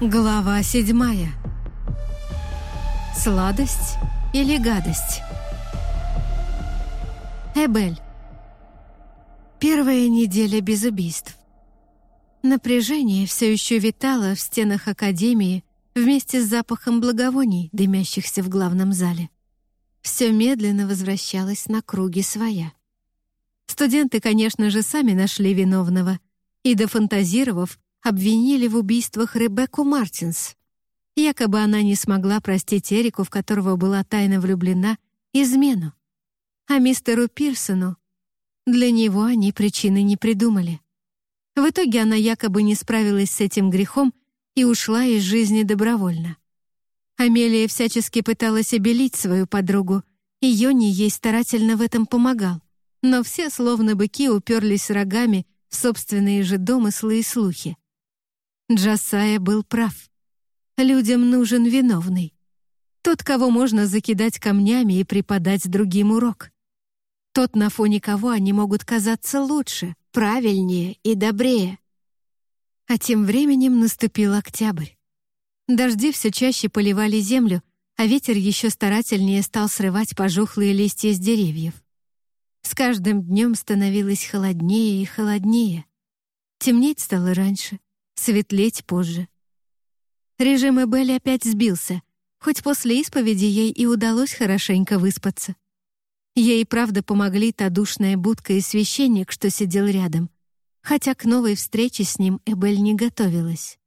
Глава седьмая. Сладость или гадость? Эбель. Первая неделя без убийств. Напряжение все еще витало в стенах Академии вместе с запахом благовоний, дымящихся в главном зале. Все медленно возвращалось на круги своя. Студенты, конечно же, сами нашли виновного и, дофантазировав, обвинили в убийствах Ребекку Мартинс. Якобы она не смогла простить Эрику, в которого была тайно влюблена, измену. А мистеру Пирсону для него они причины не придумали. В итоге она якобы не справилась с этим грехом и ушла из жизни добровольно. Амелия всячески пыталась обелить свою подругу, и Йони ей старательно в этом помогал. Но все, словно быки, уперлись рогами в собственные же домыслы и слухи. Джасая был прав. Людям нужен виновный. Тот, кого можно закидать камнями и преподать другим урок. Тот, на фоне кого они могут казаться лучше, правильнее и добрее. А тем временем наступил октябрь. Дожди все чаще поливали землю, а ветер еще старательнее стал срывать пожухлые листья с деревьев. С каждым днем становилось холоднее и холоднее. Темнеть стало раньше, светлеть позже. Режим Эбель опять сбился, хоть после исповеди ей и удалось хорошенько выспаться. Ей правда помогли та душная будка и священник, что сидел рядом, хотя к новой встрече с ним Эбель не готовилась.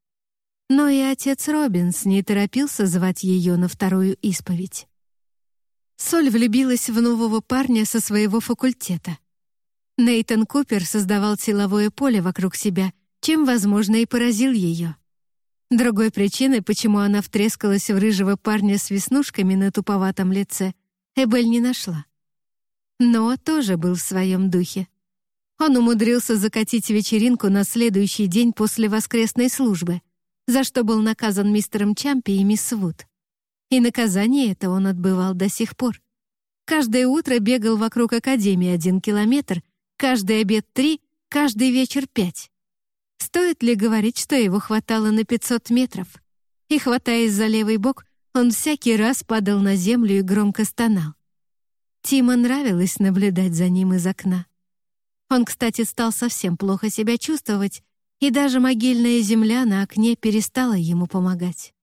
Но и отец Робинс не торопился звать ее на вторую исповедь. Соль влюбилась в нового парня со своего факультета. Нейтан Купер создавал силовое поле вокруг себя чем, возможно, и поразил ее. Другой причины, почему она втрескалась в рыжего парня с веснушками на туповатом лице, Эбель не нашла. Но тоже был в своем духе. Он умудрился закатить вечеринку на следующий день после воскресной службы, за что был наказан мистером Чампи и мисс Вуд. И наказание это он отбывал до сих пор. Каждое утро бегал вокруг Академии один километр, каждый обед три, каждый вечер пять. Стоит ли говорить, что его хватало на 500 метров? И, хватаясь за левый бок, он всякий раз падал на землю и громко стонал. Тима нравилось наблюдать за ним из окна. Он, кстати, стал совсем плохо себя чувствовать, и даже могильная земля на окне перестала ему помогать.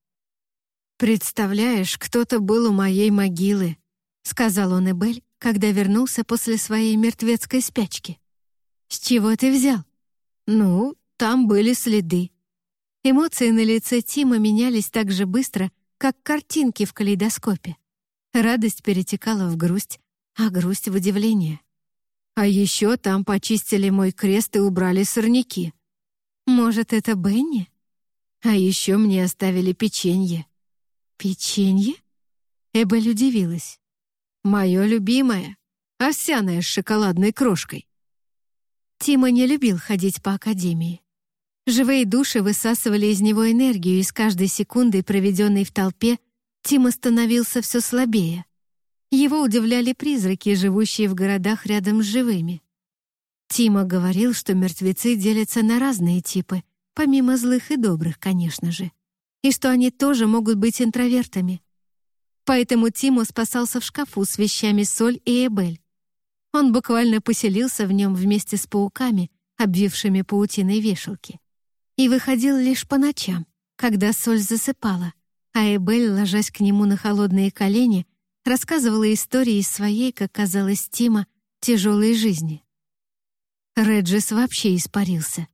«Представляешь, кто-то был у моей могилы», — сказал он Эбель, когда вернулся после своей мертвецкой спячки. «С чего ты взял?» «Ну, там были следы. Эмоции на лице Тима менялись так же быстро, как картинки в калейдоскопе. Радость перетекала в грусть, а грусть — в удивление. А еще там почистили мой крест и убрали сорняки. Может, это Бенни? А еще мне оставили печенье. Печенье? Эбель удивилась. Мое любимое, овсяное с шоколадной крошкой. Тима не любил ходить по академии. Живые души высасывали из него энергию, и с каждой секундой, проведенной в толпе, Тима становился все слабее. Его удивляли призраки, живущие в городах рядом с живыми. Тима говорил, что мертвецы делятся на разные типы, помимо злых и добрых, конечно же, и что они тоже могут быть интровертами. Поэтому Тимо спасался в шкафу с вещами Соль и Эбель. Он буквально поселился в нем вместе с пауками, обвившими паутиной вешалки и выходил лишь по ночам, когда соль засыпала, а Эбель, ложась к нему на холодные колени, рассказывала истории из своей, как казалось Тима, тяжелой жизни. Реджис вообще испарился.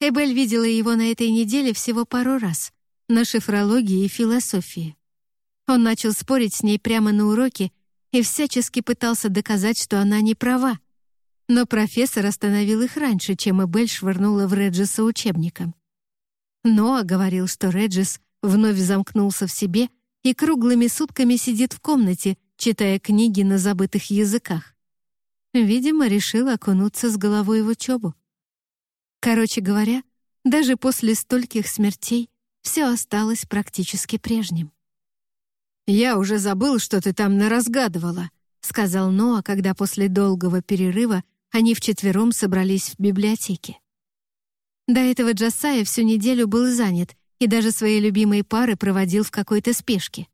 Эбель видела его на этой неделе всего пару раз, на шифрологии и философии. Он начал спорить с ней прямо на уроке и всячески пытался доказать, что она не права, но профессор остановил их раньше, чем Эбель швырнула в Реджиса учебником. Ноа говорил, что Реджис вновь замкнулся в себе и круглыми сутками сидит в комнате, читая книги на забытых языках. Видимо, решил окунуться с головой в учебу. Короче говоря, даже после стольких смертей все осталось практически прежним. «Я уже забыл, что ты там наразгадывала», — сказал Ноа, когда после долгого перерыва они вчетвером собрались в библиотеке. До этого Джасая всю неделю был занят и даже свои любимые пары проводил в какой-то спешке.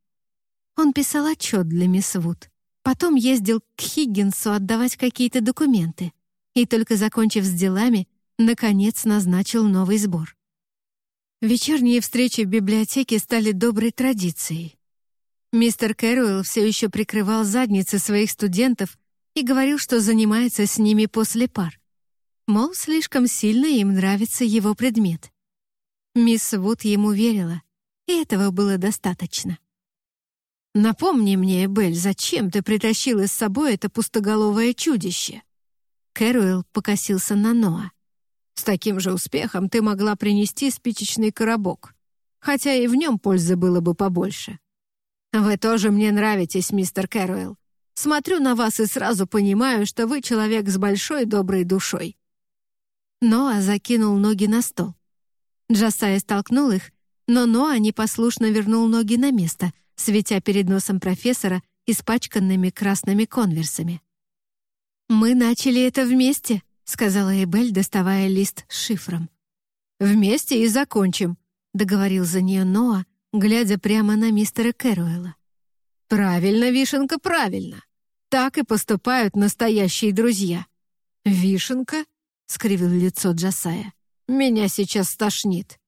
Он писал отчет для мисс Вуд, потом ездил к Хиггинсу отдавать какие-то документы и, только закончив с делами, наконец назначил новый сбор. Вечерние встречи в библиотеке стали доброй традицией. Мистер Кэруэлл все еще прикрывал задницы своих студентов и говорил, что занимается с ними после пар. Мол, слишком сильно им нравится его предмет. Мисс Вуд ему верила, и этого было достаточно. «Напомни мне, Белль, зачем ты притащила с собой это пустоголовое чудище?» Кэруэлл покосился на Ноа. «С таким же успехом ты могла принести спичечный коробок, хотя и в нем пользы было бы побольше. Вы тоже мне нравитесь, мистер Кэруэлл. Смотрю на вас и сразу понимаю, что вы человек с большой доброй душой». Ноа закинул ноги на стол. Джасая столкнул их, но Ноа непослушно вернул ноги на место, светя перед носом профессора испачканными красными конверсами. «Мы начали это вместе», — сказала Эбель, доставая лист с шифром. «Вместе и закончим», — договорил за нее Ноа, глядя прямо на мистера Кэруэлла. «Правильно, Вишенка, правильно. Так и поступают настоящие друзья». «Вишенка?» — скривил лицо Джасая. «Меня сейчас стошнит».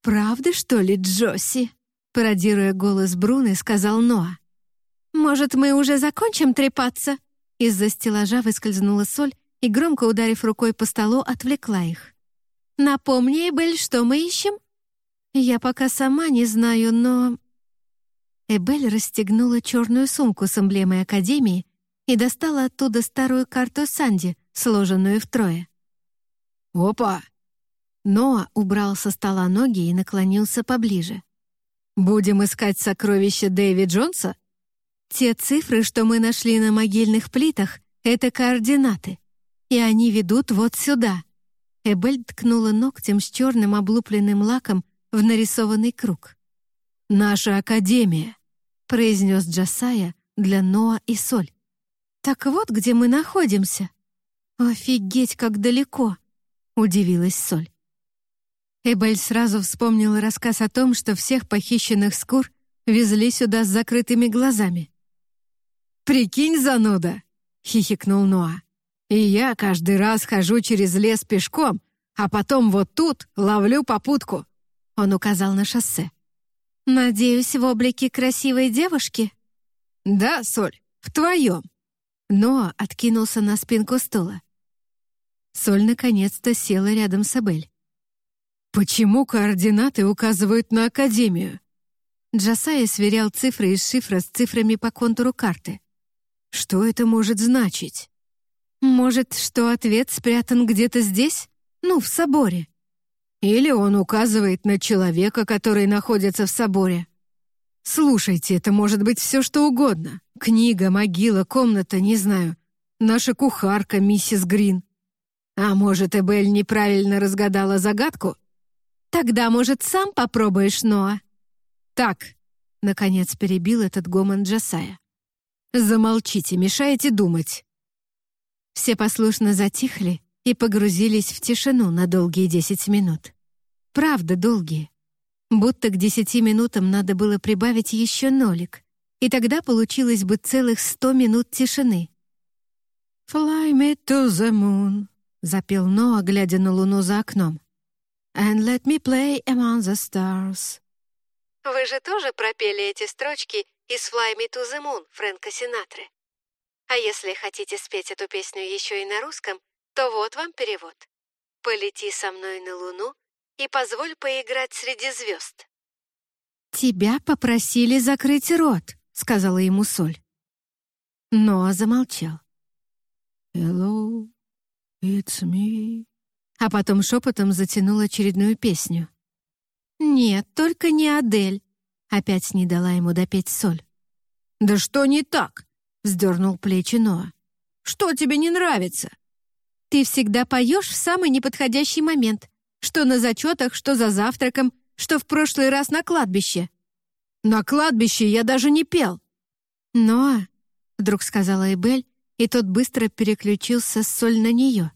«Правда, что ли, Джосси?» Пародируя голос Бруны, сказал Ноа. «Может, мы уже закончим трепаться?» Из-за стеллажа выскользнула соль и, громко ударив рукой по столу, отвлекла их. «Напомни, Эбель, что мы ищем?» «Я пока сама не знаю, но...» Эбель расстегнула черную сумку с эмблемой Академии и достала оттуда старую карту Санди, сложенную втрое. «Опа!» Ноа убрал со стола ноги и наклонился поближе. «Будем искать сокровища Дэви Джонса?» «Те цифры, что мы нашли на могильных плитах, — это координаты, и они ведут вот сюда». Эбель ткнула ногтем с черным облупленным лаком в нарисованный круг. «Наша Академия», — произнес Джасая для Ноа и Соль. «Так вот, где мы находимся». «Офигеть, как далеко!» — удивилась Соль. Эбель сразу вспомнила рассказ о том, что всех похищенных скур везли сюда с закрытыми глазами. «Прикинь, зануда!» — хихикнул Ноа. «И я каждый раз хожу через лес пешком, а потом вот тут ловлю попутку. Он указал на шоссе. «Надеюсь, в облике красивой девушки?» «Да, Соль, в твоем». Ноа откинулся на спинку стула. Соль наконец-то села рядом с Абель. «Почему координаты указывают на Академию?» Джасай сверял цифры из шифра с цифрами по контуру карты. «Что это может значить?» «Может, что ответ спрятан где-то здесь? Ну, в соборе?» Или он указывает на человека, который находится в соборе. Слушайте, это может быть все что угодно. Книга, могила, комната, не знаю. Наша кухарка, миссис Грин. А может, Эбель неправильно разгадала загадку? Тогда, может, сам попробуешь, Ноа? Так, наконец перебил этот гомон Джасая. Замолчите, мешаете думать. Все послушно затихли, и погрузились в тишину на долгие десять минут. Правда, долгие. Будто к десяти минутам надо было прибавить еще нолик, и тогда получилось бы целых сто минут тишины. «Fly me to the moon», — запел Ноа, глядя на луну за окном. «And let me play among the stars». Вы же тоже пропели эти строчки из «Fly me to the moon» Фрэнка Синатры. А если хотите спеть эту песню еще и на русском, то вот вам перевод. «Полети со мной на Луну и позволь поиграть среди звезд». «Тебя попросили закрыть рот», — сказала ему Соль. Ноа замолчал. «Hello, it's me», а потом шепотом затянул очередную песню. «Нет, только не Адель», — опять не дала ему допеть Соль. «Да что не так?» — вздернул плечи Ноа. «Что тебе не нравится?» Ты всегда поешь в самый неподходящий момент. Что на зачетах, что за завтраком, что в прошлый раз на кладбище. На кладбище я даже не пел. Но, вдруг сказала Эбель, и тот быстро переключился с соль на нее.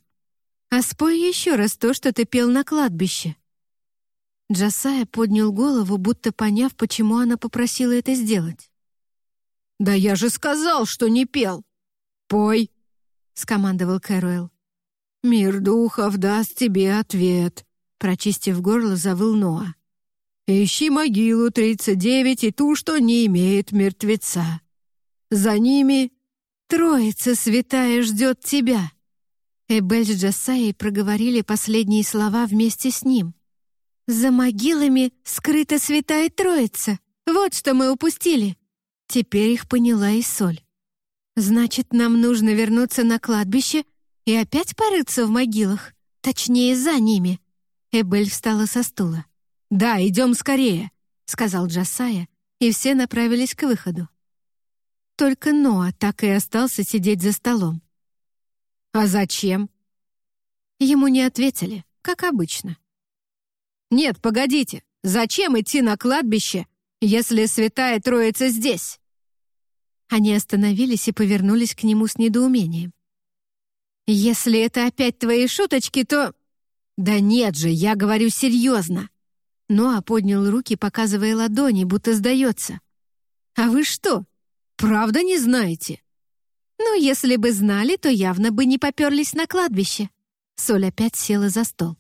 А спой еще раз то, что ты пел на кладбище. Джасая поднял голову, будто поняв, почему она попросила это сделать. «Да я же сказал, что не пел! Пой!» — скомандовал Кэруэлл. «Мир духов даст тебе ответ», — прочистив горло, завыл Ноа. «Ищи могилу 39 и ту, что не имеет мертвеца. За ними Троица святая ждет тебя». Эбель с Джасаей проговорили последние слова вместе с ним. «За могилами скрыта святая Троица. Вот что мы упустили». Теперь их поняла и Соль. «Значит, нам нужно вернуться на кладбище и опять порыться в могилах, точнее, за ними». Эбель встала со стула. «Да, идем скорее», — сказал Джасая, и все направились к выходу. Только Ноа так и остался сидеть за столом. «А зачем?» Ему не ответили, как обычно. «Нет, погодите, зачем идти на кладбище, если Святая Троица здесь?» Они остановились и повернулись к нему с недоумением. «Если это опять твои шуточки, то...» «Да нет же, я говорю серьезно!» Ноа поднял руки, показывая ладони, будто сдается. «А вы что, правда не знаете?» «Ну, если бы знали, то явно бы не поперлись на кладбище». Соль опять села за стол.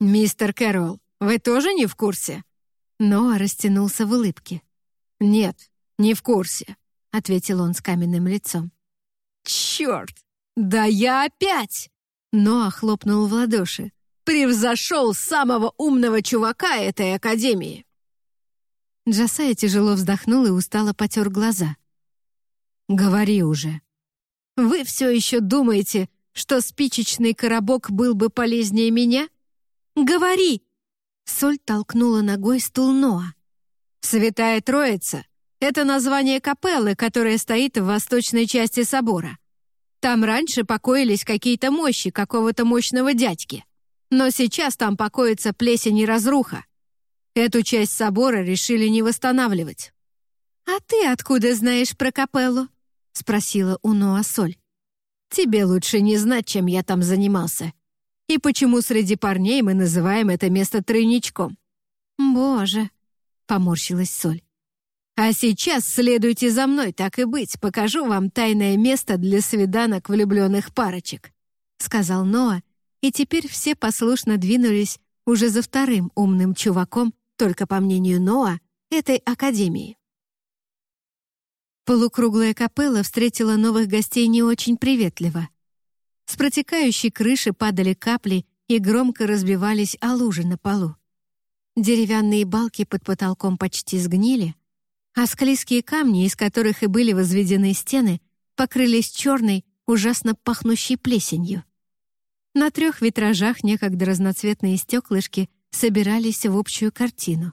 «Мистер Кэрролл, вы тоже не в курсе?» Ноа растянулся в улыбке. «Нет, не в курсе», — ответил он с каменным лицом. «Черт! Да я опять!» Ноа хлопнул в ладоши. «Превзошел самого умного чувака этой академии!» Джасая тяжело вздохнул и устало потер глаза. «Говори уже». «Вы все еще думаете, что спичечный коробок был бы полезнее меня? Говори!» Соль толкнула ногой стул Ноа. «Святая Троица — это название капеллы, которая стоит в восточной части собора. Там раньше покоились какие-то мощи какого-то мощного дядьки. Но сейчас там покоится плесень и разруха. Эту часть собора решили не восстанавливать». «А ты откуда знаешь про капеллу?» — спросила у Ноа Соль. «Тебе лучше не знать, чем я там занимался. И почему среди парней мы называем это место тройничком?» «Боже!» — поморщилась Соль. «А сейчас следуйте за мной, так и быть, покажу вам тайное место для свиданок влюбленных парочек», — сказал Ноа, и теперь все послушно двинулись уже за вторым умным чуваком, только по мнению Ноа, этой академии. Полукруглая капелла встретила новых гостей не очень приветливо. С протекающей крыши падали капли и громко разбивались о лужи на полу. Деревянные балки под потолком почти сгнили, а склизкие камни, из которых и были возведены стены, покрылись черной, ужасно пахнущей плесенью. На трех витражах некогда разноцветные стеклышки собирались в общую картину.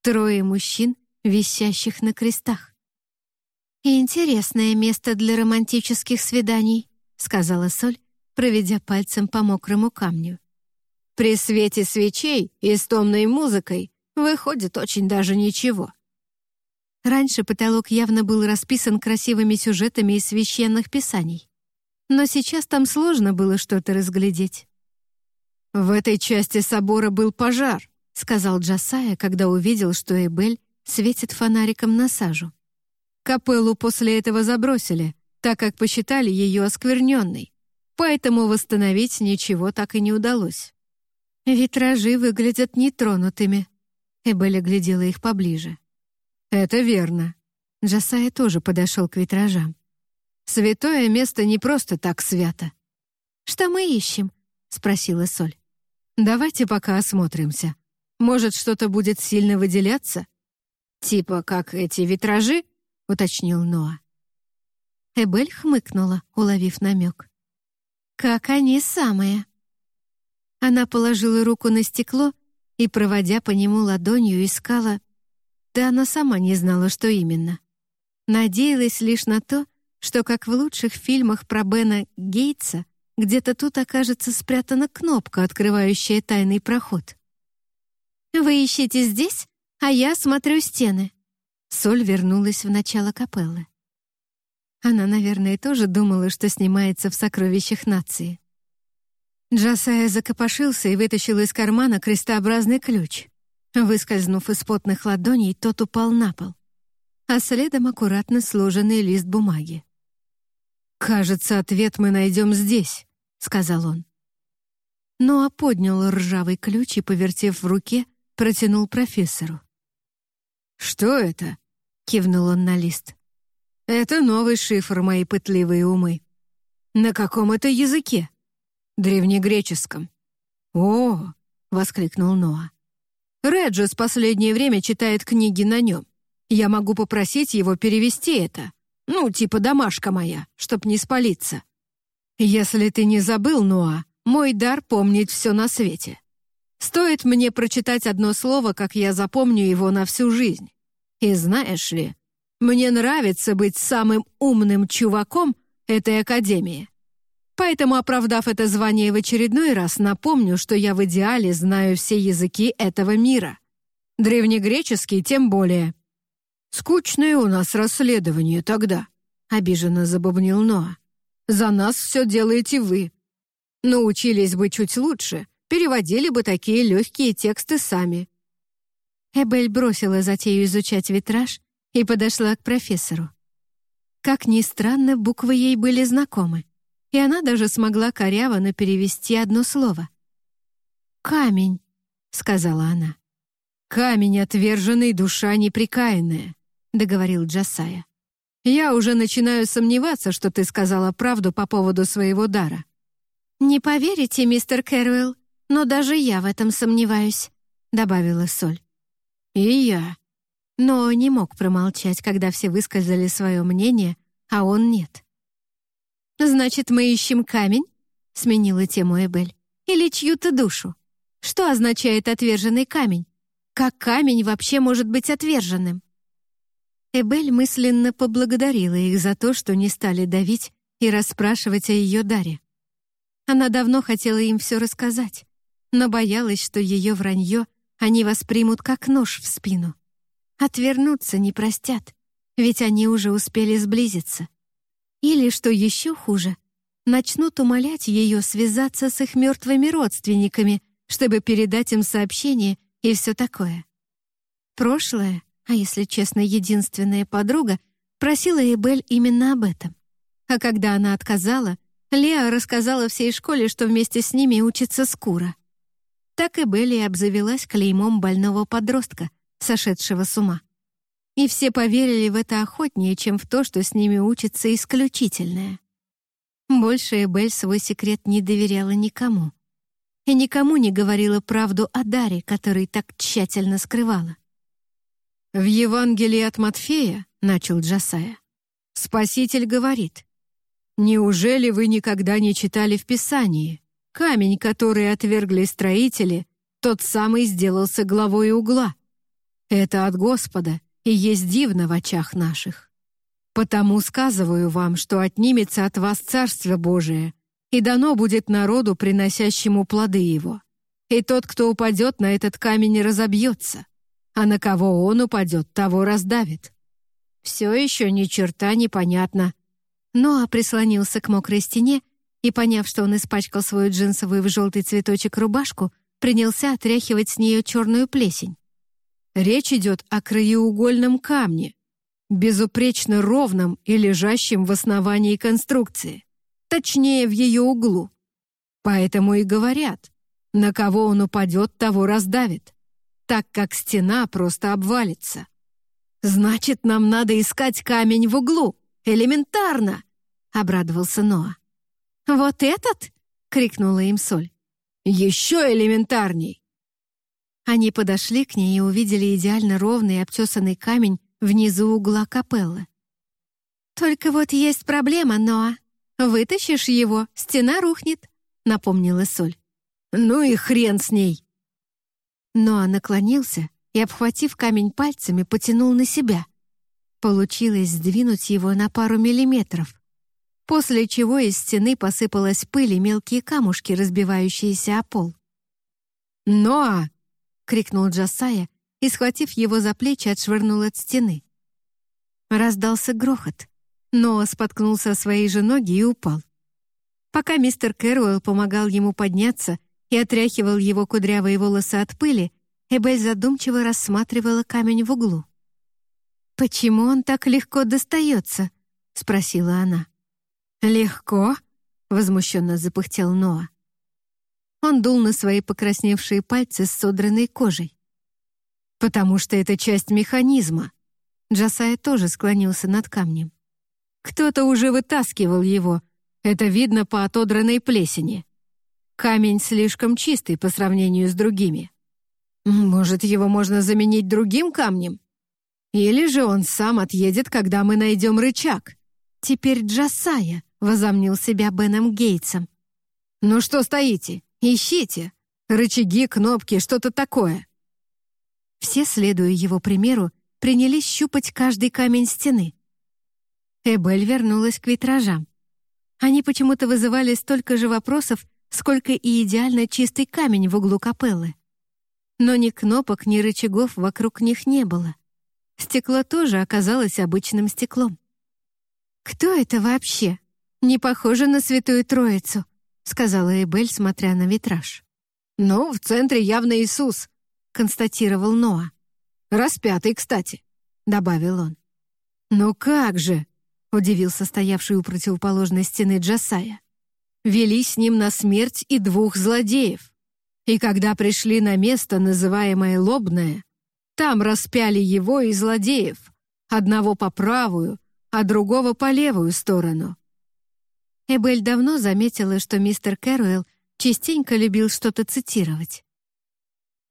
Трое мужчин, висящих на крестах. «Интересное место для романтических свиданий», — сказала Соль, проведя пальцем по мокрому камню. «При свете свечей и с томной музыкой выходит очень даже ничего». Раньше потолок явно был расписан красивыми сюжетами из священных писаний. Но сейчас там сложно было что-то разглядеть. «В этой части собора был пожар», — сказал Джасая, когда увидел, что Эбель светит фонариком на сажу. Капеллу после этого забросили, так как посчитали ее оскверненной, поэтому восстановить ничего так и не удалось. «Витражи выглядят нетронутыми», — Эбель глядела их поближе. «Это верно». Джасая тоже подошел к витражам. «Святое место не просто так свято». «Что мы ищем?» — спросила Соль. «Давайте пока осмотримся. Может, что-то будет сильно выделяться? Типа как эти витражи?» — уточнил Ноа. Эбель хмыкнула, уловив намек. «Как они самые!» Она положила руку на стекло и, проводя по нему ладонью, искала... Да она сама не знала, что именно. Надеялась лишь на то, что, как в лучших фильмах про Бена Гейтса, где-то тут окажется спрятана кнопка, открывающая тайный проход. «Вы ищете здесь, а я смотрю стены», Соль вернулась в начало капеллы. Она, наверное, тоже думала, что снимается в «Сокровищах нации». Джасая закопошился и вытащил из кармана крестообразный ключ. Выскользнув из потных ладоней, тот упал на пол, а следом аккуратно сложенный лист бумаги. «Кажется, ответ мы найдем здесь», — сказал он. Ноа поднял ржавый ключ и, повертев в руке, протянул профессору. «Что это?» — кивнул он на лист. «Это новый шифр, мои пытливые умы. На каком это языке?» «Древнегреческом». «О!» — воскликнул Ноа. «Реджис последнее время читает книги на нем. Я могу попросить его перевести это. Ну, типа домашка моя, чтоб не спалиться. Если ты не забыл, Ноа, мой дар помнить все на свете. Стоит мне прочитать одно слово, как я запомню его на всю жизнь. И знаешь ли, мне нравится быть самым умным чуваком этой академии. Поэтому, оправдав это звание в очередной раз, напомню, что я в идеале знаю все языки этого мира. Древнегреческий тем более. «Скучное у нас расследование тогда», — обиженно забубнил Ноа. «За нас все делаете вы. Научились бы чуть лучше, переводили бы такие легкие тексты сами». Эбель бросила затею изучать витраж и подошла к профессору. Как ни странно, буквы ей были знакомы, и она даже смогла коряво перевести одно слово. «Камень», — сказала она. «Камень отверженный, душа неприкаянная», — договорил Джасая. «Я уже начинаю сомневаться, что ты сказала правду по поводу своего дара». «Не поверите, мистер Кэрвелл, но даже я в этом сомневаюсь», — добавила Соль. «И я». Но не мог промолчать, когда все высказали свое мнение, а он нет. «Значит, мы ищем камень?» — сменила тему Эбель. «Или чью-то душу? Что означает отверженный камень? Как камень вообще может быть отверженным?» Эбель мысленно поблагодарила их за то, что не стали давить и расспрашивать о ее даре. Она давно хотела им все рассказать, но боялась, что ее вранье они воспримут как нож в спину. Отвернуться не простят, ведь они уже успели сблизиться. Или, что еще хуже, начнут умолять ее связаться с их мертвыми родственниками, чтобы передать им сообщение и все такое. Прошлое а если честно, единственная подруга, просила Эбель именно об этом. А когда она отказала, Леа рассказала всей школе, что вместе с ними учится Скура. Так Эбель и обзавелась клеймом больного подростка, сошедшего с ума. И все поверили в это охотнее, чем в то, что с ними учится исключительное. Больше Эбель свой секрет не доверяла никому. И никому не говорила правду о Даре, который так тщательно скрывала. «В Евангелии от Матфея, — начал Джасая, — Спаситель говорит, «Неужели вы никогда не читали в Писании? Камень, который отвергли строители, тот самый сделался главой угла. Это от Господа и есть дивно в очах наших. Потому сказываю вам, что отнимется от вас Царство Божие, и дано будет народу, приносящему плоды его. И тот, кто упадет на этот камень, разобьется а на кого он упадет, того раздавит. Все еще ни черта непонятно. Ноа прислонился к мокрой стене и, поняв, что он испачкал свою джинсовую в желтый цветочек рубашку, принялся отряхивать с нее черную плесень. Речь идет о краеугольном камне, безупречно ровном и лежащем в основании конструкции, точнее, в ее углу. Поэтому и говорят, на кого он упадет, того раздавит так как стена просто обвалится. «Значит, нам надо искать камень в углу. Элементарно!» — обрадовался Ноа. «Вот этот?» — крикнула им Соль. «Еще элементарней!» Они подошли к ней и увидели идеально ровный обтесанный камень внизу угла капеллы. «Только вот есть проблема, Ноа. Вытащишь его, стена рухнет», — напомнила Соль. «Ну и хрен с ней!» Ноа наклонился и, обхватив камень пальцами, потянул на себя. Получилось сдвинуть его на пару миллиметров, после чего из стены посыпалась пыль и мелкие камушки, разбивающиеся о пол. «Ноа!» — крикнул Джасая и, схватив его за плечи, отшвырнул от стены. Раздался грохот. Ноа споткнулся о свои же ноги и упал. Пока мистер Кэруэлл помогал ему подняться — и отряхивал его кудрявые волосы от пыли, Эбель задумчиво рассматривала камень в углу. «Почему он так легко достается?» — спросила она. «Легко?» — возмущенно запыхтел Ноа. Он дул на свои покрасневшие пальцы с содранной кожей. «Потому что это часть механизма». Джасай тоже склонился над камнем. «Кто-то уже вытаскивал его. Это видно по отодранной плесени. Камень слишком чистый по сравнению с другими. Может, его можно заменить другим камнем? Или же он сам отъедет, когда мы найдем рычаг?» Теперь Джасая возомнил себя Беном Гейтсом. «Ну что стоите? Ищите! Рычаги, кнопки, что-то такое!» Все, следуя его примеру, принялись щупать каждый камень стены. Эбель вернулась к витражам. Они почему-то вызывали столько же вопросов, сколько и идеально чистый камень в углу капеллы. Но ни кнопок, ни рычагов вокруг них не было. Стекло тоже оказалось обычным стеклом. «Кто это вообще? Не похоже на Святую Троицу», — сказала Эбель, смотря на витраж. «Ну, в центре явно Иисус», — констатировал Ноа. «Распятый, кстати», — добавил он. «Ну как же?» — удивился стоявший у противоположной стены Джасая. «Вели с ним на смерть и двух злодеев. И когда пришли на место, называемое Лобное, там распяли его и злодеев, одного по правую, а другого по левую сторону. Эбель давно заметила, что мистер Кэруэлл частенько любил что-то цитировать.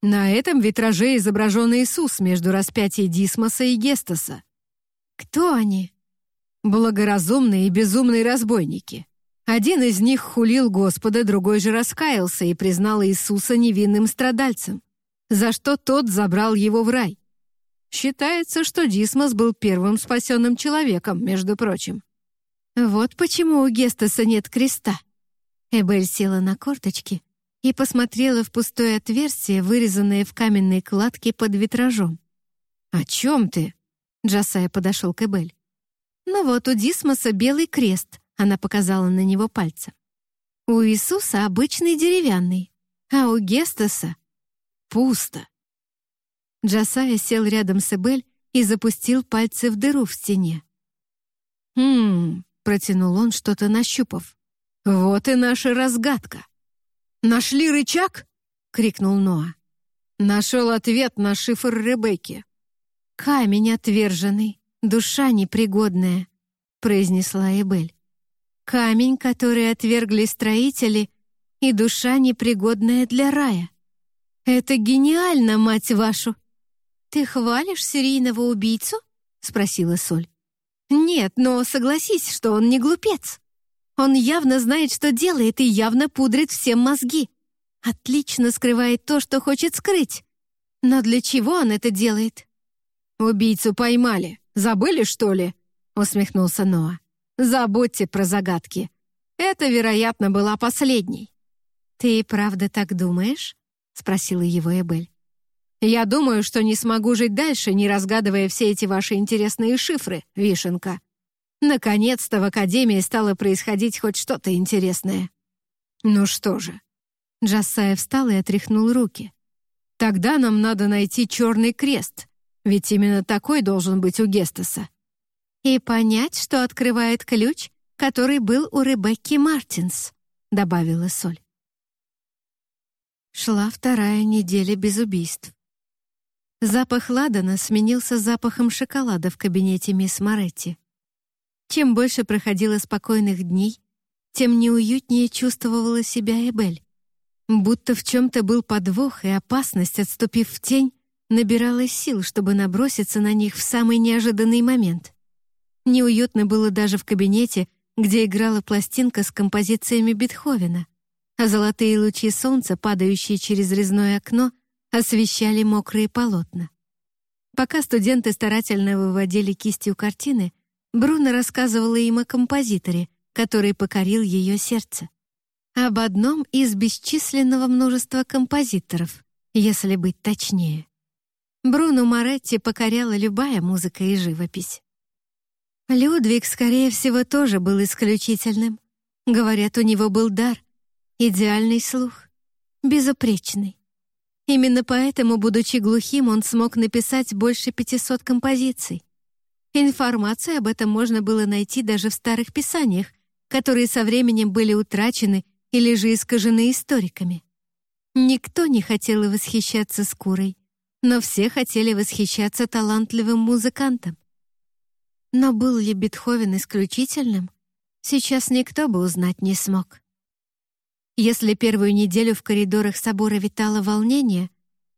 На этом витраже изображен Иисус между распятием Дисмоса и Гестаса. Кто они? Благоразумные и безумные разбойники. Один из них хулил Господа, другой же раскаялся и признал Иисуса невинным страдальцем, за что тот забрал его в рай. Считается, что Дисмос был первым спасенным человеком, между прочим. Вот почему у Гестаса нет креста. Эбель села на корточки и посмотрела в пустое отверстие, вырезанное в каменной кладке под витражом. «О чем ты?» Джасая подошел к Эбель. «Ну вот, у Дисмоса белый крест», — она показала на него пальцем. «У Иисуса обычный деревянный, а у Гестаса — пусто». Джасая сел рядом с Эбель и запустил пальцы в дыру в стене. «Хм...» — протянул он, что-то нащупав. «Вот и наша разгадка!» «Нашли рычаг?» — крикнул Ноа. Нашел ответ на шифр Ребекки. «Камень отверженный, душа непригодная», — произнесла Эбель. «Камень, который отвергли строители, и душа непригодная для рая. Это гениально, мать вашу!» «Ты хвалишь серийного убийцу?» — спросила Соль. «Нет, но согласись, что он не глупец. Он явно знает, что делает, и явно пудрит всем мозги. Отлично скрывает то, что хочет скрыть. Но для чего он это делает?» «Убийцу поймали. Забыли, что ли?» — усмехнулся Ноа. «Забудьте про загадки. Это, вероятно, была последней». «Ты и правда так думаешь?» — спросила его Эбель. Я думаю, что не смогу жить дальше, не разгадывая все эти ваши интересные шифры, Вишенка. Наконец-то в Академии стало происходить хоть что-то интересное. Ну что же. Джассая встал и отряхнул руки. Тогда нам надо найти черный крест, ведь именно такой должен быть у Гестаса. И понять, что открывает ключ, который был у Ребекки Мартинс, добавила Соль. Шла вторая неделя без убийств. Запах ладана сменился запахом шоколада в кабинете мисс Моретти. Чем больше проходило спокойных дней, тем неуютнее чувствовала себя Эбель. Будто в чем-то был подвох, и опасность, отступив в тень, набирала сил, чтобы наброситься на них в самый неожиданный момент. Неуютно было даже в кабинете, где играла пластинка с композициями Бетховена, а золотые лучи солнца, падающие через резное окно, освещали мокрые полотна. Пока студенты старательно выводили кистью картины, Бруно рассказывала им о композиторе, который покорил ее сердце. Об одном из бесчисленного множества композиторов, если быть точнее. Бруно Моретти покоряла любая музыка и живопись. Людвиг, скорее всего, тоже был исключительным. Говорят, у него был дар, идеальный слух, безупречный. Именно поэтому, будучи глухим, он смог написать больше 500 композиций. Информацию об этом можно было найти даже в старых писаниях, которые со временем были утрачены или же искажены историками. Никто не хотел восхищаться Скурой, но все хотели восхищаться талантливым музыкантом. Но был ли Бетховен исключительным, сейчас никто бы узнать не смог. Если первую неделю в коридорах собора витало волнение,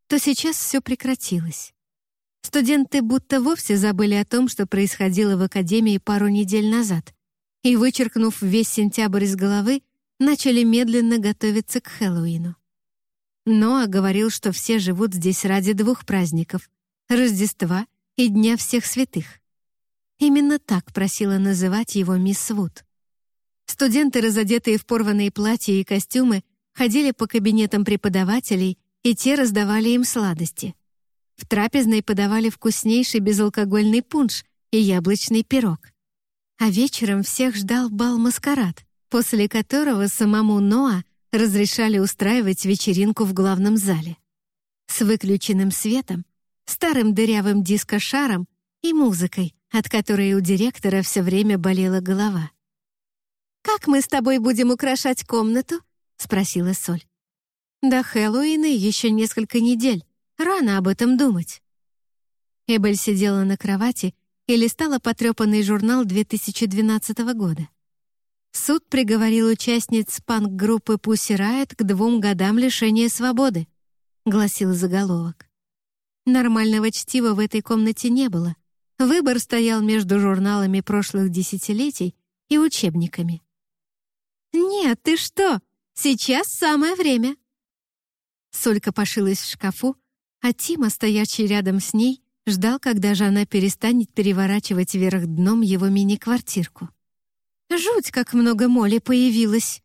то сейчас все прекратилось. Студенты будто вовсе забыли о том, что происходило в академии пару недель назад, и, вычеркнув весь сентябрь из головы, начали медленно готовиться к Хэллоуину. Ноа говорил, что все живут здесь ради двух праздников — Рождества и Дня всех святых. Именно так просила называть его мисс Вуд. Студенты, разодетые в порванные платья и костюмы, ходили по кабинетам преподавателей, и те раздавали им сладости. В трапезной подавали вкуснейший безалкогольный пунш и яблочный пирог. А вечером всех ждал бал-маскарад, после которого самому Ноа разрешали устраивать вечеринку в главном зале. С выключенным светом, старым дырявым дискошаром и музыкой, от которой у директора все время болела голова. «Как мы с тобой будем украшать комнату?» — спросила Соль. «До Хэллоуина еще несколько недель. Рано об этом думать». Эбель сидела на кровати и листала потрепанный журнал 2012 года. Суд приговорил участниц панк-группы Pussy Riot к двум годам лишения свободы, гласил заголовок. Нормального чтива в этой комнате не было. Выбор стоял между журналами прошлых десятилетий и учебниками. «Нет, ты что? Сейчас самое время!» Солька пошилась в шкафу, а Тима, стоящий рядом с ней, ждал, когда же она перестанет переворачивать вверх дном его мини-квартирку. Жуть, как много моли появилось.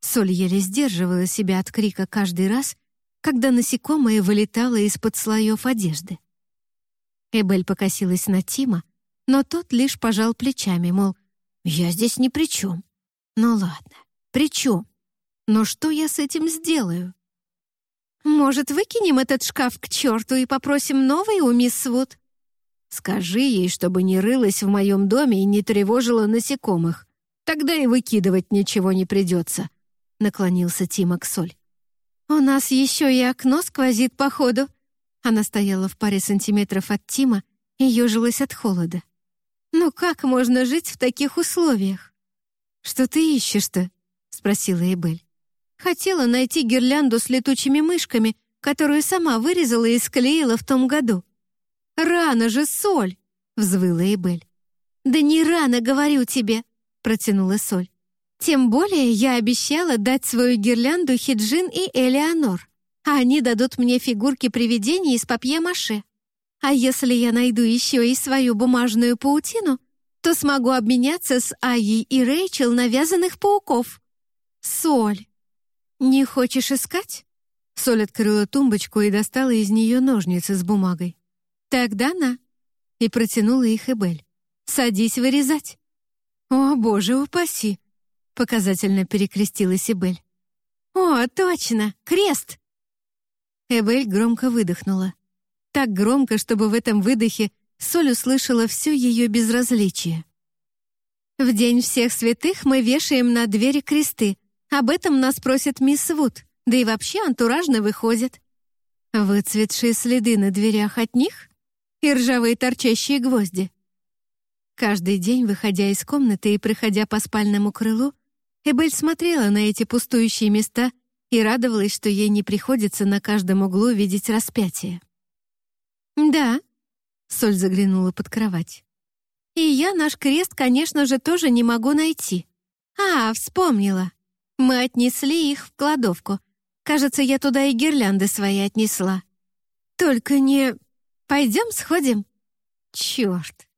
Соль еле сдерживала себя от крика каждый раз, когда насекомое вылетало из-под слоев одежды. Эбель покосилась на Тима, но тот лишь пожал плечами, мол, «Я здесь ни при чем». «Ну ладно, при чем? Но что я с этим сделаю?» «Может, выкинем этот шкаф к черту и попросим новый у мисс Вуд?» «Скажи ей, чтобы не рылась в моем доме и не тревожила насекомых. Тогда и выкидывать ничего не придется», — наклонился Тима к Соль. «У нас еще и окно сквозит, походу». Она стояла в паре сантиметров от Тима и ежилась от холода. «Ну как можно жить в таких условиях?» «Что ты ищешь-то?» — спросила Эбель. «Хотела найти гирлянду с летучими мышками, которую сама вырезала и склеила в том году». «Рано же, Соль!» — взвыла Эбель. «Да не рано, говорю тебе!» протянула Соль. «Тем более я обещала дать свою гирлянду Хиджин и Элеонор, а они дадут мне фигурки привидений из папье-маше. А если я найду еще и свою бумажную паутину, то смогу обменяться с Айей и Рэйчел на вязаных пауков. Соль, не хочешь искать?» Соль открыла тумбочку и достала из нее ножницы с бумагой. «Тогда на!» И протянула их Эбель. «Садись вырезать!» «О, боже упаси!» — показательно перекрестилась Эбель. «О, точно! Крест!» Эбель громко выдохнула. Так громко, чтобы в этом выдохе Соль услышала все ее безразличие. «В День всех святых мы вешаем на двери кресты. Об этом нас просит мисс Вуд, да и вообще антуражно выходит. Выцветшие следы на дверях от них и ржавые торчащие гвозди. Каждый день, выходя из комнаты и проходя по спальному крылу, Эбель смотрела на эти пустующие места и радовалась, что ей не приходится на каждом углу видеть распятие. «Да», — Соль заглянула под кровать. «И я наш крест, конечно же, тоже не могу найти. А, вспомнила. Мы отнесли их в кладовку. Кажется, я туда и гирлянды свои отнесла. Только не... Пойдем сходим?» «Черт!»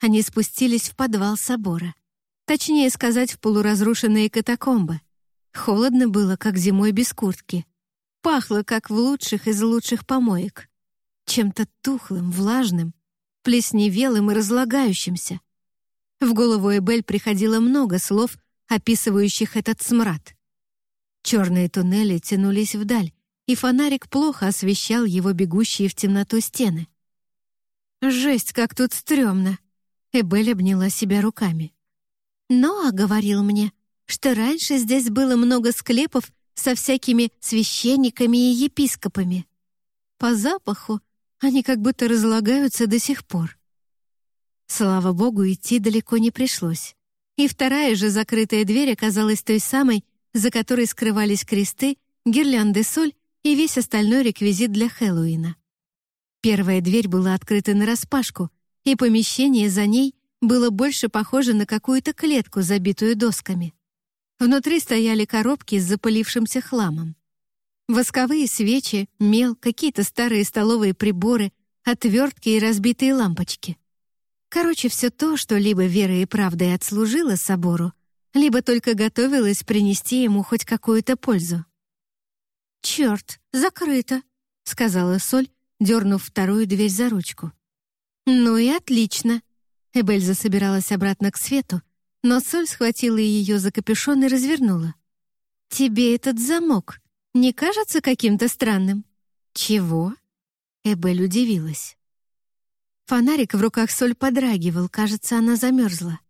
Они спустились в подвал собора. Точнее сказать, в полуразрушенные катакомбы. Холодно было, как зимой без куртки. Пахло, как в лучших из лучших помоек. Чем-то тухлым, влажным, плесневелым и разлагающимся. В голову Эбель приходило много слов, описывающих этот смрад. Черные туннели тянулись вдаль, и фонарик плохо освещал его бегущие в темноту стены. «Жесть, как тут стрёмно!» Эбель обняла себя руками. «Ноа говорил мне, что раньше здесь было много склепов со всякими священниками и епископами. По запаху они как будто разлагаются до сих пор. Слава богу, идти далеко не пришлось. И вторая же закрытая дверь оказалась той самой, за которой скрывались кресты, гирлянды соль и весь остальной реквизит для Хэллоуина. Первая дверь была открыта нараспашку, и помещение за ней было больше похоже на какую-то клетку, забитую досками. Внутри стояли коробки с запылившимся хламом. Восковые свечи, мел, какие-то старые столовые приборы, отвертки и разбитые лампочки. Короче, все то, что либо верой и правдой отслужило собору, либо только готовилось принести ему хоть какую-то пользу. «Черт, закрыто», — сказала Соль, дернув вторую дверь за ручку. «Ну и отлично». Эбель собиралась обратно к свету, но Соль схватила ее за капюшон и развернула. «Тебе этот замок не кажется каким-то странным?» «Чего?» Эбель удивилась. Фонарик в руках Соль подрагивал, кажется, она замерзла.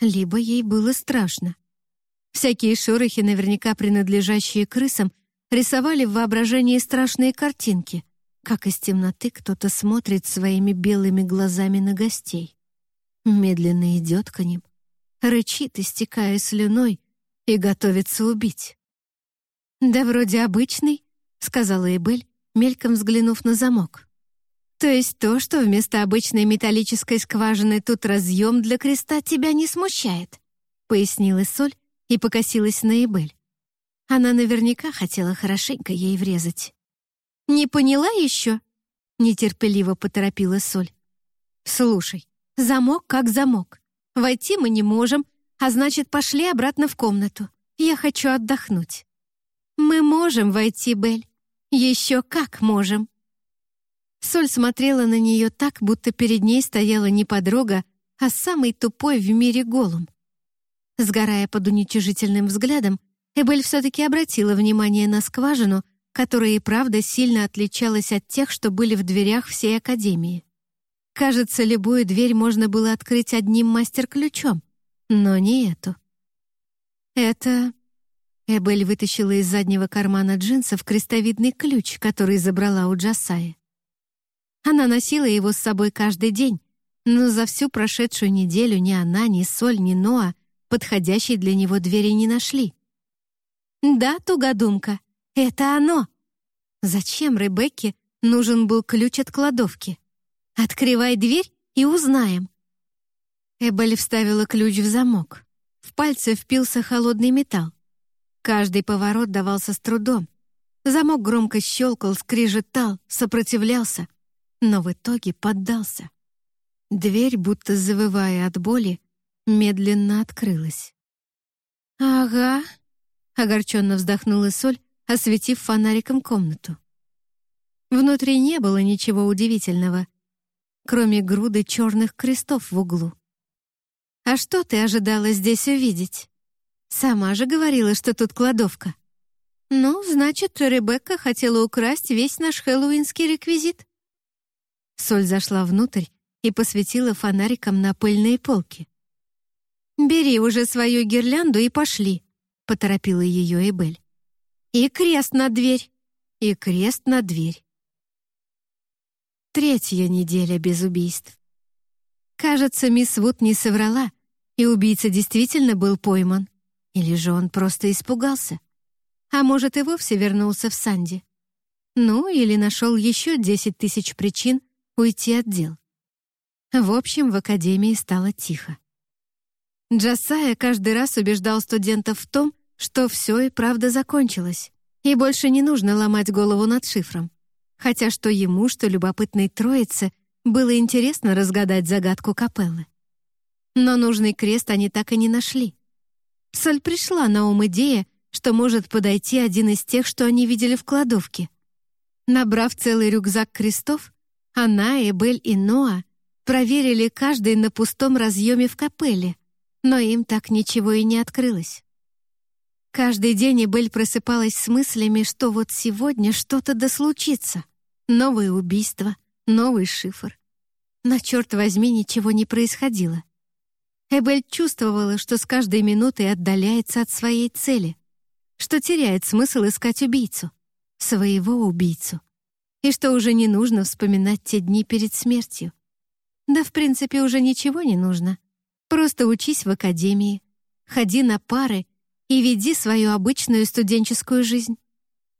Либо ей было страшно. Всякие шорохи, наверняка принадлежащие крысам, рисовали в воображении страшные картинки, как из темноты кто-то смотрит своими белыми глазами на гостей. Медленно идет к ним, рычит, истекая слюной, и готовится убить. «Да вроде обычный», — сказала Эбель, мельком взглянув на замок. «То есть то, что вместо обычной металлической скважины тут разъем для креста, тебя не смущает?» — пояснила Соль и покосилась на Эбель. Она наверняка хотела хорошенько ей врезать. «Не поняла еще?» — нетерпеливо поторопила Соль. «Слушай, замок как замок. Войти мы не можем, а значит, пошли обратно в комнату. Я хочу отдохнуть». «Мы можем войти, Бель. Еще как можем». Соль смотрела на нее так, будто перед ней стояла не подруга, а самый тупой в мире голум. Сгорая под уничижительным взглядом, Эбель все-таки обратила внимание на скважину, которая и правда сильно отличалась от тех, что были в дверях всей Академии. Кажется, любую дверь можно было открыть одним мастер-ключом, но не эту. Это Эбель вытащила из заднего кармана джинсов крестовидный ключ, который забрала у Джасаи. Она носила его с собой каждый день, но за всю прошедшую неделю ни она, ни Соль, ни Ноа подходящей для него двери не нашли. «Да, тугодумка, это оно!» Зачем Ребекке нужен был ключ от кладовки? «Открывай дверь и узнаем». Эбель вставила ключ в замок. В пальцы впился холодный металл. Каждый поворот давался с трудом. Замок громко щелкал, скрижетал, сопротивлялся, но в итоге поддался. Дверь, будто завывая от боли, медленно открылась. «Ага», — огорченно вздохнула Соль, осветив фонариком комнату. Внутри не было ничего удивительного, кроме груды черных крестов в углу. «А что ты ожидала здесь увидеть?» Сама же говорила, что тут кладовка. Ну, значит, Ребекка хотела украсть весь наш хэллоуинский реквизит. Соль зашла внутрь и посветила фонариком на пыльные полки. «Бери уже свою гирлянду и пошли», — поторопила ее Эбель. «И крест на дверь, и крест на дверь». Третья неделя без убийств. Кажется, мисс Вуд не соврала, и убийца действительно был пойман. Или же он просто испугался? А может, и вовсе вернулся в Санди? Ну, или нашел еще десять тысяч причин уйти от дел. В общем, в академии стало тихо. Джасая каждый раз убеждал студентов в том, что все и правда закончилось, и больше не нужно ломать голову над шифром. Хотя что ему, что любопытной троице было интересно разгадать загадку капеллы. Но нужный крест они так и не нашли. Соль пришла на ум идея, что может подойти один из тех, что они видели в кладовке. Набрав целый рюкзак крестов, она, Эбель и Ноа проверили каждый на пустом разъеме в капелле, но им так ничего и не открылось. Каждый день Эбель просыпалась с мыслями, что вот сегодня что-то да случится. Новое убийство, новый шифр. Но, черт возьми, ничего не происходило. Эбель чувствовала, что с каждой минутой отдаляется от своей цели, что теряет смысл искать убийцу, своего убийцу, и что уже не нужно вспоминать те дни перед смертью. Да, в принципе, уже ничего не нужно. Просто учись в академии, ходи на пары и веди свою обычную студенческую жизнь.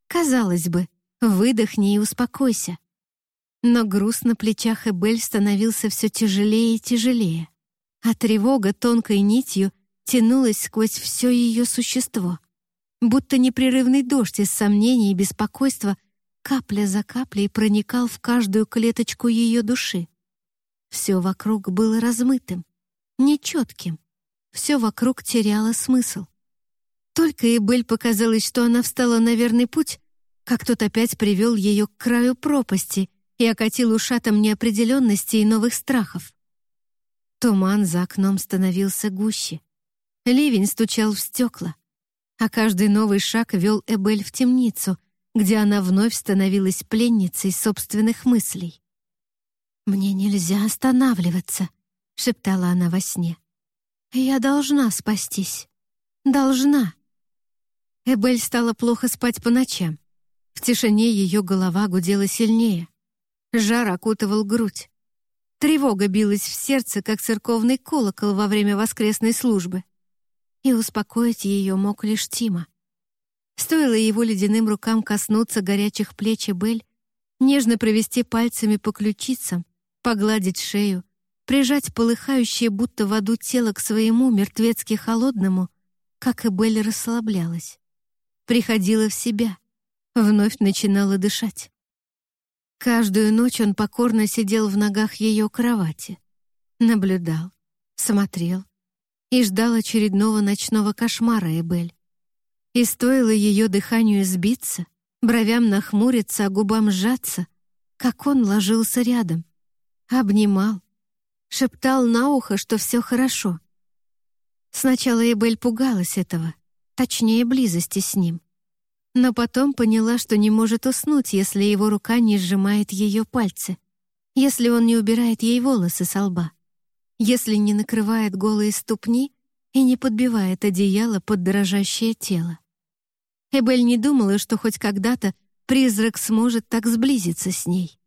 Казалось бы, выдохни и успокойся. Но груз на плечах Эбель становился все тяжелее и тяжелее, а тревога тонкой нитью тянулась сквозь все ее существо, будто непрерывный дождь из сомнений и беспокойства капля за каплей проникал в каждую клеточку ее души. Все вокруг было размытым, нечетким. Все вокруг теряло смысл. Только Эбель показалось, что она встала на верный путь, как тот опять привел ее к краю пропасти и окатил ушатом неопределенности и новых страхов. Туман за окном становился гуще. Ливень стучал в стекла, а каждый новый шаг вел Эбель в темницу, где она вновь становилась пленницей собственных мыслей. «Мне нельзя останавливаться», — шептала она во сне. «Я должна спастись. Должна». Эбель стала плохо спать по ночам. В тишине ее голова гудела сильнее. Жар окутывал грудь. Тревога билась в сердце, как церковный колокол во время воскресной службы. И успокоить ее мог лишь Тима. Стоило его ледяным рукам коснуться горячих плеч Эбель, нежно провести пальцами по ключицам, погладить шею, прижать полыхающее будто в аду тело к своему мертвецки холодному, как и Белль расслаблялась. Приходила в себя, вновь начинала дышать. Каждую ночь он покорно сидел в ногах ее кровати, наблюдал, смотрел и ждал очередного ночного кошмара Эбель. И стоило ее дыханию сбиться, бровям нахмуриться, а губам сжаться, как он ложился рядом, обнимал, шептал на ухо, что все хорошо. Сначала Эбель пугалась этого, точнее, близости с ним. Но потом поняла, что не может уснуть, если его рука не сжимает ее пальцы, если он не убирает ей волосы со лба, если не накрывает голые ступни и не подбивает одеяло под дрожащее тело. Эбель не думала, что хоть когда-то призрак сможет так сблизиться с ней.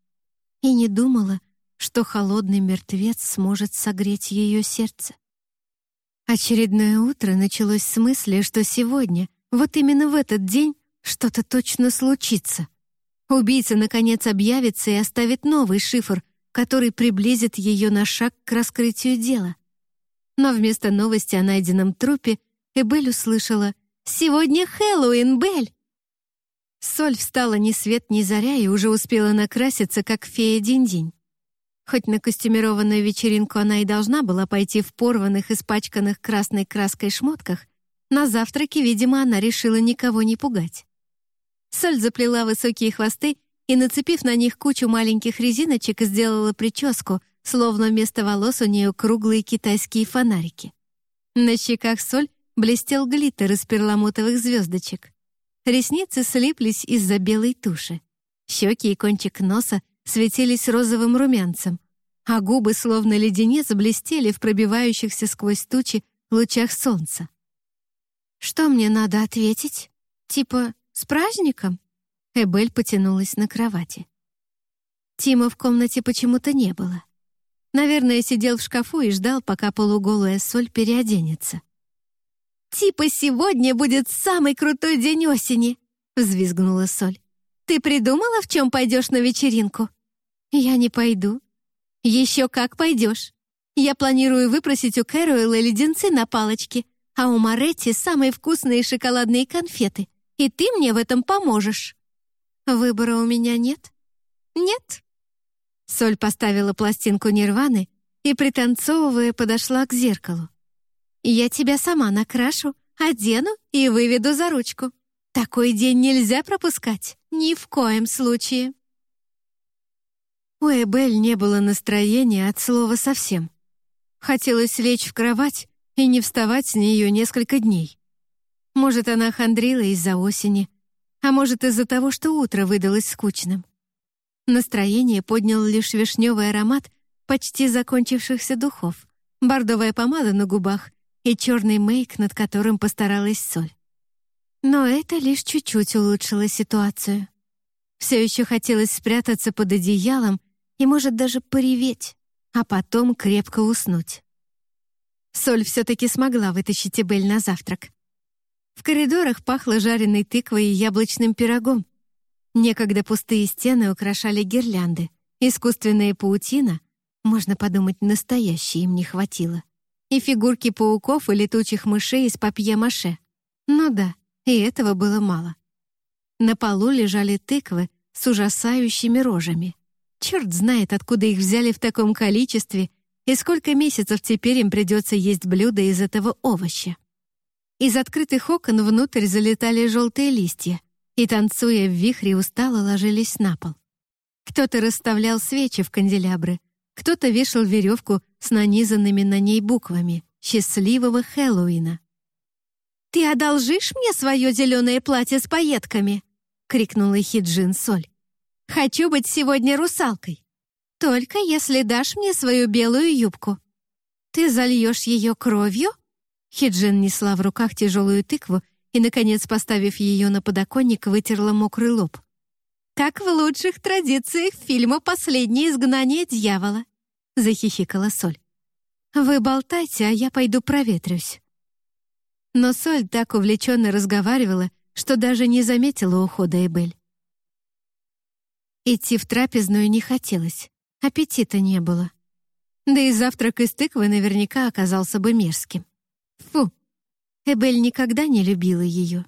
И не думала, что холодный мертвец сможет согреть ее сердце. Очередное утро началось с мысли, что сегодня, вот именно в этот день, что-то точно случится. Убийца, наконец, объявится и оставит новый шифр, который приблизит ее на шаг к раскрытию дела. Но вместо новости о найденном трупе Эбель услышала «Сегодня Хэллоуин, Бель!» Соль встала ни свет ни заря и уже успела накраситься, как фея Динь-Динь. Хоть на костюмированную вечеринку она и должна была пойти в порванных, испачканных красной краской шмотках, на завтраке, видимо, она решила никого не пугать. Соль заплела высокие хвосты и, нацепив на них кучу маленьких резиночек, сделала прическу, словно вместо волос у нее круглые китайские фонарики. На щеках Соль блестел глиттер из перламутровых звездочек. Ресницы слиплись из-за белой туши. Щеки и кончик носа светились розовым румянцем, а губы, словно леденец, блестели в пробивающихся сквозь тучи лучах солнца. «Что мне надо ответить? Типа, с праздником?» Эбель потянулась на кровати. Тима в комнате почему-то не было. Наверное, сидел в шкафу и ждал, пока полуголая соль переоденется. «Типа сегодня будет самый крутой день осени!» — взвизгнула соль. «Ты придумала, в чем пойдешь на вечеринку?» «Я не пойду». «Еще как пойдешь. Я планирую выпросить у Кэруэлла леденцы на палочке, а у Моретти самые вкусные шоколадные конфеты, и ты мне в этом поможешь». «Выбора у меня нет?» «Нет». Соль поставила пластинку Нирваны и, пританцовывая, подошла к зеркалу. «Я тебя сама накрашу, одену и выведу за ручку. Такой день нельзя пропускать, ни в коем случае». У Эбель не было настроения от слова совсем. Хотелось лечь в кровать и не вставать с нее несколько дней. Может, она хандрила из-за осени, а может, из-за того, что утро выдалось скучным. Настроение поднял лишь вишневый аромат почти закончившихся духов, бордовая помада на губах и черный мейк, над которым постаралась соль. Но это лишь чуть-чуть улучшило ситуацию. Все еще хотелось спрятаться под одеялом и, может, даже пореветь, а потом крепко уснуть. Соль все-таки смогла вытащить Эбель на завтрак. В коридорах пахло жареной тыквой и яблочным пирогом. Некогда пустые стены украшали гирлянды. Искусственная паутина, можно подумать, настоящей им не хватило. И фигурки пауков и летучих мышей из папье-маше. Ну да, и этого было мало. На полу лежали тыквы с ужасающими рожами. Черт знает, откуда их взяли в таком количестве и сколько месяцев теперь им придется есть блюда из этого овоща. Из открытых окон внутрь залетали желтые листья и, танцуя в вихре, устало ложились на пол. Кто-то расставлял свечи в канделябры, кто-то вешал веревку с нанизанными на ней буквами «Счастливого Хэллоуина». «Ты одолжишь мне свое зеленое платье с пайетками?» — крикнула Хиджин Соль. «Хочу быть сегодня русалкой. Только если дашь мне свою белую юбку. Ты зальешь ее кровью?» Хиджин несла в руках тяжелую тыкву и, наконец, поставив ее на подоконник, вытерла мокрый лоб. «Как в лучших традициях фильма «Последнее изгнание дьявола», — захихикала Соль. «Вы болтайте, а я пойду проветрюсь». Но Соль так увлеченно разговаривала, что даже не заметила ухода Эбель. Идти в трапезную не хотелось, аппетита не было. Да и завтрак из тыквы наверняка оказался бы мерзким. Фу! Эбель никогда не любила ее.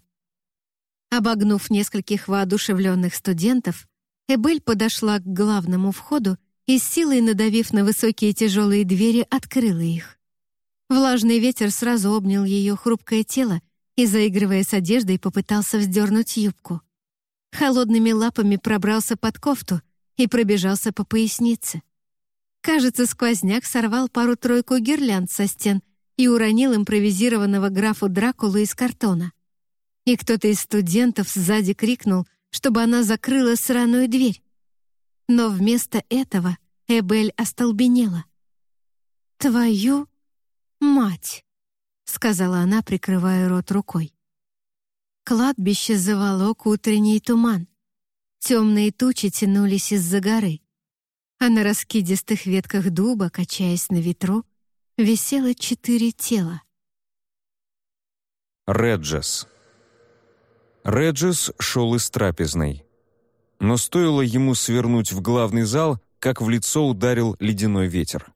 Обогнув нескольких воодушевленных студентов, Эбель подошла к главному входу и с силой надавив на высокие тяжелые двери, открыла их. Влажный ветер сразу обнял ее хрупкое тело и, заигрывая с одеждой, попытался вздернуть юбку. Холодными лапами пробрался под кофту и пробежался по пояснице. Кажется, сквозняк сорвал пару-тройку гирлянд со стен и уронил импровизированного графу Дракулу из картона. И кто-то из студентов сзади крикнул, чтобы она закрыла сраную дверь. Но вместо этого Эбель остолбенела. «Твою мать!» — сказала она, прикрывая рот рукой. Кладбище заволок утренний туман. Темные тучи тянулись из-за горы, а на раскидистых ветках дуба, качаясь на ветру, висело четыре тела. Реджес. Реджес шел из трапезной. Но стоило ему свернуть в главный зал, как в лицо ударил ледяной ветер.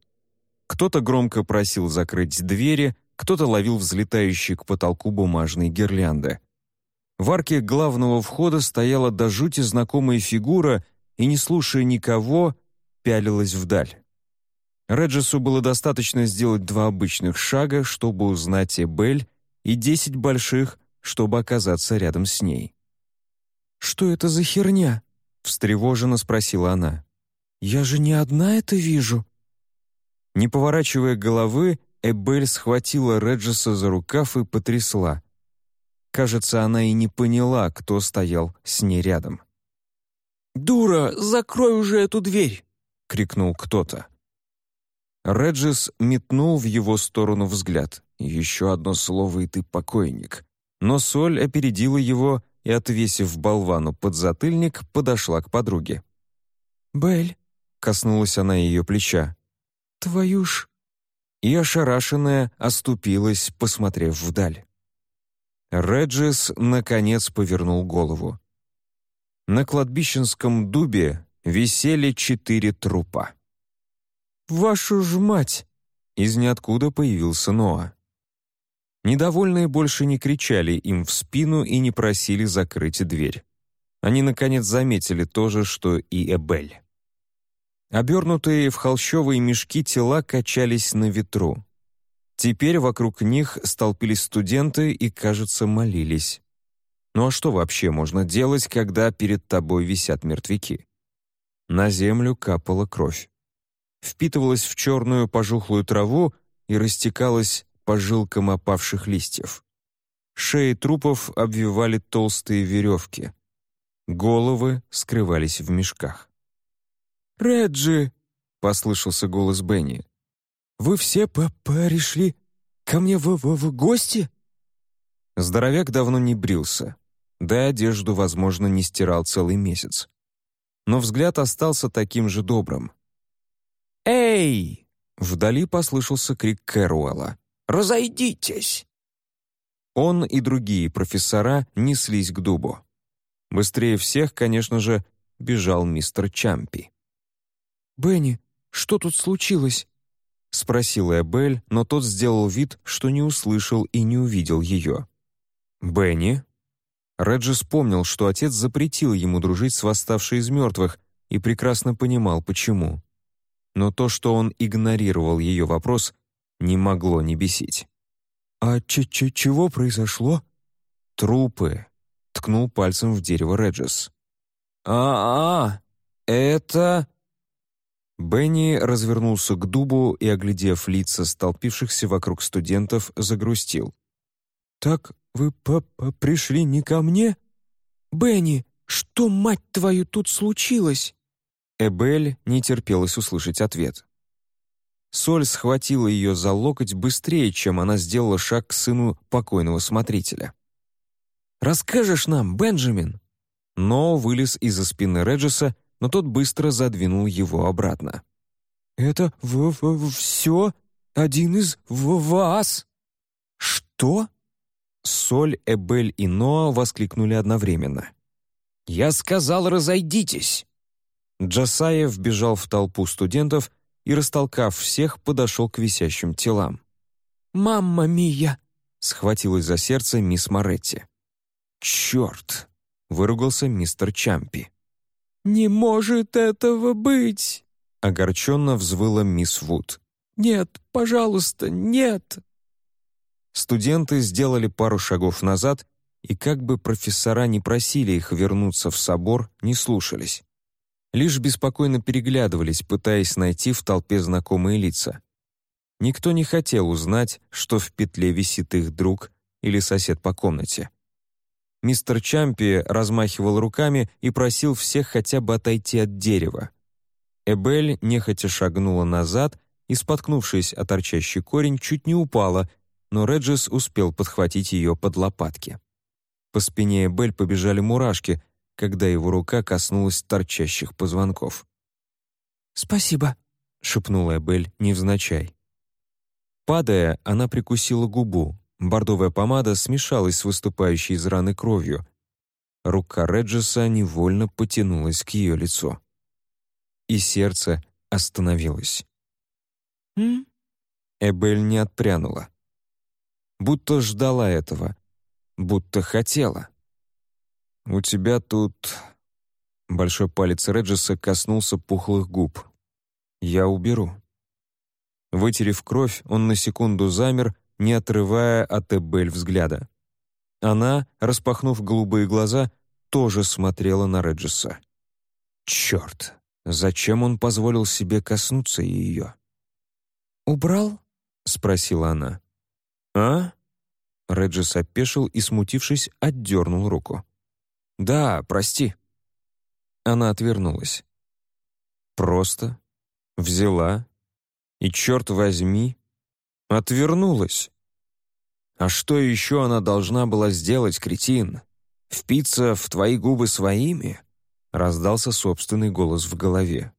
Кто-то громко просил закрыть двери, кто-то ловил взлетающие к потолку бумажные гирлянды. В арке главного входа стояла до жути знакомая фигура и, не слушая никого, пялилась вдаль. Реджесу было достаточно сделать два обычных шага, чтобы узнать Эбель, и десять больших, чтобы оказаться рядом с ней. «Что это за херня?» — встревоженно спросила она. «Я же не одна это вижу». Не поворачивая головы, Эбель схватила Реджеса за рукав и потрясла. Кажется, она и не поняла, кто стоял с ней рядом. «Дура, закрой уже эту дверь!» — крикнул кто-то. Реджис метнул в его сторону взгляд. Еще одно слово, и ты покойник. Но Соль опередила его и, отвесив болвану подзатыльник, подошла к подруге. «Белль», — коснулась она ее плеча. «Твою ж...» И ошарашенная оступилась, посмотрев вдаль. Реджис, наконец, повернул голову. На кладбищенском дубе висели четыре трупа. «Вашу ж мать!» Из ниоткуда появился Ноа. Недовольные больше не кричали им в спину и не просили закрыть дверь. Они, наконец, заметили то же, что и Эбель. Обернутые в холщовые мешки тела качались на ветру. Теперь вокруг них столпились студенты и, кажется, молились. Ну а что вообще можно делать, когда перед тобой висят мертвяки? На землю капала кровь впитывалась в черную пожухлую траву и растекалась по жилкам опавших листьев. Шеи трупов обвивали толстые веревки. Головы скрывались в мешках. «Реджи!» — послышался голос Бенни. «Вы все пришли ко мне в, в, в гости?» Здоровяк давно не брился, да одежду, возможно, не стирал целый месяц. Но взгляд остался таким же добрым. «Эй!» — вдали послышался крик Кэруэлла. «Разойдитесь!» Он и другие профессора неслись к дубу. Быстрее всех, конечно же, бежал мистер Чампи. «Бенни, что тут случилось?» — спросила Эбель, но тот сделал вид, что не услышал и не увидел ее. «Бенни?» Реджи вспомнил, что отец запретил ему дружить с восставшей из мертвых и прекрасно понимал, почему. Но то, что он игнорировал ее вопрос, не могло не бесить. «А ч -ч чего произошло?» «Трупы», — ткнул пальцем в дерево Реджес. «А-а, это...» Бенни развернулся к дубу и, оглядев лица столпившихся вокруг студентов, загрустил. «Так вы п -п пришли не ко мне? Бенни, что, мать твою, тут случилось?» Эбель не терпелось услышать ответ. Соль схватила ее за локоть быстрее, чем она сделала шаг к сыну покойного смотрителя. «Расскажешь нам, Бенджамин?» Но вылез из-за спины Реджеса, но тот быстро задвинул его обратно. «Это в -в все один из в вас?» «Что?» Соль, Эбель и Ноа воскликнули одновременно. «Я сказал, разойдитесь!» Джасаев бежал в толпу студентов и, растолкав всех, подошел к висящим телам. «Мамма мия!» — схватилась за сердце мисс Моретти. «Черт!» — выругался мистер Чампи. «Не может этого быть!» — огорченно взвыла мисс Вуд. «Нет, пожалуйста, нет!» Студенты сделали пару шагов назад, и как бы профессора не просили их вернуться в собор, не слушались. Лишь беспокойно переглядывались, пытаясь найти в толпе знакомые лица. Никто не хотел узнать, что в петле висит их друг или сосед по комнате. Мистер Чампи размахивал руками и просил всех хотя бы отойти от дерева. Эбель нехотя шагнула назад и, споткнувшись о торчащий корень, чуть не упала но Реджис успел подхватить ее под лопатки. По спине Эбель побежали мурашки, когда его рука коснулась торчащих позвонков. «Спасибо», — шепнула Эбель невзначай. Падая, она прикусила губу. Бордовая помада смешалась с выступающей из раны кровью. Рука Реджиса невольно потянулась к ее лицу. И сердце остановилось. «М?» Эбель не отпрянула будто ждала этого, будто хотела. «У тебя тут...» Большой палец Реджеса коснулся пухлых губ. «Я уберу». Вытерев кровь, он на секунду замер, не отрывая от Эбель взгляда. Она, распахнув голубые глаза, тоже смотрела на Реджеса. Черт, зачем он позволил себе коснуться ее? «Убрал?» — спросила она. «А?» Реджис опешил и, смутившись, отдернул руку. «Да, прости». Она отвернулась. Просто взяла и, черт возьми, отвернулась. А что еще она должна была сделать, кретин? Впиться в твои губы своими? Раздался собственный голос в голове.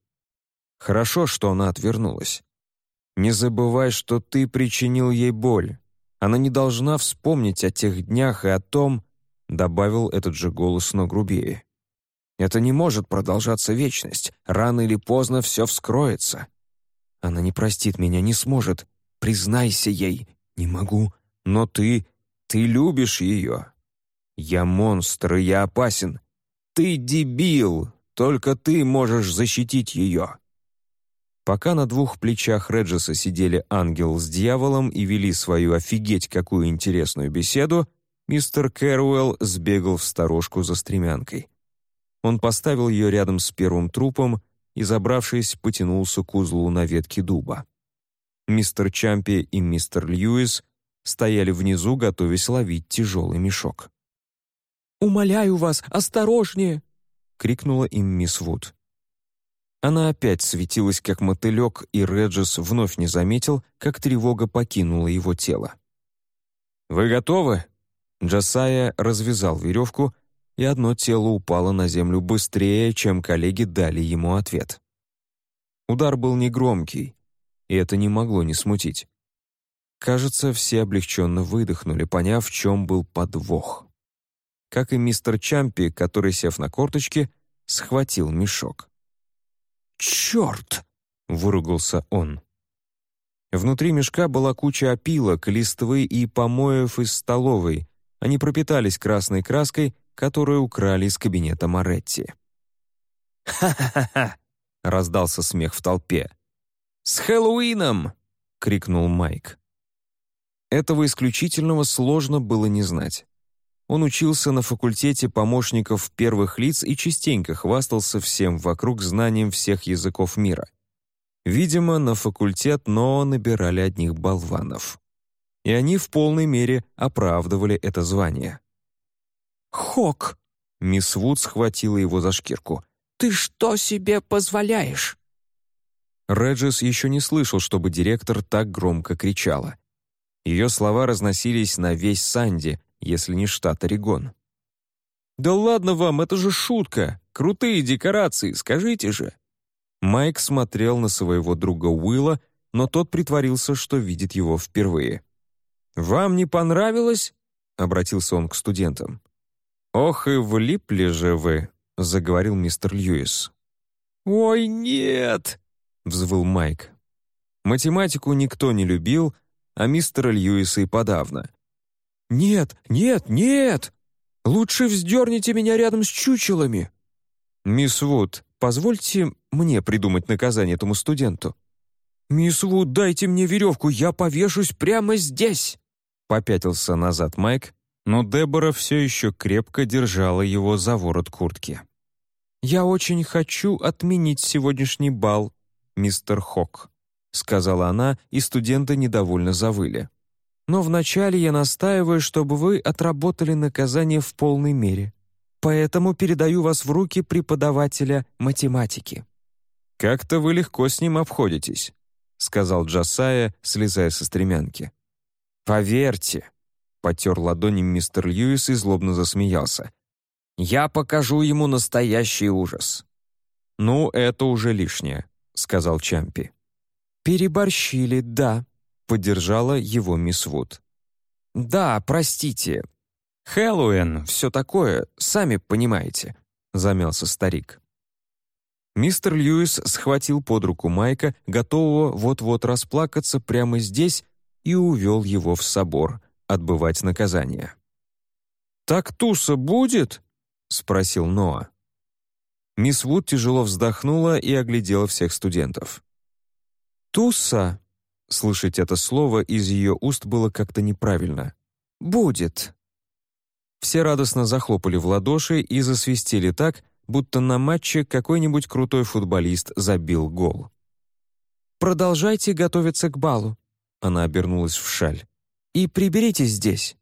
Хорошо, что она отвернулась. Не забывай, что ты причинил ей боль. Она не должна вспомнить о тех днях и о том, добавил этот же голос, но грубее. Это не может продолжаться вечность. Рано или поздно все вскроется. Она не простит меня, не сможет. Признайся ей. Не могу. Но ты... ты любишь ее. Я монстр, и я опасен. Ты дебил. Только ты можешь защитить ее. Пока на двух плечах Реджеса сидели ангел с дьяволом и вели свою офигеть какую интересную беседу, мистер Кэруэлл сбегал в сторожку за стремянкой. Он поставил ее рядом с первым трупом и, забравшись, потянулся к узлу на ветке дуба. Мистер Чампи и мистер Льюис стояли внизу, готовясь ловить тяжелый мешок. «Умоляю вас, осторожнее!» — крикнула им мисс Вуд. Она опять светилась, как мотылек, и Реджес вновь не заметил, как тревога покинула его тело. «Вы готовы?» Джасая развязал веревку, и одно тело упало на землю быстрее, чем коллеги дали ему ответ. Удар был негромкий, и это не могло не смутить. Кажется, все облегченно выдохнули, поняв, в чем был подвох. Как и мистер Чампи, который, сев на корточки, схватил мешок. «Черт!» — выругался он. Внутри мешка была куча опилок, листвы и помоев из столовой. Они пропитались красной краской, которую украли из кабинета Моретти. «Ха-ха-ха!» — раздался смех в толпе. «С Хэллоуином!» — крикнул Майк. Этого исключительного сложно было не знать. Он учился на факультете помощников первых лиц и частенько хвастался всем вокруг знанием всех языков мира. Видимо, на факультет но набирали одних болванов. И они в полной мере оправдывали это звание. «Хок!» — мисс Вуд схватила его за шкирку. «Ты что себе позволяешь?» Реджис еще не слышал, чтобы директор так громко кричала. Ее слова разносились на весь Санди, если не штат Орегон. «Да ладно вам, это же шутка! Крутые декорации, скажите же!» Майк смотрел на своего друга Уилла, но тот притворился, что видит его впервые. «Вам не понравилось?» — обратился он к студентам. «Ох и влипли же вы!» — заговорил мистер Льюис. «Ой, нет!» — взвыл Майк. Математику никто не любил, а мистера Льюиса и подавно. «Нет, нет, нет! Лучше вздерните меня рядом с чучелами!» «Мисс Вуд, позвольте мне придумать наказание этому студенту». «Мисс Вуд, дайте мне веревку, я повешусь прямо здесь!» Попятился назад Майк, но Дебора все еще крепко держала его за ворот куртки. «Я очень хочу отменить сегодняшний бал, мистер Хок», сказала она, и студенты недовольно завыли. Но вначале я настаиваю, чтобы вы отработали наказание в полной мере. Поэтому передаю вас в руки преподавателя математики». «Как-то вы легко с ним обходитесь», — сказал Джасая, слезая со стремянки. «Поверьте», — потер ладони мистер Льюис и злобно засмеялся. «Я покажу ему настоящий ужас». «Ну, это уже лишнее», — сказал Чампи. «Переборщили, да», Поддержала его мисс Вуд. «Да, простите. Хэллоуин, все такое, сами понимаете», — замялся старик. Мистер Льюис схватил под руку Майка, готового вот-вот расплакаться прямо здесь, и увел его в собор, отбывать наказание. «Так туса будет?» — спросил Ноа. Мисс Вуд тяжело вздохнула и оглядела всех студентов. «Туса Слышать это слово из ее уст было как-то неправильно. «Будет». Все радостно захлопали в ладоши и засвистели так, будто на матче какой-нибудь крутой футболист забил гол. «Продолжайте готовиться к балу», — она обернулась в шаль. «И приберитесь здесь».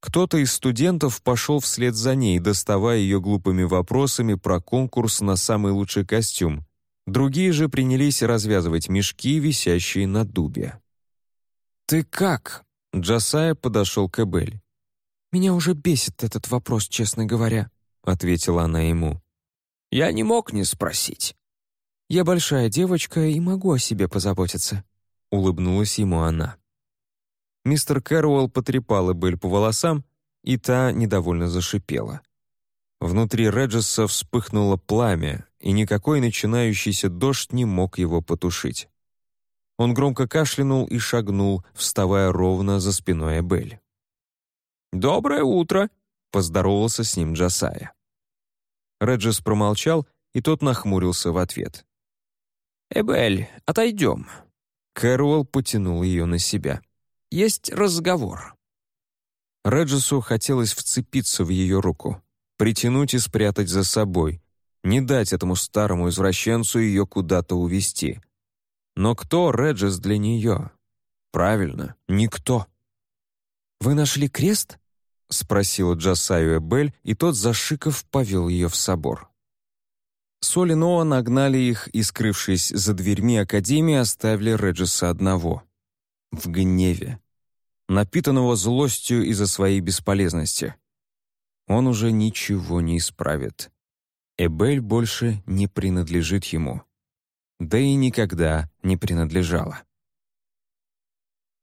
Кто-то из студентов пошел вслед за ней, доставая ее глупыми вопросами про конкурс на самый лучший костюм, Другие же принялись развязывать мешки, висящие на дубе. «Ты как?» — Джасая подошел к Эбель. «Меня уже бесит этот вопрос, честно говоря», — ответила она ему. «Я не мог не спросить». «Я большая девочка и могу о себе позаботиться», — улыбнулась ему она. Мистер Кэрролл потрепал Эбель по волосам, и та недовольно зашипела. Внутри Реджеса вспыхнуло пламя, и никакой начинающийся дождь не мог его потушить. Он громко кашлянул и шагнул, вставая ровно за спиной Эбель. «Доброе утро!» — поздоровался с ним Джасая. Реджес промолчал, и тот нахмурился в ответ. «Эбель, отойдем». Кэрол потянул ее на себя. «Есть разговор». Реджесу хотелось вцепиться в ее руку притянуть и спрятать за собой, не дать этому старому извращенцу ее куда-то увести. Но кто Реджес для нее? Правильно, никто. «Вы нашли крест?» — спросила Джасаю Эбель, и тот, зашиков, повел ее в собор. Соль и Ноа нагнали их и, скрывшись за дверьми Академии, оставили Реджеса одного. В гневе. Напитанного злостью из-за своей бесполезности. Он уже ничего не исправит. Эбель больше не принадлежит ему. Да и никогда не принадлежала.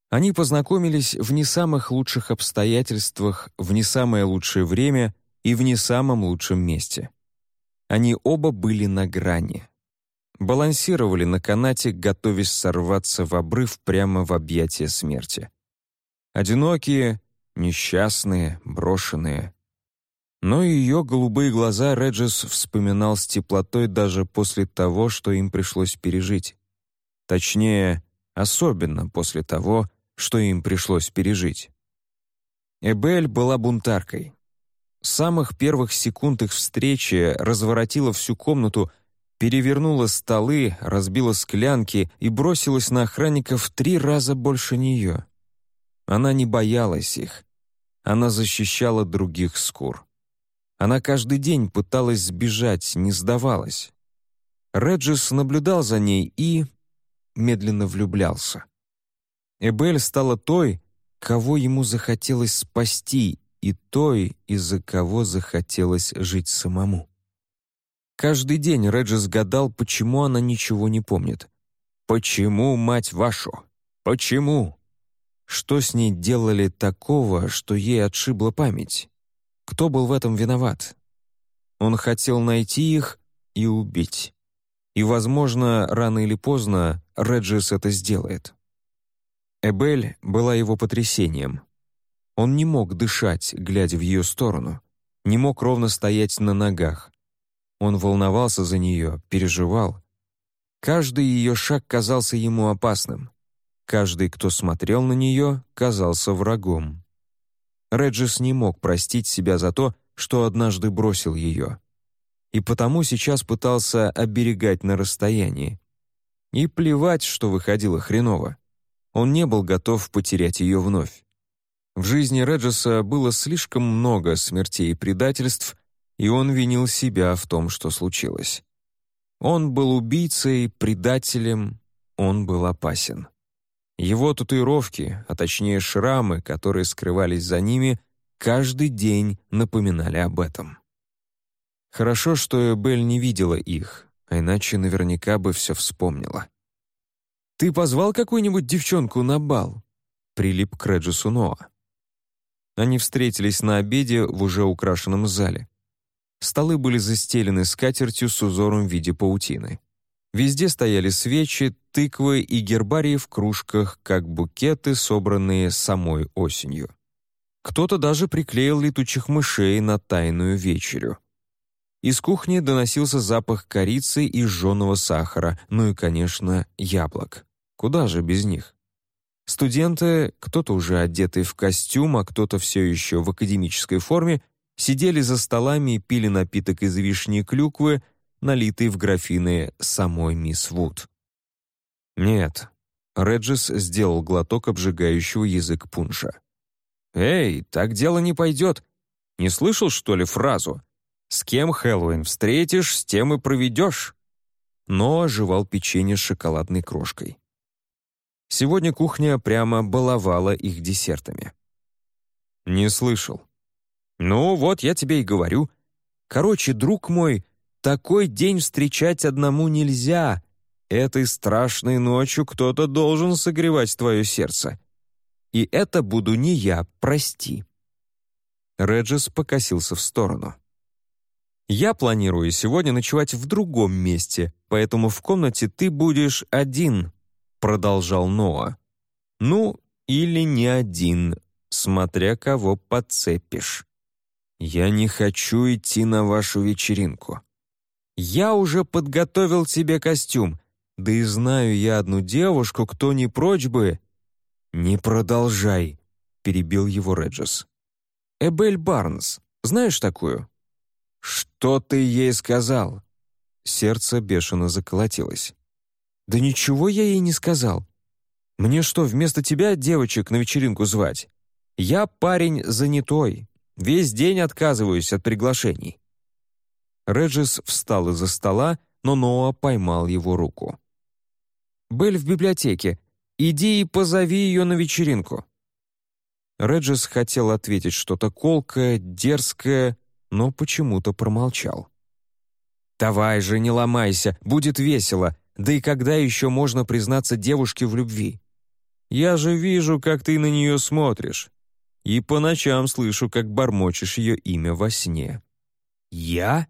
Они познакомились в не самых лучших обстоятельствах, в не самое лучшее время и в не самом лучшем месте. Они оба были на грани. Балансировали на канате, готовясь сорваться в обрыв прямо в объятия смерти. Одинокие, несчастные, брошенные. Но ее голубые глаза Реджес вспоминал с теплотой даже после того, что им пришлось пережить. Точнее, особенно после того, что им пришлось пережить. Эбель была бунтаркой. Самых первых секунд их встречи разворотила всю комнату, перевернула столы, разбила склянки и бросилась на охранников три раза больше нее. Она не боялась их. Она защищала других скур. Она каждый день пыталась сбежать, не сдавалась. Реджис наблюдал за ней и медленно влюблялся. Эбель стала той, кого ему захотелось спасти, и той, из-за кого захотелось жить самому. Каждый день Реджис гадал, почему она ничего не помнит. «Почему, мать вашу? Почему?» Что с ней делали такого, что ей отшибла память? Кто был в этом виноват? Он хотел найти их и убить. И, возможно, рано или поздно Реджис это сделает. Эбель была его потрясением. Он не мог дышать, глядя в ее сторону, не мог ровно стоять на ногах. Он волновался за нее, переживал. Каждый ее шаг казался ему опасным. Каждый, кто смотрел на нее, казался врагом. Реджис не мог простить себя за то, что однажды бросил ее. И потому сейчас пытался оберегать на расстоянии. И плевать, что выходило хреново. Он не был готов потерять ее вновь. В жизни Реджеса было слишком много смертей и предательств, и он винил себя в том, что случилось. Он был убийцей, предателем, он был опасен. Его татуировки, а точнее шрамы, которые скрывались за ними, каждый день напоминали об этом. Хорошо, что Эбель не видела их, а иначе наверняка бы все вспомнила. «Ты позвал какую-нибудь девчонку на бал?» — прилип к Реджису Ноа. Они встретились на обеде в уже украшенном зале. Столы были застелены скатертью с узором в виде паутины. Везде стояли свечи, тыквы и гербарии в кружках, как букеты, собранные самой осенью. Кто-то даже приклеил летучих мышей на тайную вечерю. Из кухни доносился запах корицы и жженого сахара, ну и, конечно, яблок. Куда же без них? Студенты, кто-то уже одетый в костюм, а кто-то все еще в академической форме, сидели за столами и пили напиток из вишни и клюквы, налитый в графины самой мисс Вуд. «Нет», — Реджис сделал глоток обжигающего язык пунша. «Эй, так дело не пойдет. Не слышал, что ли, фразу? С кем Хэллоуин встретишь, с тем и проведешь?» Но оживал печенье с шоколадной крошкой. Сегодня кухня прямо баловала их десертами. «Не слышал». «Ну, вот я тебе и говорю. Короче, друг мой, такой день встречать одному нельзя. Этой страшной ночью кто-то должен согревать твое сердце. И это буду не я, прости». Реджис покосился в сторону. «Я планирую сегодня ночевать в другом месте, поэтому в комнате ты будешь один», продолжал Ноа. «Ну, или не один, смотря кого подцепишь. Я не хочу идти на вашу вечеринку. Я уже подготовил тебе костюм, да и знаю я одну девушку, кто не прочь бы...» «Не продолжай», — перебил его Реджес. «Эбель Барнс, знаешь такую?» «Что ты ей сказал?» Сердце бешено заколотилось. «Да ничего я ей не сказал. Мне что, вместо тебя девочек на вечеринку звать? Я парень занятой. Весь день отказываюсь от приглашений». Реджис встал из-за стола, но Ноа поймал его руку. «Белль в библиотеке. Иди и позови ее на вечеринку». Реджис хотел ответить что-то колкое, дерзкое, но почему-то промолчал. «Давай же, не ломайся, будет весело. Да и когда еще можно признаться девушке в любви? Я же вижу, как ты на нее смотришь. И по ночам слышу, как бормочешь ее имя во сне». «Я?»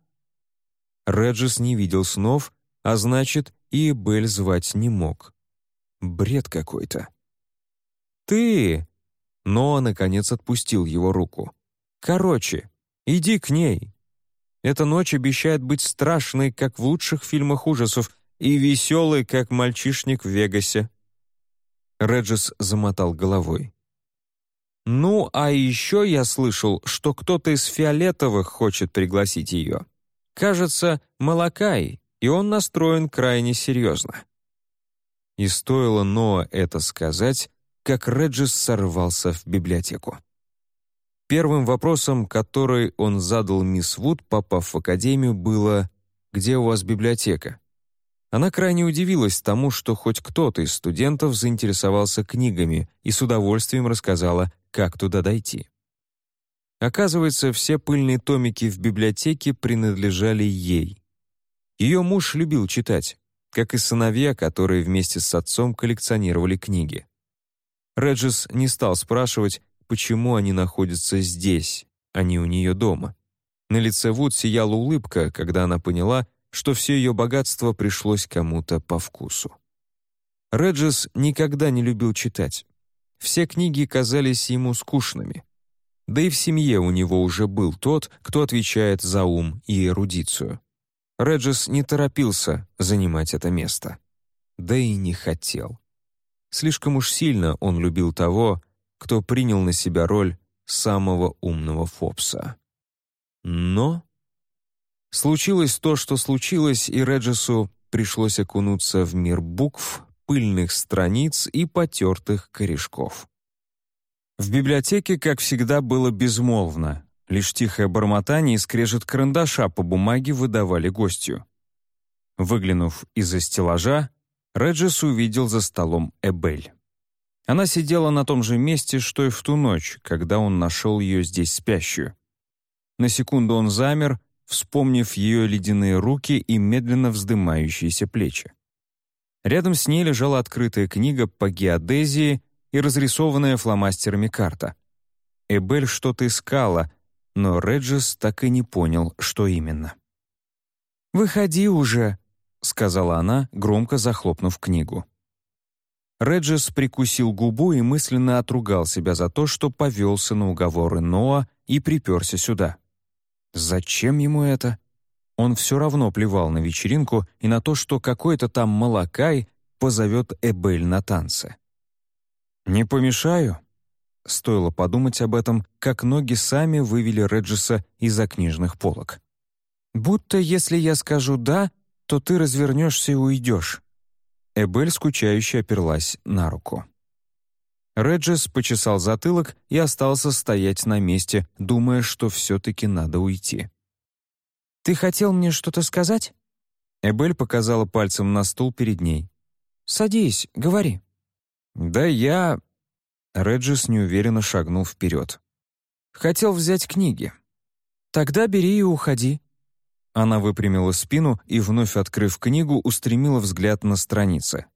Реджис не видел снов, а значит, и Бель звать не мог. Бред какой-то. «Ты!» Ноа, наконец, отпустил его руку. «Короче, иди к ней. Эта ночь обещает быть страшной, как в лучших фильмах ужасов, и веселой, как мальчишник в Вегасе». Реджис замотал головой. «Ну, а еще я слышал, что кто-то из фиолетовых хочет пригласить ее. Кажется, Малакай, и он настроен крайне серьезно». И стоило Ноа это сказать, как Реджис сорвался в библиотеку. Первым вопросом, который он задал мисс Вуд, попав в академию, было «Где у вас библиотека?». Она крайне удивилась тому, что хоть кто-то из студентов заинтересовался книгами и с удовольствием рассказала, как туда дойти. Оказывается, все пыльные томики в библиотеке принадлежали ей. Ее муж любил читать, как и сыновья, которые вместе с отцом коллекционировали книги. Реджис не стал спрашивать, почему они находятся здесь, а не у нее дома. На лице Вуд сияла улыбка, когда она поняла, что все ее богатство пришлось кому-то по вкусу. Реджис никогда не любил читать. Все книги казались ему скучными. Да и в семье у него уже был тот, кто отвечает за ум и эрудицию. Реджис не торопился занимать это место. Да и не хотел. Слишком уж сильно он любил того, кто принял на себя роль самого умного Фобса. Но... Случилось то, что случилось, и Реджесу пришлось окунуться в мир букв, пыльных страниц и потертых корешков. В библиотеке, как всегда, было безмолвно. Лишь тихое бормотание и скрежет карандаша по бумаге выдавали гостю. Выглянув из-за стеллажа, Реджис увидел за столом Эбель. Она сидела на том же месте, что и в ту ночь, когда он нашел ее здесь спящую. На секунду он замер, вспомнив ее ледяные руки и медленно вздымающиеся плечи. Рядом с ней лежала открытая книга по геодезии и разрисованная фломастерами карта. Эбель что-то искала, но Реджис так и не понял, что именно. «Выходи уже», — сказала она, громко захлопнув книгу. Реджес прикусил губу и мысленно отругал себя за то, что повелся на уговоры Ноа и приперся сюда. Зачем ему это? Он все равно плевал на вечеринку и на то, что какой-то там Малакай позовет Эбель на танцы. «Не помешаю?» Стоило подумать об этом, как ноги сами вывели Реджеса из-за книжных полок. «Будто если я скажу «да», то ты развернешься и уйдешь». Эбель скучающе оперлась на руку. Реджес почесал затылок и остался стоять на месте, думая, что все-таки надо уйти. «Ты хотел мне что-то сказать?» Эбель показала пальцем на стул перед ней. «Садись, говори». «Да я...» Реджес неуверенно шагнул вперед. «Хотел взять книги». «Тогда бери и уходи. Она выпрямила спину и, вновь открыв книгу, устремила взгляд на страницы.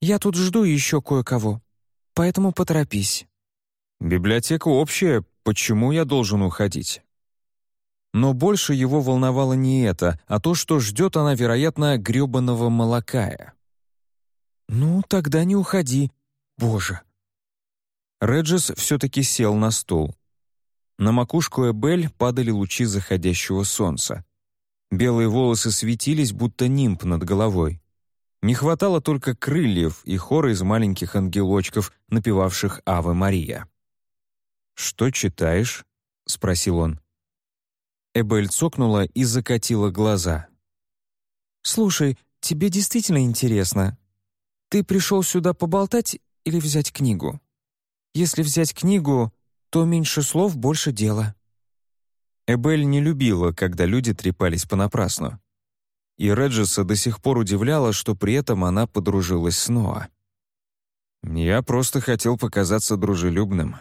«Я тут жду еще кое-кого, поэтому поторопись». «Библиотека общая, почему я должен уходить?» Но больше его волновало не это, а то, что ждет она, вероятно, грёбаного молокая. «Ну, тогда не уходи. Боже!» Реджес все-таки сел на стул. На макушку Эбель падали лучи заходящего солнца. Белые волосы светились, будто нимб над головой. Не хватало только крыльев и хора из маленьких ангелочков, напевавших «Аве Мария». «Что читаешь?» — спросил он. Эбель цокнула и закатила глаза. «Слушай, тебе действительно интересно. Ты пришел сюда поболтать или взять книгу? Если взять книгу, то меньше слов, больше дела». Эбель не любила, когда люди трепались понапрасну. И Реджеса до сих пор удивляло, что при этом она подружилась с Ноа. «Я просто хотел показаться дружелюбным».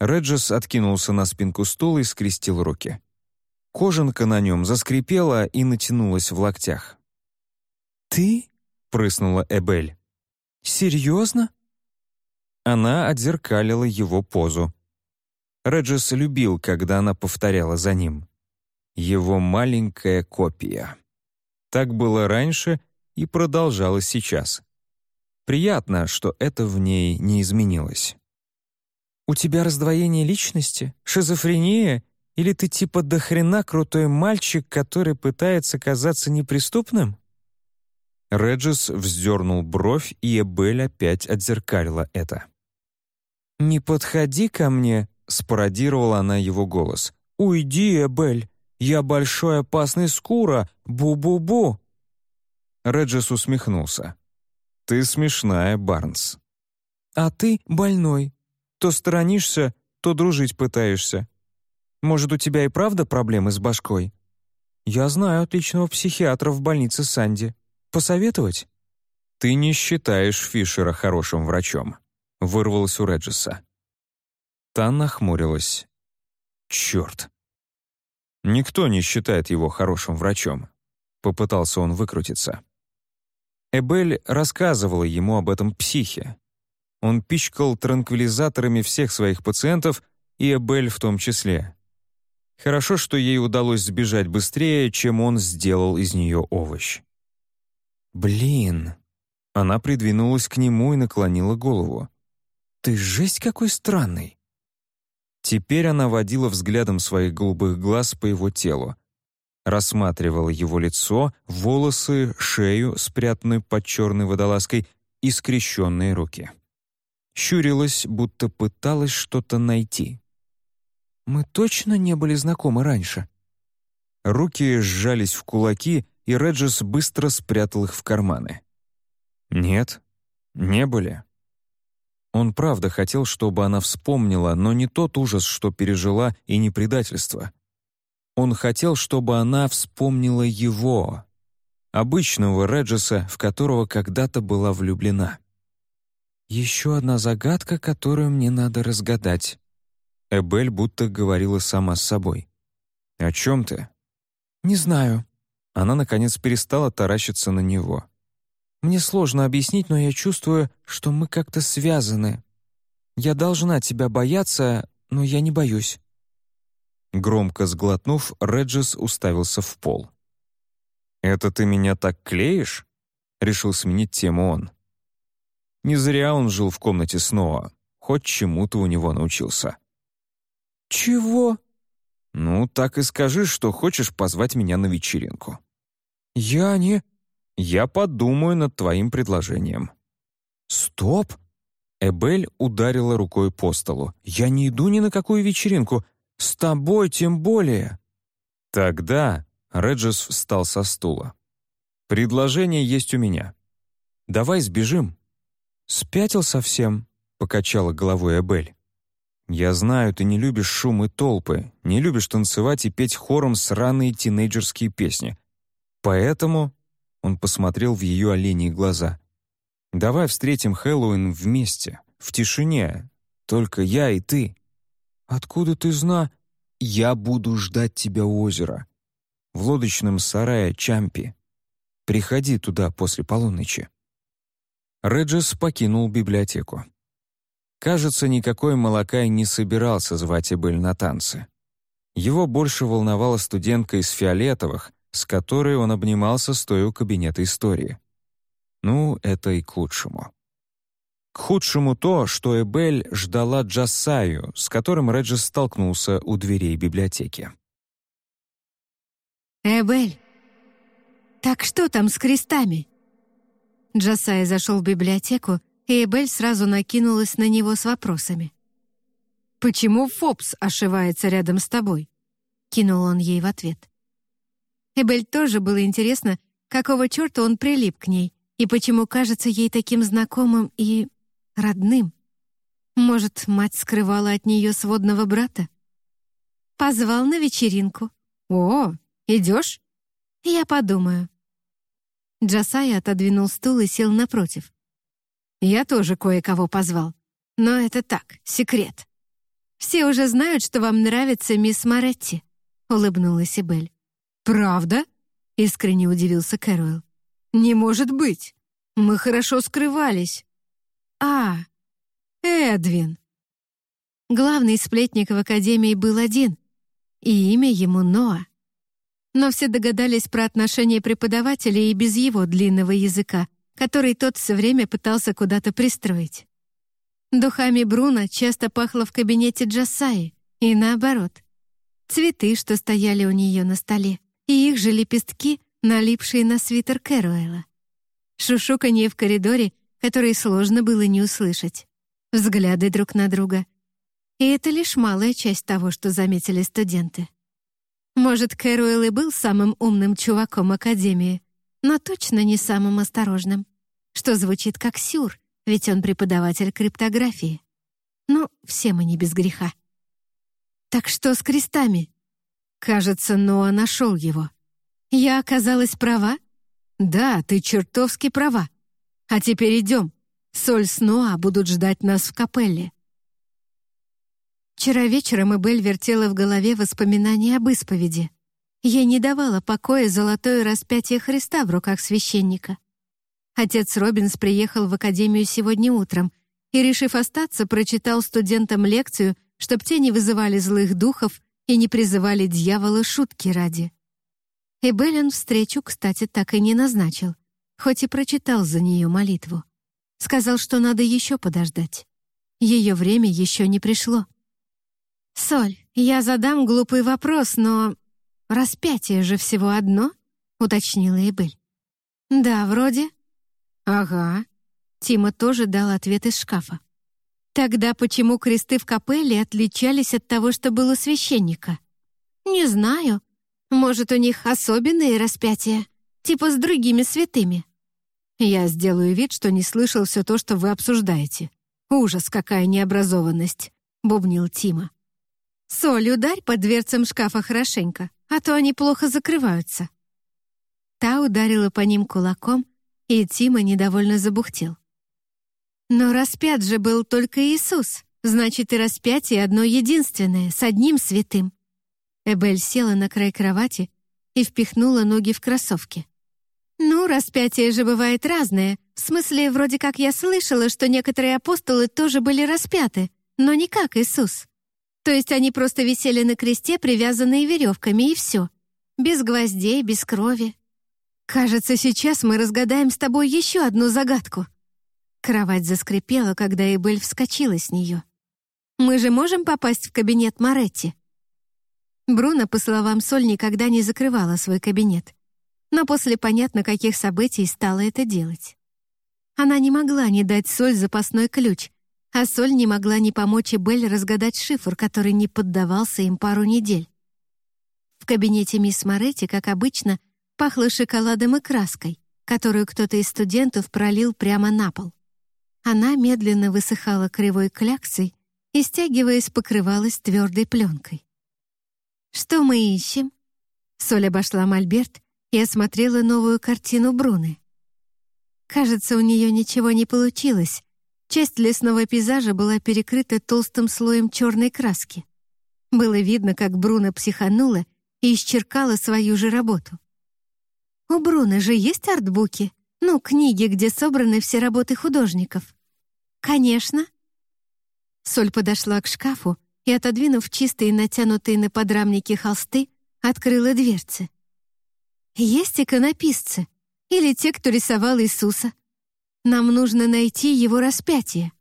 Реджес откинулся на спинку стула и скрестил руки. Кожанка на нем заскрипела и натянулась в локтях. «Ты?» — прыснула Эбель. «Серьезно?» Она отзеркалила его позу. Реджес любил, когда она повторяла за ним. Его маленькая копия. Так было раньше и продолжалось сейчас. Приятно, что это в ней не изменилось. «У тебя раздвоение личности? Шизофрения? Или ты типа дохрена крутой мальчик, который пытается казаться неприступным?» Реджис вздернул бровь, и Эбель опять отзеркалила это. «Не подходи ко мне», — спародировала она его голос. «Уйди, Эбель! Я большой опасный скура! Бу-бу-бу!» Реджис усмехнулся. «Ты смешная, Барнс». «А ты больной. То сторонишься, то дружить пытаешься. Может, у тебя и правда проблемы с башкой? Я знаю отличного психиатра в больнице Санди. Посоветовать?» «Ты не считаешь Фишера хорошим врачом», — вырвалось у Реджеса. Та нахмурилась. «Черт!» «Никто не считает его хорошим врачом», — попытался он выкрутиться. Эбель рассказывала ему об этом психе. Он пичкал транквилизаторами всех своих пациентов, и Эбель в том числе. Хорошо, что ей удалось сбежать быстрее, чем он сделал из нее овощ. «Блин!» Она придвинулась к нему и наклонила голову. «Ты жесть какой странный!» Теперь она водила взглядом своих голубых глаз по его телу, рассматривала его лицо, волосы, шею, спрятанную под черной водолазкой, и скрещенные руки. Щурилась, будто пыталась что-то найти. «Мы точно не были знакомы раньше?» Руки сжались в кулаки, и Реджес быстро спрятал их в карманы. «Нет, не были». Он правда хотел, чтобы она вспомнила, но не тот ужас, что пережила, и не предательство. Он хотел, чтобы она вспомнила его, обычного Реджеса, в которого когда-то была влюблена. «Еще одна загадка, которую мне надо разгадать». Эбель будто говорила сама с собой. «О чем ты?» «Не знаю». Она, наконец, перестала таращиться на него. Мне сложно объяснить, но я чувствую, что мы как-то связаны. Я должна тебя бояться, но я не боюсь». Громко сглотнув, Реджес уставился в пол. «Это ты меня так клеишь?» — решил сменить тему он. Не зря он жил в комнате снова, хоть чему-то у него научился. «Чего?» «Ну, так и скажи, что хочешь позвать меня на вечеринку». «Я не...» Я подумаю над твоим предложением». «Стоп!» Эбель ударила рукой по столу. «Я не иду ни на какую вечеринку. С тобой тем более». «Тогда...» — Реджес встал со стула. «Предложение есть у меня. Давай сбежим». «Спятил совсем», — покачала головой Эбель. «Я знаю, ты не любишь шум и толпы, не любишь танцевать и петь хором сраные тинейджерские песни. Поэтому он посмотрел в ее оленьи глаза. «Давай встретим Хэллоуин вместе, в тишине, только я и ты». «Откуда ты зна?» «Я буду ждать тебя у озера, в лодочном сарае Чампи. Приходи туда после полуночи». Реджес покинул библиотеку. Кажется, никакой Малакай не собирался звать Эбель на танцы. Его больше волновала студентка из фиолетовых, с которой он обнимался, стоя у кабинета истории. Ну, это и к лучшему. К худшему то, что Эбель ждала Джасаю, с которым Реджес столкнулся у дверей библиотеки. «Эбель, так что там с крестами?» Джасай зашел в библиотеку, и Эбель сразу накинулась на него с вопросами. «Почему Фобс ошивается рядом с тобой?» — кинул он ей в ответ. Эбель тоже было интересно, какого черта он прилип к ней и почему кажется ей таким знакомым и родным. Может, мать скрывала от нее сводного брата? Позвал на вечеринку. «О, идешь?» «Я подумаю». Джасай отодвинул стул и сел напротив. «Я тоже кое-кого позвал. Но это так, секрет». «Все уже знают, что вам нравится мисс Моретти», — улыбнулась Эбель. «Правда?» — искренне удивился Кэруэлл. «Не может быть! Мы хорошо скрывались». «А, Эдвин!» Главный сплетник в Академии был один, и имя ему Ноа. Но все догадались про отношения преподавателя и без его длинного языка, который тот все время пытался куда-то пристроить. Духами Бруно часто пахло в кабинете Джасаи, и наоборот. Цветы, что стояли у нее на столе, и их же лепестки, налипшие на свитер Кэруэла. Шушуканье в коридоре, которое сложно было не услышать. Взгляды друг на друга. И это лишь малая часть того, что заметили студенты. Может, Кэруэлл и был самым умным чуваком Академии, но точно не самым осторожным, что звучит как сюр — ведь он преподаватель криптографии. Ну, все мы не без греха. Так что с крестами? Кажется, Ноа нашел его. Я оказалась права? Да, ты чертовски права. А теперь идем. Соль с Ноа будут ждать нас в капелле. Вчера вечером Эбель вертела в голове воспоминания об исповеди. Ей не давало покоя золотое распятие Христа в руках священника. Отец Робинс приехал в академию сегодня утром и, решив остаться, прочитал студентам лекцию, чтоб те не вызывали злых духов и не призывали дьявола шутки ради. И Беллин встречу, кстати, так и не назначил, хоть и прочитал за нее молитву. Сказал, что надо еще подождать. Ее время еще не пришло. «Соль, я задам глупый вопрос, но распятие же всего одно?» — уточнила Эбель. «Да, вроде», «Ага». Тима тоже дал ответ из шкафа. «Тогда почему кресты в капелле отличались от того, что было у священника?» «Не знаю. Может, у них особенные распятия, типа с другими святыми?» «Я сделаю вид, что не слышал все то, что вы обсуждаете. Ужас, какая необразованность!» — бубнил Тима. «Соль ударь под дверцам шкафа хорошенько, а то они плохо закрываются». Та ударила по ним кулаком, и Тима недовольно забухтел. Но распят же был только Иисус, значит, и распятие одно единственное, с одним святым. Эбель села на край кровати и впихнула ноги в кроссовки. «Ну, распятие же бывает разное. В смысле, вроде как я слышала, что некоторые апостолы тоже были распяты, но не как Иисус. То есть они просто висели на кресте, привязанные веревками, и все. Без гвоздей, без крови. «Кажется, сейчас мы разгадаем с тобой еще одну загадку». Кровать заскрипела, когда Эбель вскочила с нее. «Мы же можем попасть в кабинет Моретти?» Бруно, по словам Соль, никогда не закрывала свой кабинет. Но после понятно каких событий стала это делать. Она не могла не дать Соль запасной ключ, а Соль не могла не помочь Эбель разгадать шифр, который не поддавался им пару недель. В кабинете мисс Моретти, как обычно, Пахло шоколадом и краской, которую кто-то из студентов пролил прямо на пол. Она медленно высыхала кривой кляксой и, стягиваясь, покрывалась твердой пленкой. «Что мы ищем?» Соль обошла мольберт и осмотрела новую картину Бруны. Кажется, у нее ничего не получилось. Часть лесного пейзажа была перекрыта толстым слоем черной краски. Было видно, как Бруно психанула и исчеркала свою же работу. У Бруны же есть артбуки? Ну, книги, где собраны все работы художников. Конечно. Соль подошла к шкафу и, отодвинув чистые натянутые на подрамники холсты, открыла дверцы. Есть иконописцы или те, кто рисовал Иисуса. Нам нужно найти его распятие.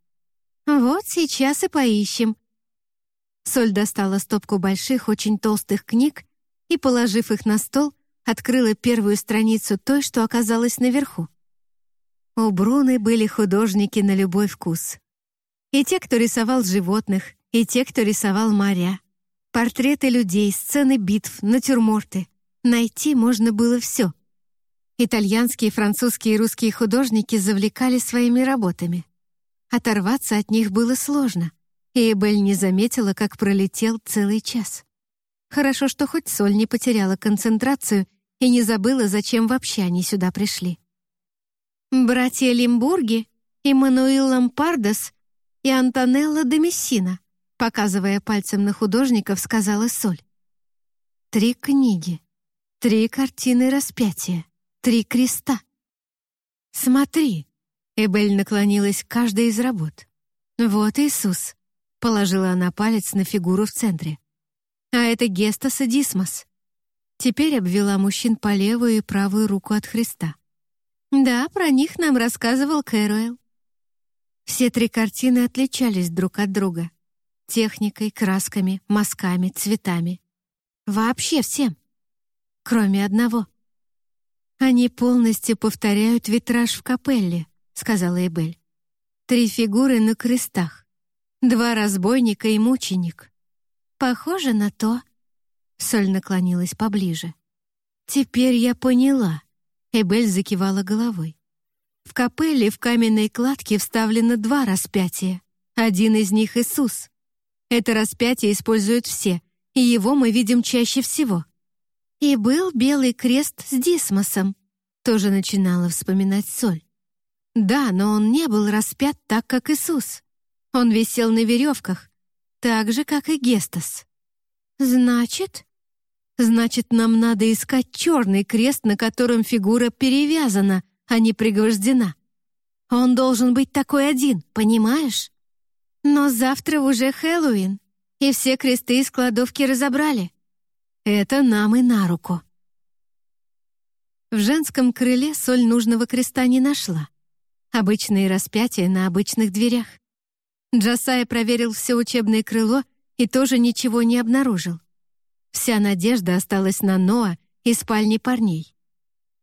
Вот сейчас и поищем. Соль достала стопку больших, очень толстых книг и, положив их на стол, открыла первую страницу той, что оказалась наверху. У Бруны были художники на любой вкус. И те, кто рисовал животных, и те, кто рисовал моря. Портреты людей, сцены битв, натюрморты. Найти можно было все. Итальянские, французские и русские художники завлекали своими работами. Оторваться от них было сложно, и Эбель не заметила, как пролетел целый час. Хорошо, что хоть Соль не потеряла концентрацию и не забыла, зачем вообще они сюда пришли. «Братья Лимбурги, Иммануил Лампардос и Антонелла де Мессина», показывая пальцем на художников, сказала Соль. «Три книги, три картины распятия, три креста». «Смотри», — Эбель наклонилась к каждой из работ. «Вот Иисус», — положила она палец на фигуру в центре. «А это Гестас и Дисмос». Теперь обвела мужчин по левую и правую руку от Христа. Да, про них нам рассказывал Кэруэлл. Все три картины отличались друг от друга. Техникой, красками, мазками, цветами. Вообще всем. Кроме одного. «Они полностью повторяют витраж в капелле», — сказала Эбель. «Три фигуры на крестах. Два разбойника и мученик. Похоже на то». Соль наклонилась поближе. «Теперь я поняла». Эбель закивала головой. В капелле в каменной кладке вставлено два распятия. Один из них — Иисус. Это распятие используют все, и его мы видим чаще всего. И был белый крест с Дисмосом, тоже начинала вспоминать Соль. Да, но он не был распят так, как Иисус. Он висел на веревках, так же, как и Гестас. Значит, Значит, нам надо искать черный крест, на котором фигура перевязана, а не пригвождена. Он должен быть такой один, понимаешь? Но завтра уже Хэллоуин, и все кресты из кладовки разобрали. Это нам и на руку. В женском крыле соль нужного креста не нашла. Обычные распятия на обычных дверях. Джасая проверил все учебное крыло и тоже ничего не обнаружил. Вся надежда осталась на Ноа и спальни парней.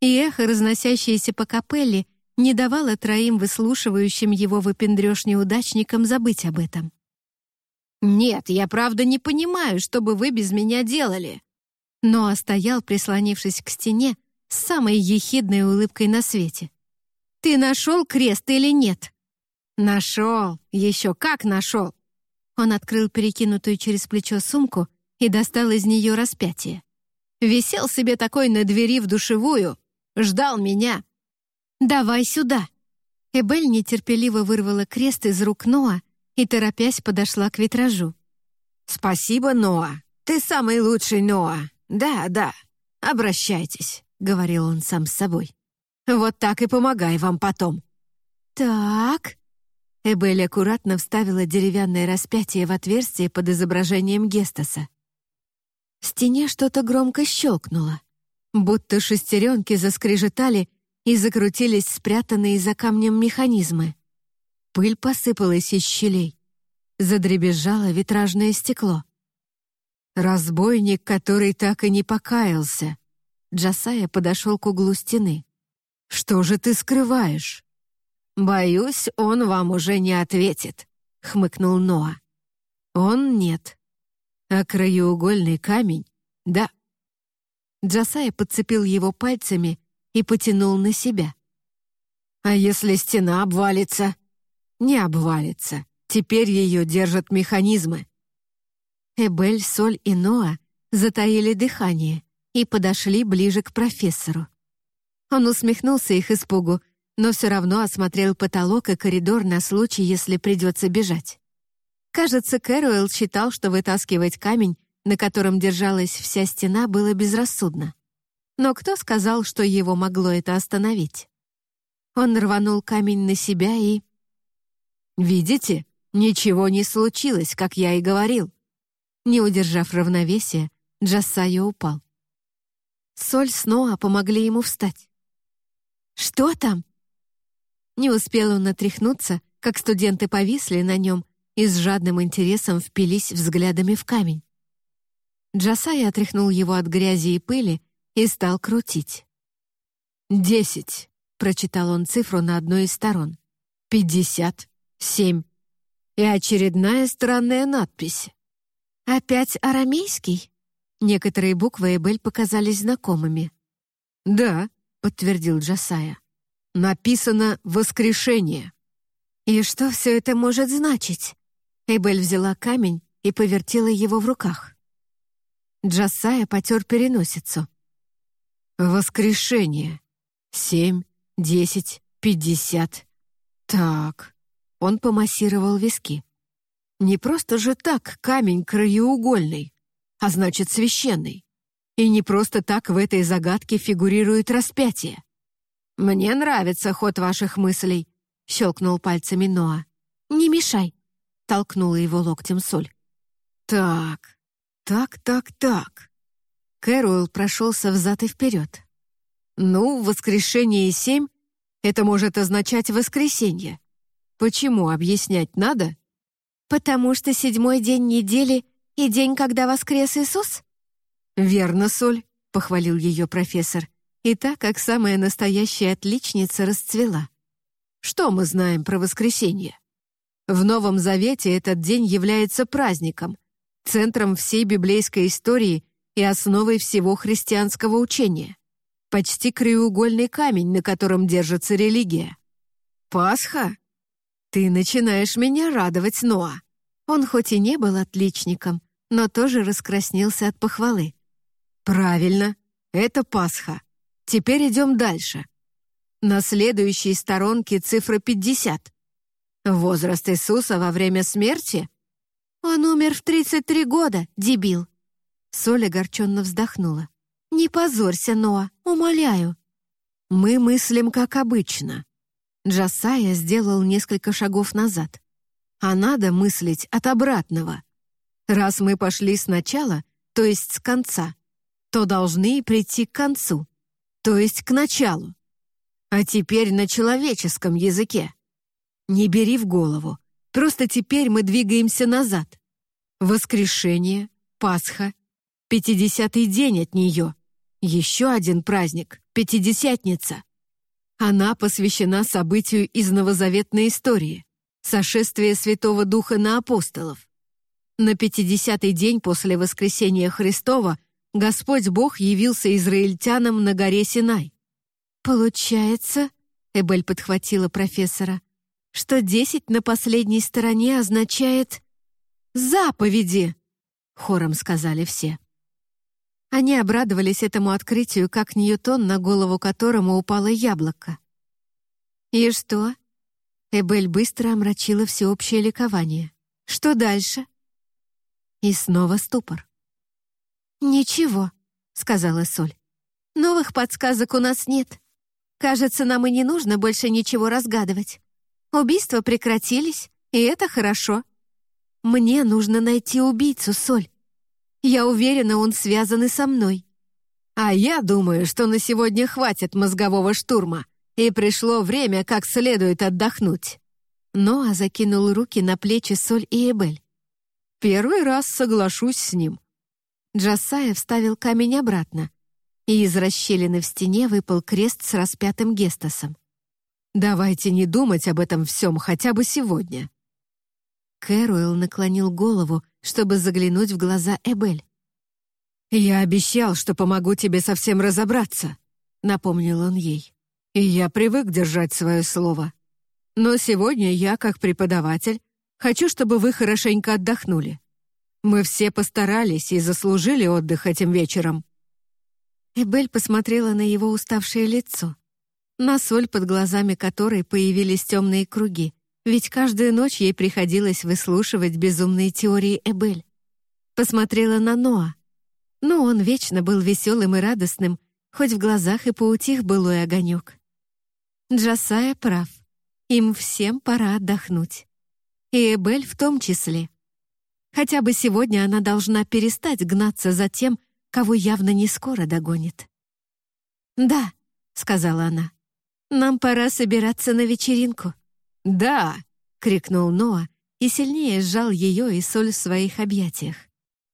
И эхо, разносящееся по капелле, не давало троим выслушивающим его выпендрёж неудачникам забыть об этом. «Нет, я правда не понимаю, что бы вы без меня делали». Ноа стоял, прислонившись к стене, с самой ехидной улыбкой на свете. «Ты нашел крест или нет?» «Нашел! Еще как нашел!» Он открыл перекинутую через плечо сумку и достал из нее распятие. Висел себе такой на двери в душевую, ждал меня. «Давай сюда!» Эбель нетерпеливо вырвала крест из рук Ноа и, торопясь, подошла к витражу. «Спасибо, Ноа. Ты самый лучший Ноа. Да, да. Обращайтесь», — говорил он сам с собой. «Вот так и помогай вам потом». «Так...» Эбель аккуратно вставила деревянное распятие в отверстие под изображением Гестаса. Стене что-то громко щелкнуло, будто шестеренки заскрежетали и закрутились спрятанные за камнем механизмы. Пыль посыпалась из щелей. Задребезжало витражное стекло. «Разбойник, который так и не покаялся». Джасая подошел к углу стены. «Что же ты скрываешь?» «Боюсь, он вам уже не ответит», — хмыкнул Ноа. «Он нет. А краеугольный камень — да. Джасая подцепил его пальцами и потянул на себя. «А если стена обвалится?» «Не обвалится. Теперь ее держат механизмы». Эбель, Соль и Ноа затаили дыхание и подошли ближе к профессору. Он усмехнулся их испугу, но все равно осмотрел потолок и коридор на случай, если придется бежать. Кажется, Кэруэлл считал, что вытаскивать камень, на котором держалась вся стена, было безрассудно. Но кто сказал, что его могло это остановить? Он рванул камень на себя и... «Видите? Ничего не случилось, как я и говорил». Не удержав равновесия, Джассайо упал. Соль снова помогли ему встать. «Что там?» Не успел он отряхнуться, как студенты повисли на нем и с жадным интересом впились взглядами в камень. Джасай отряхнул его от грязи и пыли и стал крутить. «Десять», — прочитал он цифру на одной из сторон. «Пятьдесят. Семь». И очередная странная надпись. «Опять арамейский?» Некоторые буквы Эбель показались знакомыми. «Да», — подтвердил Джасая. «Написано «воскрешение». «И что все это может значить?» Эбель взяла камень и повертела его в руках. Джасая потер переносицу. «Воскрешение. Семь, десять, пятьдесят. Так». Он помассировал виски. «Не просто же так камень краеугольный, а значит, священный. И не просто так в этой загадке фигурирует распятие. «Мне нравится ход ваших мыслей», — щелкнул пальцами Ноа. «Не мешай», — толкнула его локтем Соль. «Так, так, так, так». Кэруэлл прошелся взад и вперед. «Ну, воскрешение семь — это может означать воскресенье. Почему, объяснять надо?» «Потому что седьмой день недели и день, когда воскрес Иисус?» «Верно, Соль», — похвалил ее профессор, и так, как самая настоящая отличница, расцвела. «Что мы знаем про воскресенье?» В Новом Завете этот день является праздником, центром всей библейской истории и основой всего христианского учения. Почти краеугольный камень, на котором держится религия. «Пасха? Ты начинаешь меня радовать, Ноа!» Он хоть и не был отличником, но тоже раскраснился от похвалы. «Правильно, это Пасха. Теперь идем дальше. На следующей сторонке цифра 50. Возраст Иисуса во время смерти? Он умер в 33 года, дебил. Соля огорченно вздохнула. «Не позорься, Ноа, умоляю». «Мы мыслим, как обычно». Джасая сделал несколько шагов назад. «А надо мыслить от обратного. Раз мы пошли сначала, то есть с конца, то должны прийти к концу, то есть к началу. А теперь на человеческом языке. Не бери в голову, просто теперь мы двигаемся назад. Воскрешение, Пасха, пятидесятый день от нее, еще один праздник, Пятидесятница. Она посвящена событию из новозаветной истории, сошествия Святого Духа на апостолов. На пятидесятый день после воскресения Христова Господь Бог явился израильтянам на горе Синай. «Получается», — Эбель подхватила профессора, «что десять на последней стороне означает «заповеди», — хором сказали все. Они обрадовались этому открытию, как Ньютон, на голову которому упало яблоко. «И что?» Эбель быстро омрачила всеобщее ликование. «Что дальше?» И снова ступор. «Ничего», — сказала Соль. «Новых подсказок у нас нет. Кажется, нам и не нужно больше ничего разгадывать. Убийства прекратились, и это хорошо. Мне нужно найти убийцу, Соль. Я уверена, он связан и со мной». «А я думаю, что на сегодня хватит мозгового штурма, и пришло время как следует отдохнуть». Ноа закинул руки на плечи Соль и Эбель. «Первый раз соглашусь с ним. Джасая вставил камень обратно, и из расщелины в стене выпал крест с распятым Гестасом. «Давайте не думать об этом всем хотя бы сегодня». Кэруэлл наклонил голову, чтобы заглянуть в глаза Эбель. «Я обещал, что помогу тебе совсем разобраться», — напомнил он ей. «И я привык держать свое слово. Но сегодня я, как преподаватель, хочу, чтобы вы хорошенько отдохнули. Мы все постарались и заслужили отдых этим вечером». Эбель посмотрела на его уставшее лицо, на соль под глазами которой появились темные круги, ведь каждую ночь ей приходилось выслушивать безумные теории Эбель. Посмотрела на Ноа. Но он вечно был веселым и радостным, хоть в глазах и поутих былой огонек. Джасая прав. Им всем пора отдохнуть. И Эбель в том числе. Хотя бы сегодня она должна перестать гнаться за тем, кого явно не скоро догонит. «Да», — сказала она, — «нам пора собираться на вечеринку». «Да!» — крикнул Ноа и сильнее сжал ее и соль в своих объятиях.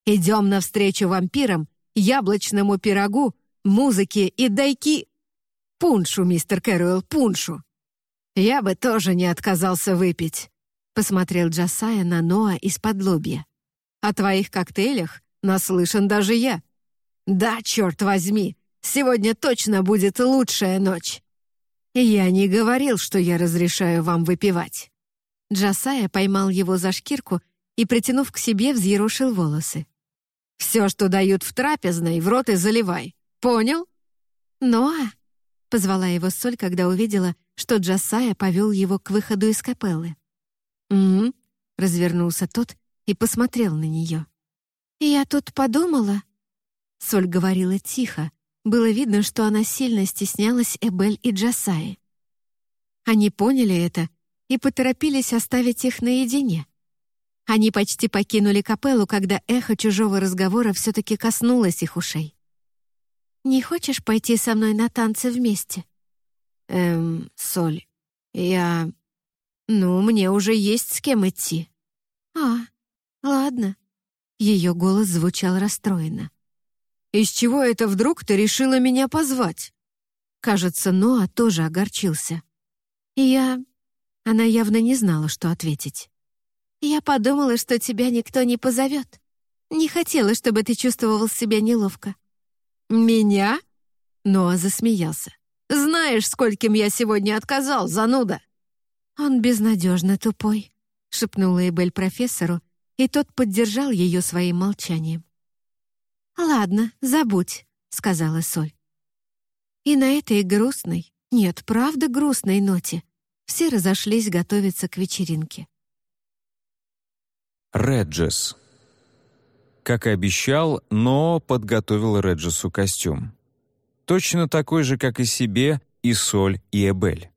«Идем навстречу вампирам, яблочному пирогу, музыке и дайки...» «Пуншу, мистер Кэруэлл, пуншу!» «Я бы тоже не отказался выпить», — посмотрел Джасая на Ноа из-под лобья. О твоих коктейлях наслышан даже я. Да, черт возьми, сегодня точно будет лучшая ночь. Я не говорил, что я разрешаю вам выпивать. Джасая поймал его за шкирку и, притянув к себе, взъерошил волосы. «Все, что дают в трапезной, в рот и заливай. Понял?» «Ноа!» — позвала его Соль, когда увидела, что Джасая повел его к выходу из капеллы. «Угу», — развернулся тот и посмотрел на нее. «Я тут подумала...» Соль говорила тихо. Было видно, что она сильно стеснялась Эбель и Джасаи. Они поняли это и поторопились оставить их наедине. Они почти покинули капеллу, когда эхо чужого разговора все-таки коснулось их ушей. «Не хочешь пойти со мной на танцы вместе?» «Эм, Соль, я... Ну, мне уже есть с кем идти». «А, ладно». Ее голос звучал расстроенно. «Из чего это вдруг ты решила меня позвать?» Кажется, Ноа тоже огорчился. «Я...» Она явно не знала, что ответить. «Я подумала, что тебя никто не позовет. Не хотела, чтобы ты чувствовал себя неловко». «Меня?» Ноа засмеялся. «Знаешь, скольким я сегодня отказал, зануда?» «Он безнадежно тупой», — шепнула Эбель профессору, и тот поддержал ее своим молчанием. «Ладно, забудь», — сказала Соль. И на этой грустной, нет, правда грустной ноте все разошлись готовиться к вечеринке. Реджес. Как и обещал, но подготовил Реджесу костюм. Точно такой же, как и себе, и Соль, и Эбель.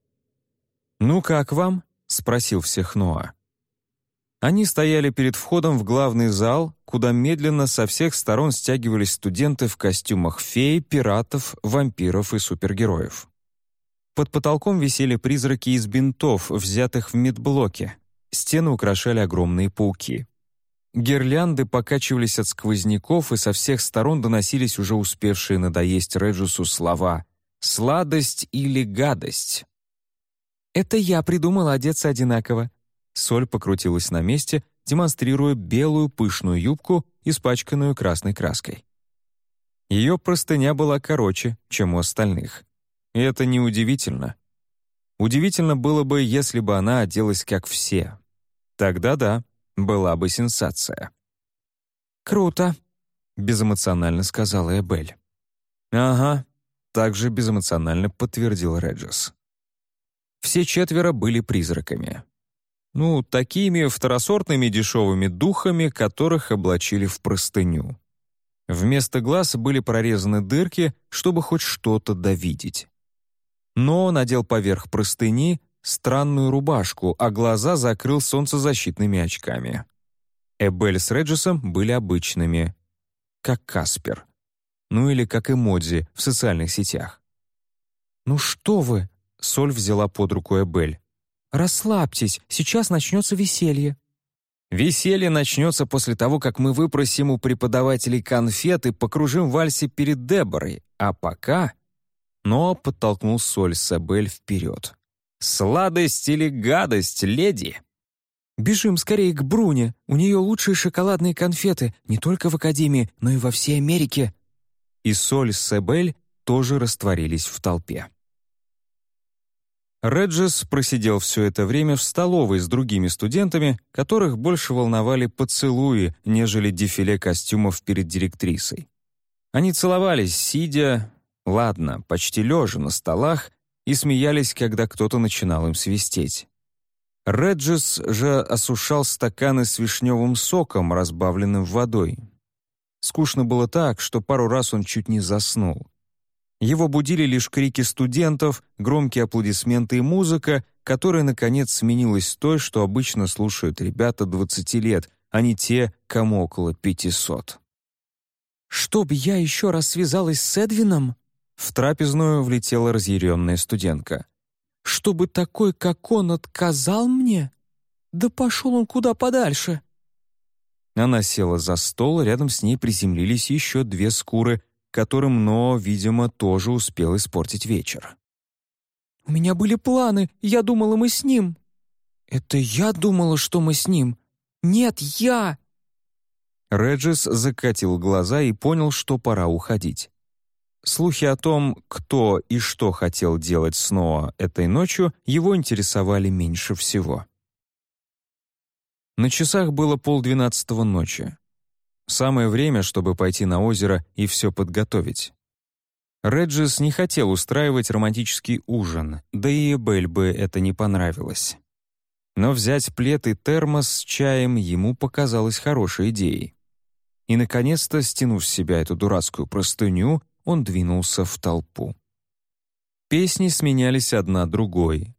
«Ну как вам?» — спросил всех Ноа. Они стояли перед входом в главный зал, куда медленно со всех сторон стягивались студенты в костюмах фей, пиратов, вампиров и супергероев. Под потолком висели призраки из бинтов, взятых в медблоке. Стены украшали огромные пауки. Гирлянды покачивались от сквозняков, и со всех сторон доносились уже успевшие надоесть Реджусу слова «сладость» или «гадость». «Это я придумала одеться одинаково». Соль покрутилась на месте, демонстрируя белую пышную юбку, испачканную красной краской. Ее простыня была короче, чем у остальных. И это неудивительно. Удивительно было бы, если бы она оделась как все. Тогда да, была бы сенсация. «Круто», — безэмоционально сказала Эбель. «Ага», — также безэмоционально подтвердил Реджес. Все четверо были призраками. Ну, такими второсортными дешевыми духами, которых облачили в простыню. Вместо глаз были прорезаны дырки, чтобы хоть что-то довидеть но надел поверх простыни странную рубашку, а глаза закрыл солнцезащитными очками. Эбель с Реджесом были обычными, как Каспер. Ну или как эмодзи в социальных сетях. «Ну что вы?» — Соль взяла под руку Эбель. «Расслабьтесь, сейчас начнется веселье». «Веселье начнется после того, как мы выпросим у преподавателей конфеты, покружим вальсе перед Деборой, а пока...» но подтолкнул Соль Сабель вперед. «Сладость или гадость, леди?» «Бежим скорее к Бруне. У нее лучшие шоколадные конфеты не только в Академии, но и во всей Америке». И Соль Сабель тоже растворились в толпе. Реджес просидел все это время в столовой с другими студентами, которых больше волновали поцелуи, нежели дефиле костюмов перед директрисой. Они целовались, сидя, ладно, почти лежа на столах, и смеялись, когда кто-то начинал им свистеть. Реджес же осушал стаканы с вишневым соком, разбавленным водой. Скучно было так, что пару раз он чуть не заснул. Его будили лишь крики студентов, громкие аплодисменты и музыка, которая, наконец, сменилась той, что обычно слушают ребята 20 лет, а не те, кому около 500. «Чтоб я еще раз связалась с Эдвином?» В трапезную влетела разъяренная студентка. «Чтобы такой, как он, отказал мне? Да пошел он куда подальше!» Она села за стол, рядом с ней приземлились еще две скуры, которым Но, видимо, тоже успел испортить вечер. «У меня были планы, я думала, мы с ним». «Это я думала, что мы с ним. Нет, я!» Реджис закатил глаза и понял, что пора уходить. Слухи о том, кто и что хотел делать снова этой ночью, его интересовали меньше всего. На часах было полдвенадцатого ночи. Самое время, чтобы пойти на озеро и все подготовить. Реджис не хотел устраивать романтический ужин, да и Эбель бы это не понравилось. Но взять плед и термос с чаем ему показалось хорошей идеей. И, наконец-то, стянув с себя эту дурацкую простыню, он двинулся в толпу. Песни сменялись одна другой.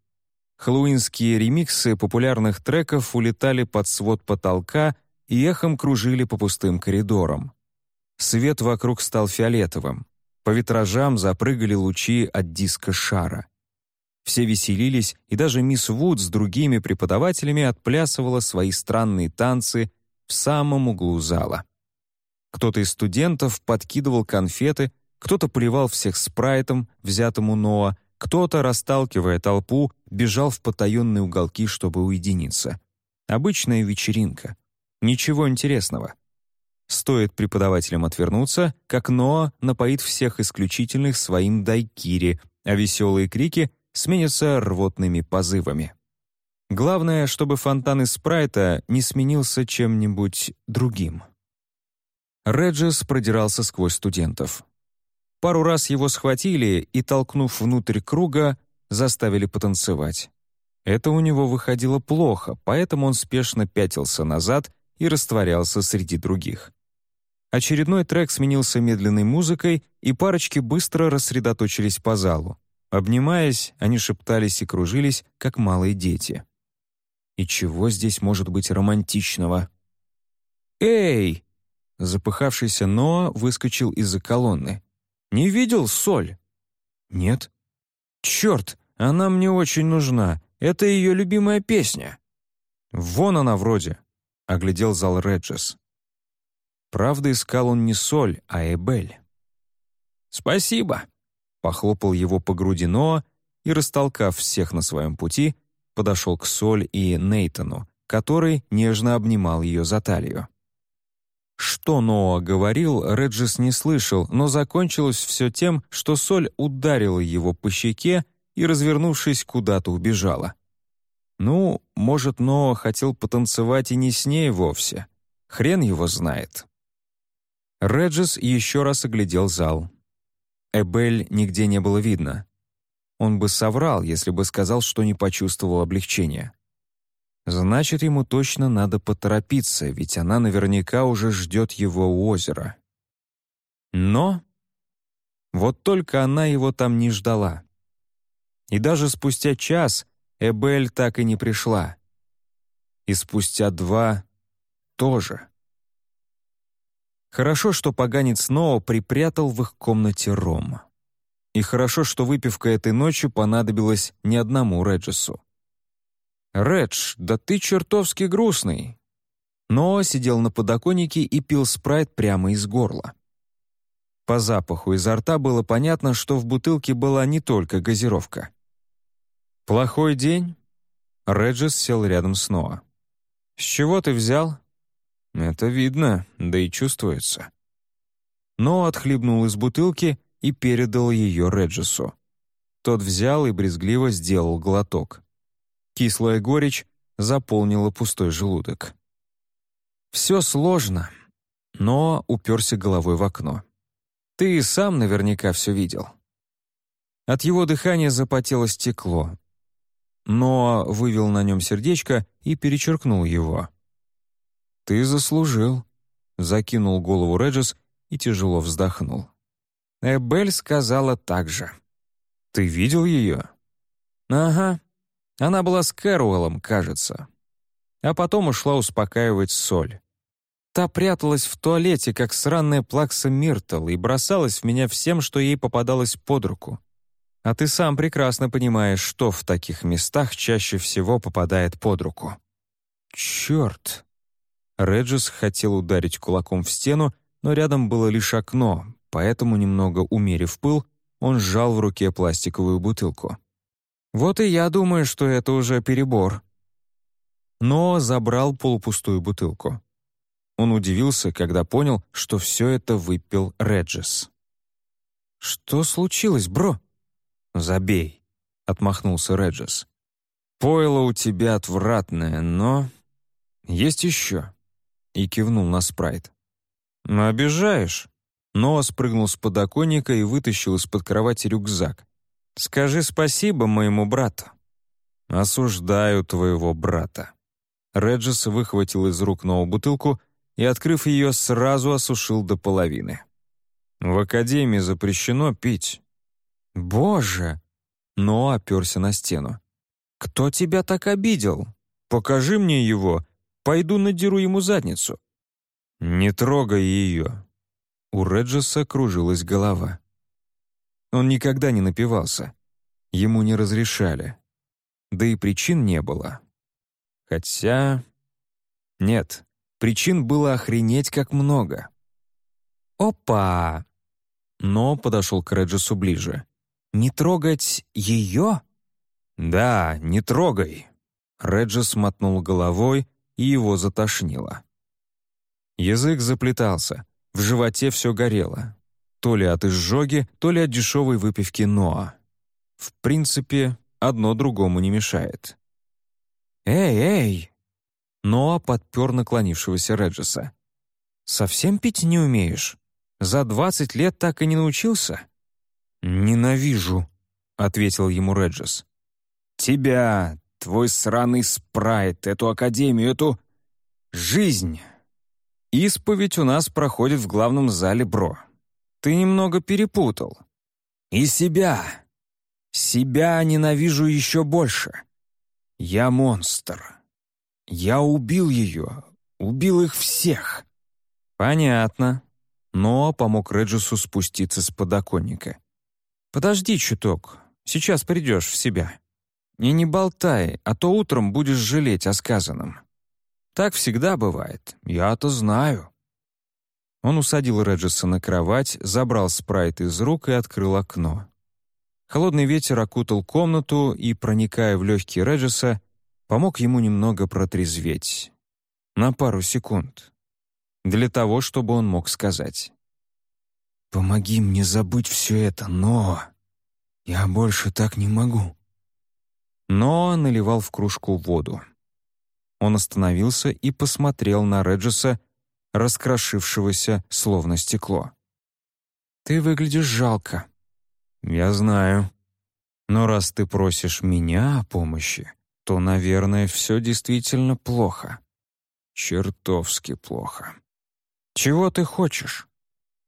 Хэллоуинские ремиксы популярных треков улетали под свод потолка и эхом кружили по пустым коридорам. Свет вокруг стал фиолетовым. По витражам запрыгали лучи от диска шара. Все веселились, и даже мисс Вуд с другими преподавателями отплясывала свои странные танцы в самом углу зала. Кто-то из студентов подкидывал конфеты, кто-то поливал всех спрайтом, взятым у Ноа, кто-то, расталкивая толпу, бежал в потаенные уголки, чтобы уединиться. Обычная вечеринка. Ничего интересного. Стоит преподавателям отвернуться, как Ноа напоит всех исключительных своим дайкири, а веселые крики сменятся рвотными позывами. Главное, чтобы фонтан из спрайта не сменился чем-нибудь другим. Реджес продирался сквозь студентов. Пару раз его схватили и, толкнув внутрь круга, заставили потанцевать. Это у него выходило плохо, поэтому он спешно пятился назад и растворялся среди других. Очередной трек сменился медленной музыкой, и парочки быстро рассредоточились по залу. Обнимаясь, они шептались и кружились, как малые дети. И чего здесь может быть романтичного? «Эй!» Запыхавшийся Ноа выскочил из-за колонны. «Не видел соль?» «Нет». «Черт, она мне очень нужна. Это ее любимая песня». «Вон она вроде», — оглядел зал Реджес. Правда, искал он не соль, а Эбель. «Спасибо», — похлопал его по груди Ноа и, растолкав всех на своем пути, подошел к Соль и Нейтану, который нежно обнимал ее за талию. Что Ноа говорил, Реджис не слышал, но закончилось все тем, что Соль ударила его по щеке и, развернувшись, куда-то убежала. Ну, может, Ноа хотел потанцевать и не с ней вовсе. Хрен его знает. Реджис еще раз оглядел зал. Эбель нигде не было видно. Он бы соврал, если бы сказал, что не почувствовал облегчения. Значит, ему точно надо поторопиться, ведь она наверняка уже ждет его у озера. Но вот только она его там не ждала. И даже спустя час Эбель так и не пришла. И спустя два тоже. Хорошо, что поганец снова припрятал в их комнате ром. И хорошо, что выпивка этой ночью понадобилась не одному Реджесу. «Редж, да ты чертовски грустный!» Но сидел на подоконнике и пил спрайт прямо из горла. По запаху изо рта было понятно, что в бутылке была не только газировка. «Плохой день?» Реджес сел рядом с Ноа. «С чего ты взял?» «Это видно, да и чувствуется». Ноа отхлебнул из бутылки и передал ее Реджесу. Тот взял и брезгливо сделал глоток. Кислая горечь заполнила пустой желудок. Все сложно, но уперся головой в окно. Ты и сам наверняка все видел. От его дыхания запотело стекло. Но вывел на нем сердечко и перечеркнул его. «Ты заслужил», — закинул голову Реджес и тяжело вздохнул. Эбель сказала так же. «Ты видел ее?» «Ага, она была с Кэруэлом, кажется. А потом ушла успокаивать соль. Та пряталась в туалете, как сраная плакса Миртл, и бросалась в меня всем, что ей попадалось под руку. А ты сам прекрасно понимаешь, что в таких местах чаще всего попадает под руку. Черт! Реджис хотел ударить кулаком в стену, но рядом было лишь окно, поэтому, немного умерив пыл, он сжал в руке пластиковую бутылку. Вот и я думаю, что это уже перебор. Но забрал полупустую бутылку. Он удивился, когда понял, что все это выпил Реджес. «Что случилось, бро?» «Забей», — отмахнулся Реджес. «Пойло у тебя отвратное, но...» «Есть еще?» и кивнул на спрайт. «Ну, «Обижаешь?» Ноа спрыгнул с подоконника и вытащил из-под кровати рюкзак. «Скажи спасибо моему брату». «Осуждаю твоего брата». Реджис выхватил из рук Ноа бутылку и, открыв ее, сразу осушил до половины. «В академии запрещено пить». «Боже!» Ноа оперся на стену. «Кто тебя так обидел? Покажи мне его, пойду надеру ему задницу». «Не трогай ее». У Реджеса кружилась голова. Он никогда не напивался. Ему не разрешали. Да и причин не было. Хотя... Нет, причин было охренеть как много. «Опа!» Но подошел к Реджесу ближе. «Не трогать ее?» «Да, не трогай!» Реджес мотнул головой, и его затошнило. Язык заплетался, в животе все горело. То ли от изжоги, то ли от дешевой выпивки Ноа. В принципе, одно другому не мешает. «Эй, эй!» Ноа подпер наклонившегося Реджеса. «Совсем пить не умеешь? За двадцать лет так и не научился?» «Ненавижу», — ответил ему Реджес. «Тебя, твой сраный спрайт, эту академию, эту... жизнь!» «Исповедь у нас проходит в главном зале, бро. Ты немного перепутал. И себя. Себя ненавижу еще больше. Я монстр. Я убил ее, убил их всех». «Понятно». Но помог Реджису спуститься с подоконника. «Подожди чуток, сейчас придешь в себя. И не болтай, а то утром будешь жалеть о сказанном. Так всегда бывает, я-то знаю». Он усадил Реджиса на кровать, забрал спрайт из рук и открыл окно. Холодный ветер окутал комнату и, проникая в легкие Реджиса, помог ему немного протрезветь. На пару секунд. Для того, чтобы он мог сказать. «Помоги мне забыть все это, но...» «Я больше так не могу». Но наливал в кружку воду. Он остановился и посмотрел на Реджеса, раскрошившегося словно стекло. «Ты выглядишь жалко». «Я знаю. Но раз ты просишь меня о помощи, то, наверное, все действительно плохо. Чертовски плохо. Чего ты хочешь?»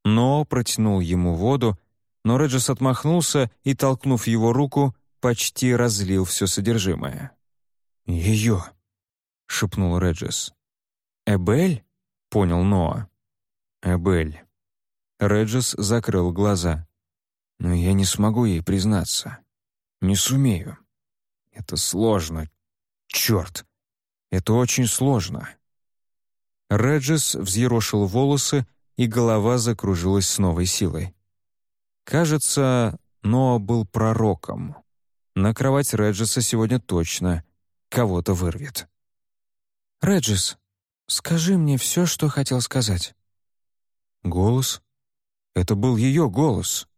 Но протянул ему воду, но Реджес отмахнулся и, толкнув его руку, почти разлил все содержимое. «Ее», — шепнул Реджес. «Эбель?» — понял Ноа. «Эбель». Реджес закрыл глаза. «Но я не смогу ей признаться. Не сумею. Это сложно. Черт! Это очень сложно». Реджес взъерошил волосы, и голова закружилась с новой силой. Кажется, Ноа был пророком. На кровать Реджиса сегодня точно кого-то вырвет. «Реджис, скажи мне все, что хотел сказать». Голос? Это был ее голос.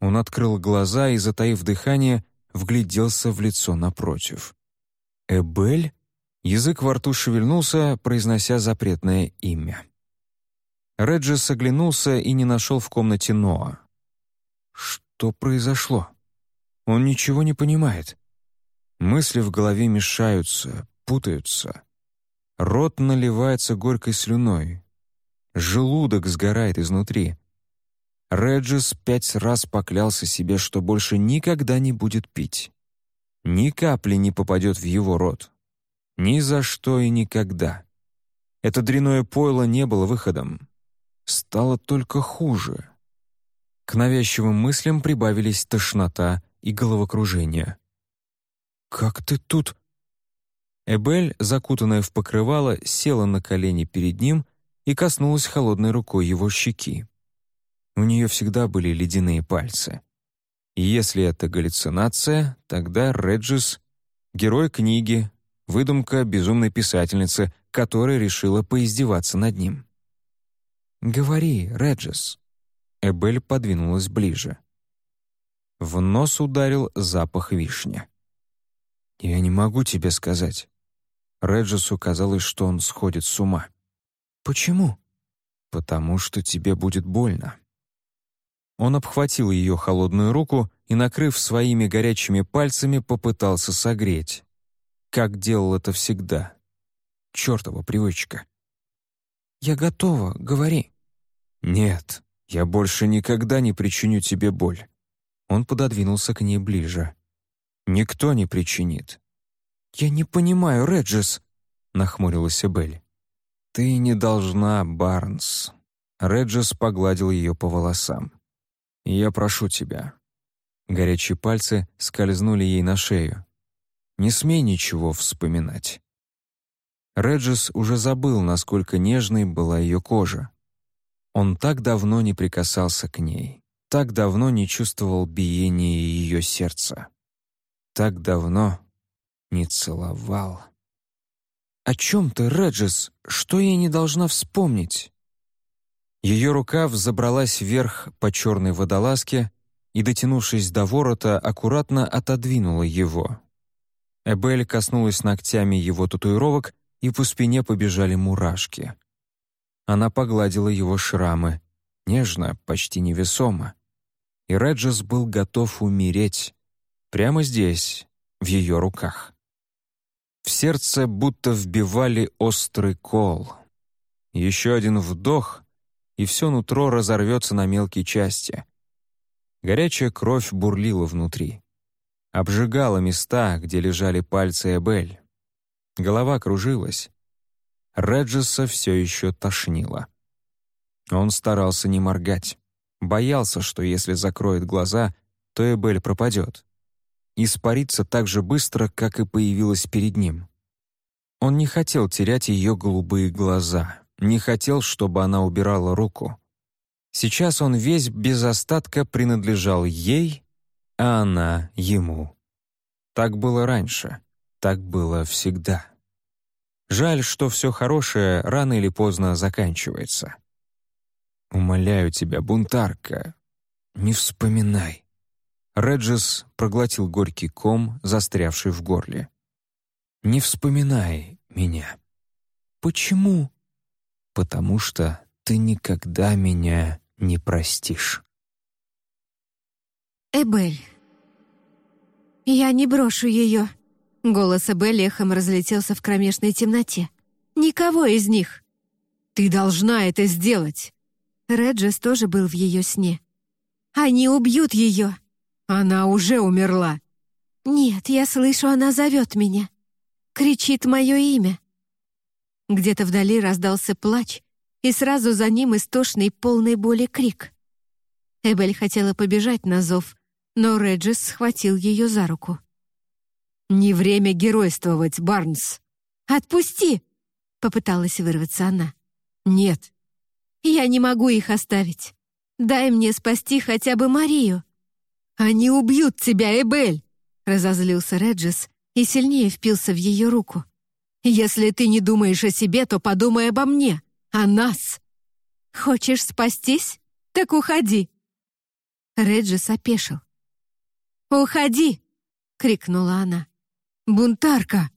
Он открыл глаза и, затаив дыхание, вгляделся в лицо напротив. «Эбель?» Язык во рту шевельнулся, произнося запретное имя. Реджис оглянулся и не нашел в комнате Ноа. Что произошло? Он ничего не понимает. Мысли в голове мешаются, путаются. Рот наливается горькой слюной. Желудок сгорает изнутри. Реджис пять раз поклялся себе, что больше никогда не будет пить. Ни капли не попадет в его рот. Ни за что и никогда. Это дряное пойло не было выходом. Стало только хуже. К навязчивым мыслям прибавились тошнота и головокружение. «Как ты тут?» Эбель, закутанная в покрывало, села на колени перед ним и коснулась холодной рукой его щеки. У нее всегда были ледяные пальцы. И если это галлюцинация, тогда Реджис — герой книги, выдумка безумной писательницы, которая решила поиздеваться над ним. «Говори, Реджис», Эбель подвинулась ближе. В нос ударил запах вишни. «Я не могу тебе сказать. Реджесу казалось, что он сходит с ума. «Почему?» «Потому что тебе будет больно». Он обхватил ее холодную руку и, накрыв своими горячими пальцами, попытался согреть. Как делал это всегда. Чёртова привычка. «Я готова, говори». «Нет, я больше никогда не причиню тебе боль». Он пододвинулся к ней ближе. «Никто не причинит». «Я не понимаю, Реджис», — нахмурилась Эбель. «Ты не должна, Барнс». Реджис погладил ее по волосам. «Я прошу тебя». Горячие пальцы скользнули ей на шею. «Не смей ничего вспоминать». Реджис уже забыл, насколько нежной была ее кожа. Он так давно не прикасался к ней, так давно не чувствовал биения ее сердца, так давно не целовал. «О чем ты, Реджис? Что я не должна вспомнить?» Ее рука взобралась вверх по черной водолазке и, дотянувшись до ворота, аккуратно отодвинула его. Эбель коснулась ногтями его татуировок, и по спине побежали мурашки. Она погладила его шрамы, нежно, почти невесомо. И Реджес был готов умереть, прямо здесь, в ее руках. В сердце будто вбивали острый кол. Еще один вдох, и все нутро разорвется на мелкие части. Горячая кровь бурлила внутри. Обжигала места, где лежали пальцы Эбель. Голова кружилась. Реджеса все еще тошнило. Он старался не моргать. Боялся, что если закроет глаза, то Эбель пропадет. Испарится так же быстро, как и появилась перед ним. Он не хотел терять ее голубые глаза не хотел, чтобы она убирала руку. Сейчас он весь без остатка принадлежал ей, а она ему. Так было раньше, так было всегда. Жаль, что все хорошее рано или поздно заканчивается. «Умоляю тебя, бунтарка, не вспоминай». Реджис проглотил горький ком, застрявший в горле. «Не вспоминай меня». «Почему?» потому что ты никогда меня не простишь. Эбель. «Я не брошу ее!» Голос Эбель эхом разлетелся в кромешной темноте. «Никого из них!» «Ты должна это сделать!» Реджес тоже был в ее сне. «Они убьют ее!» «Она уже умерла!» «Нет, я слышу, она зовет меня. Кричит мое имя. Где-то вдали раздался плач, и сразу за ним истошный, полный боли крик. Эбель хотела побежать на зов, но Реджис схватил ее за руку. «Не время геройствовать, Барнс!» «Отпусти!» — попыталась вырваться она. «Нет». «Я не могу их оставить. Дай мне спасти хотя бы Марию». «Они убьют тебя, Эбель!» — разозлился Реджис и сильнее впился в ее руку. Если ты не думаешь о себе, то подумай обо мне, о нас. Хочешь спастись? Так уходи. Реджис опешил. «Уходи!» — крикнула она. «Бунтарка!»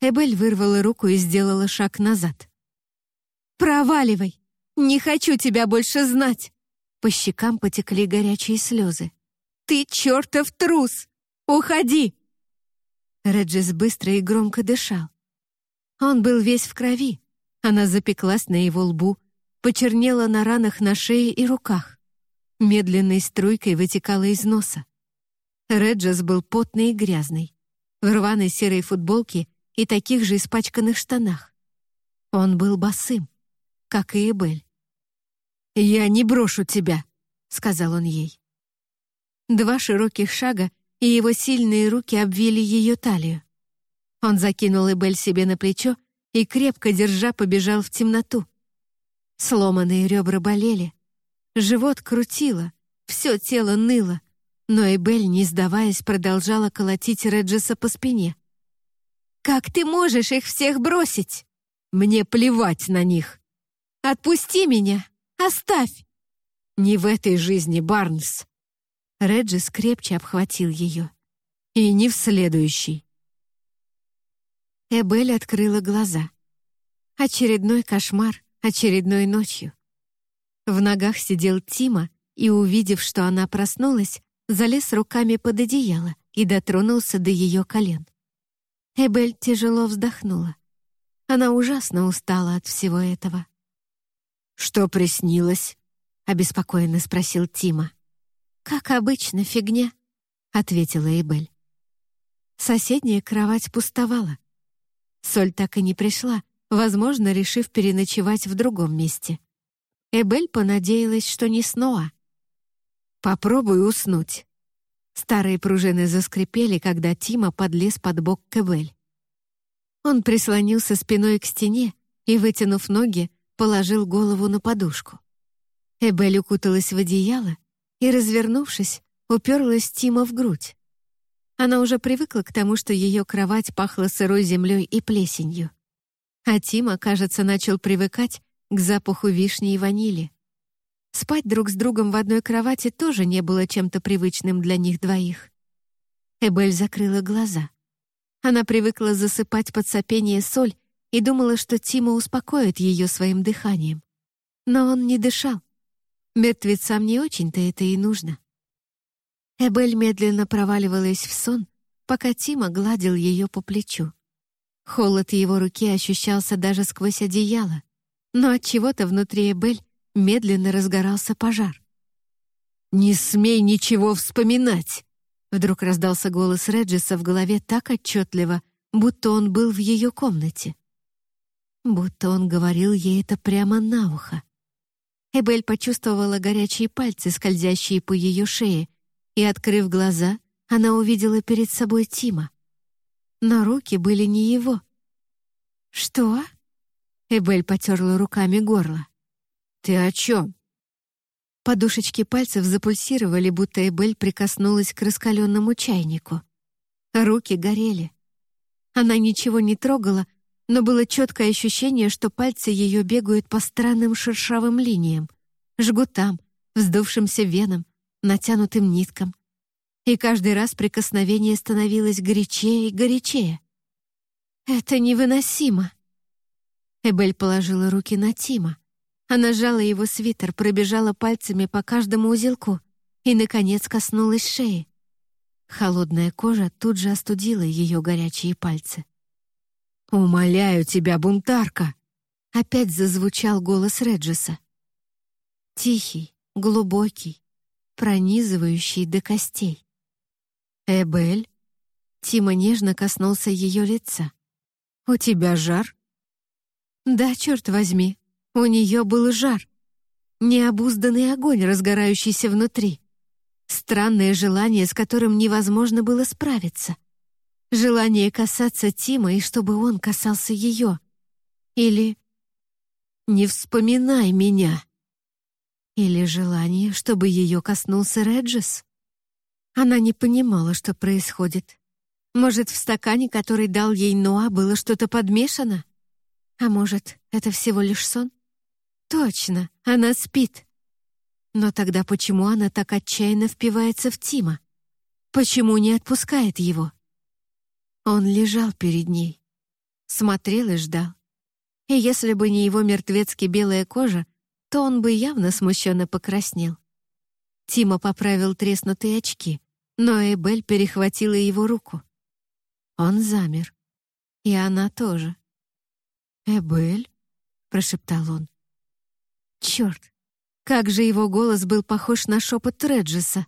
Эбель вырвала руку и сделала шаг назад. «Проваливай! Не хочу тебя больше знать!» По щекам потекли горячие слезы. «Ты чертов трус! Уходи!» Реджис быстро и громко дышал. Он был весь в крови. Она запеклась на его лбу, почернела на ранах на шее и руках. Медленной струйкой вытекала из носа. Реджес был потный и грязный, в рваной серой футболке и таких же испачканных штанах. Он был босым, как и Эбель. «Я не брошу тебя», — сказал он ей. Два широких шага, и его сильные руки обвили ее талию. Он закинул Эбель себе на плечо и, крепко держа, побежал в темноту. Сломанные ребра болели. Живот крутило, все тело ныло, но Эбель, не сдаваясь, продолжала колотить Реджеса по спине. «Как ты можешь их всех бросить? Мне плевать на них. Отпусти меня! Оставь!» «Не в этой жизни, Барнс!» Реджис крепче обхватил ее. «И не в следующей. Эбель открыла глаза. Очередной кошмар, очередной ночью. В ногах сидел Тима и, увидев, что она проснулась, залез руками под одеяло и дотронулся до ее колен. Эбель тяжело вздохнула. Она ужасно устала от всего этого. «Что приснилось?» — обеспокоенно спросил Тима. «Как обычно, фигня», — ответила Эбель. Соседняя кровать пустовала. Соль так и не пришла, возможно, решив переночевать в другом месте. Эбель понадеялась, что не снова. «Попробуй уснуть». Старые пружины заскрипели, когда Тима подлез под бок к Эбель. Он прислонился спиной к стене и, вытянув ноги, положил голову на подушку. Эбель укуталась в одеяло и, развернувшись, уперлась Тима в грудь. Она уже привыкла к тому, что ее кровать пахла сырой землей и плесенью. А Тима, кажется, начал привыкать к запаху вишни и ванили. Спать друг с другом в одной кровати тоже не было чем-то привычным для них двоих. Эбель закрыла глаза. Она привыкла засыпать под сопение соль и думала, что Тима успокоит ее своим дыханием. Но он не дышал. Мертвецам не очень-то это и нужно. Эбель медленно проваливалась в сон, пока Тима гладил ее по плечу. Холод его руки ощущался даже сквозь одеяло, но от чего-то внутри Эбель медленно разгорался пожар. «Не смей ничего вспоминать!» Вдруг раздался голос Реджиса в голове так отчетливо, будто он был в ее комнате. Будто он говорил ей это прямо на ухо. Эбель почувствовала горячие пальцы, скользящие по ее шее, и, открыв глаза, она увидела перед собой Тима. Но руки были не его. «Что?» Эбель потерла руками горло. «Ты о чем?» Подушечки пальцев запульсировали, будто Эбель прикоснулась к раскаленному чайнику. Руки горели. Она ничего не трогала, но было четкое ощущение, что пальцы ее бегают по странным шершавым линиям, жгутам, вздувшимся венам, натянутым ниткам. И каждый раз прикосновение становилось горячее и горячее. «Это невыносимо!» Эбель положила руки на Тима. Она сжала его свитер, пробежала пальцами по каждому узелку и, наконец, коснулась шеи. Холодная кожа тут же остудила ее горячие пальцы. «Умоляю тебя, бунтарка!» Опять зазвучал голос Реджиса. Тихий, глубокий, пронизывающий до костей. «Эбель?» Тима нежно коснулся ее лица. «У тебя жар?» «Да, черт возьми, у нее был жар. Необузданный огонь, разгорающийся внутри. Странное желание, с которым невозможно было справиться. Желание касаться Тима и чтобы он касался ее. Или «Не вспоминай меня». Или желание, чтобы ее коснулся Реджис. Она не понимала, что происходит. Может, в стакане, который дал ей Ноа, было что-то подмешано? А может, это всего лишь сон? Точно, она спит. Но тогда почему она так отчаянно впивается в Тима? Почему не отпускает его? Он лежал перед ней, смотрел и ждал. И если бы не его мертвецки белая кожа, то он бы явно смущенно покраснел. Тима поправил треснутые очки, но Эбель перехватила его руку. Он замер. И она тоже. «Эбель?» — прошептал он. Черт, как же его голос был похож на шепот Треджеса.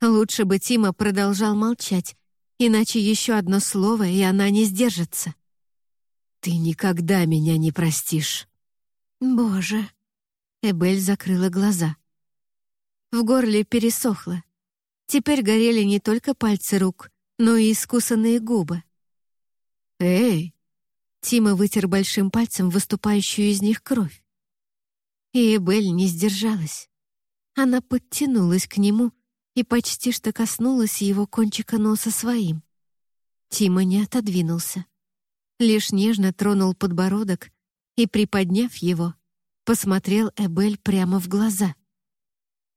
Лучше бы Тима продолжал молчать, иначе еще одно слово, и она не сдержится. «Ты никогда меня не простишь». «Боже!» Эбель закрыла глаза. В горле пересохло. Теперь горели не только пальцы рук, но и искусанные губы. «Эй!» Тима вытер большим пальцем выступающую из них кровь. И Эбель не сдержалась. Она подтянулась к нему и почти что коснулась его кончика носа своим. Тима не отодвинулся. Лишь нежно тронул подбородок и, приподняв его, посмотрел Эбель прямо в глаза.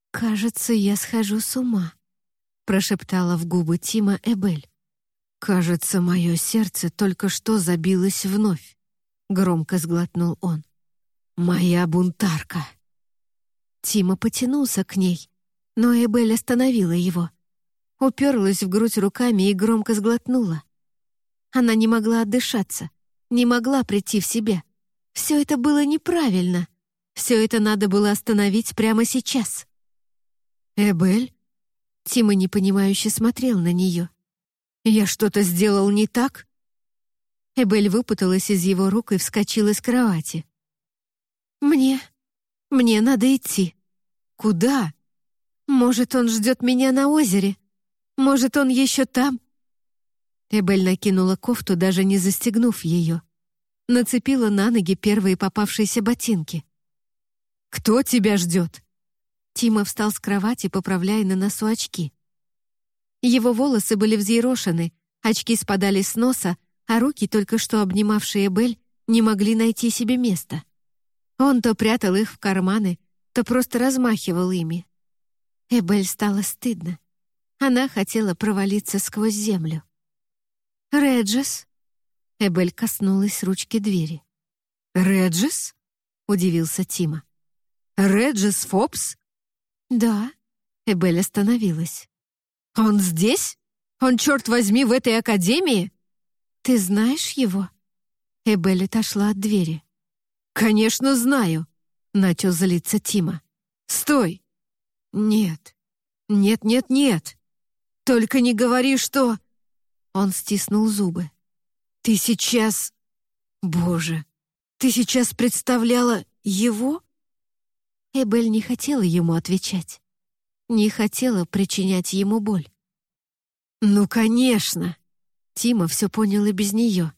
«Кажется, я схожу с ума», — прошептала в губы Тима Эбель. «Кажется, мое сердце только что забилось вновь», — громко сглотнул он. «Моя бунтарка». Тима потянулся к ней, но Эбель остановила его. Уперлась в грудь руками и громко сглотнула. Она не могла отдышаться, не могла прийти в себя. Все это было неправильно. Все это надо было остановить прямо сейчас. «Эбель?» Тима непонимающе смотрел на нее. «Я что-то сделал не так?» Эбель выпуталась из его рук и вскочила с кровати. «Мне... мне надо идти». «Куда?» «Может, он ждет меня на озере? Может, он еще там?» Эбель накинула кофту, даже не застегнув ее. Нацепила на ноги первые попавшиеся ботинки. «Кто тебя ждет?» Тима встал с кровати, поправляя на носу очки. Его волосы были взъерошены, очки спадали с носа, а руки, только что обнимавшие Бель, не могли найти себе места. Он то прятал их в карманы, то просто размахивал ими. Эбель стало стыдно. Она хотела провалиться сквозь землю. «Реджис?» Эбель коснулась ручки двери. «Реджис?» — удивился Тима. «Реджис Фобс?» «Да». Эбель остановилась. «Он здесь? Он, черт возьми, в этой академии?» «Ты знаешь его?» Эбель отошла от двери. «Конечно знаю», — начал злиться Тима. «Стой!» «Нет, нет, нет, нет! Только не говори, что...» Он стиснул зубы. «Ты сейчас... Боже, ты сейчас представляла его?» Эбель не хотела ему отвечать. Не хотела причинять ему боль. «Ну, конечно!» Тима все понял и без нее.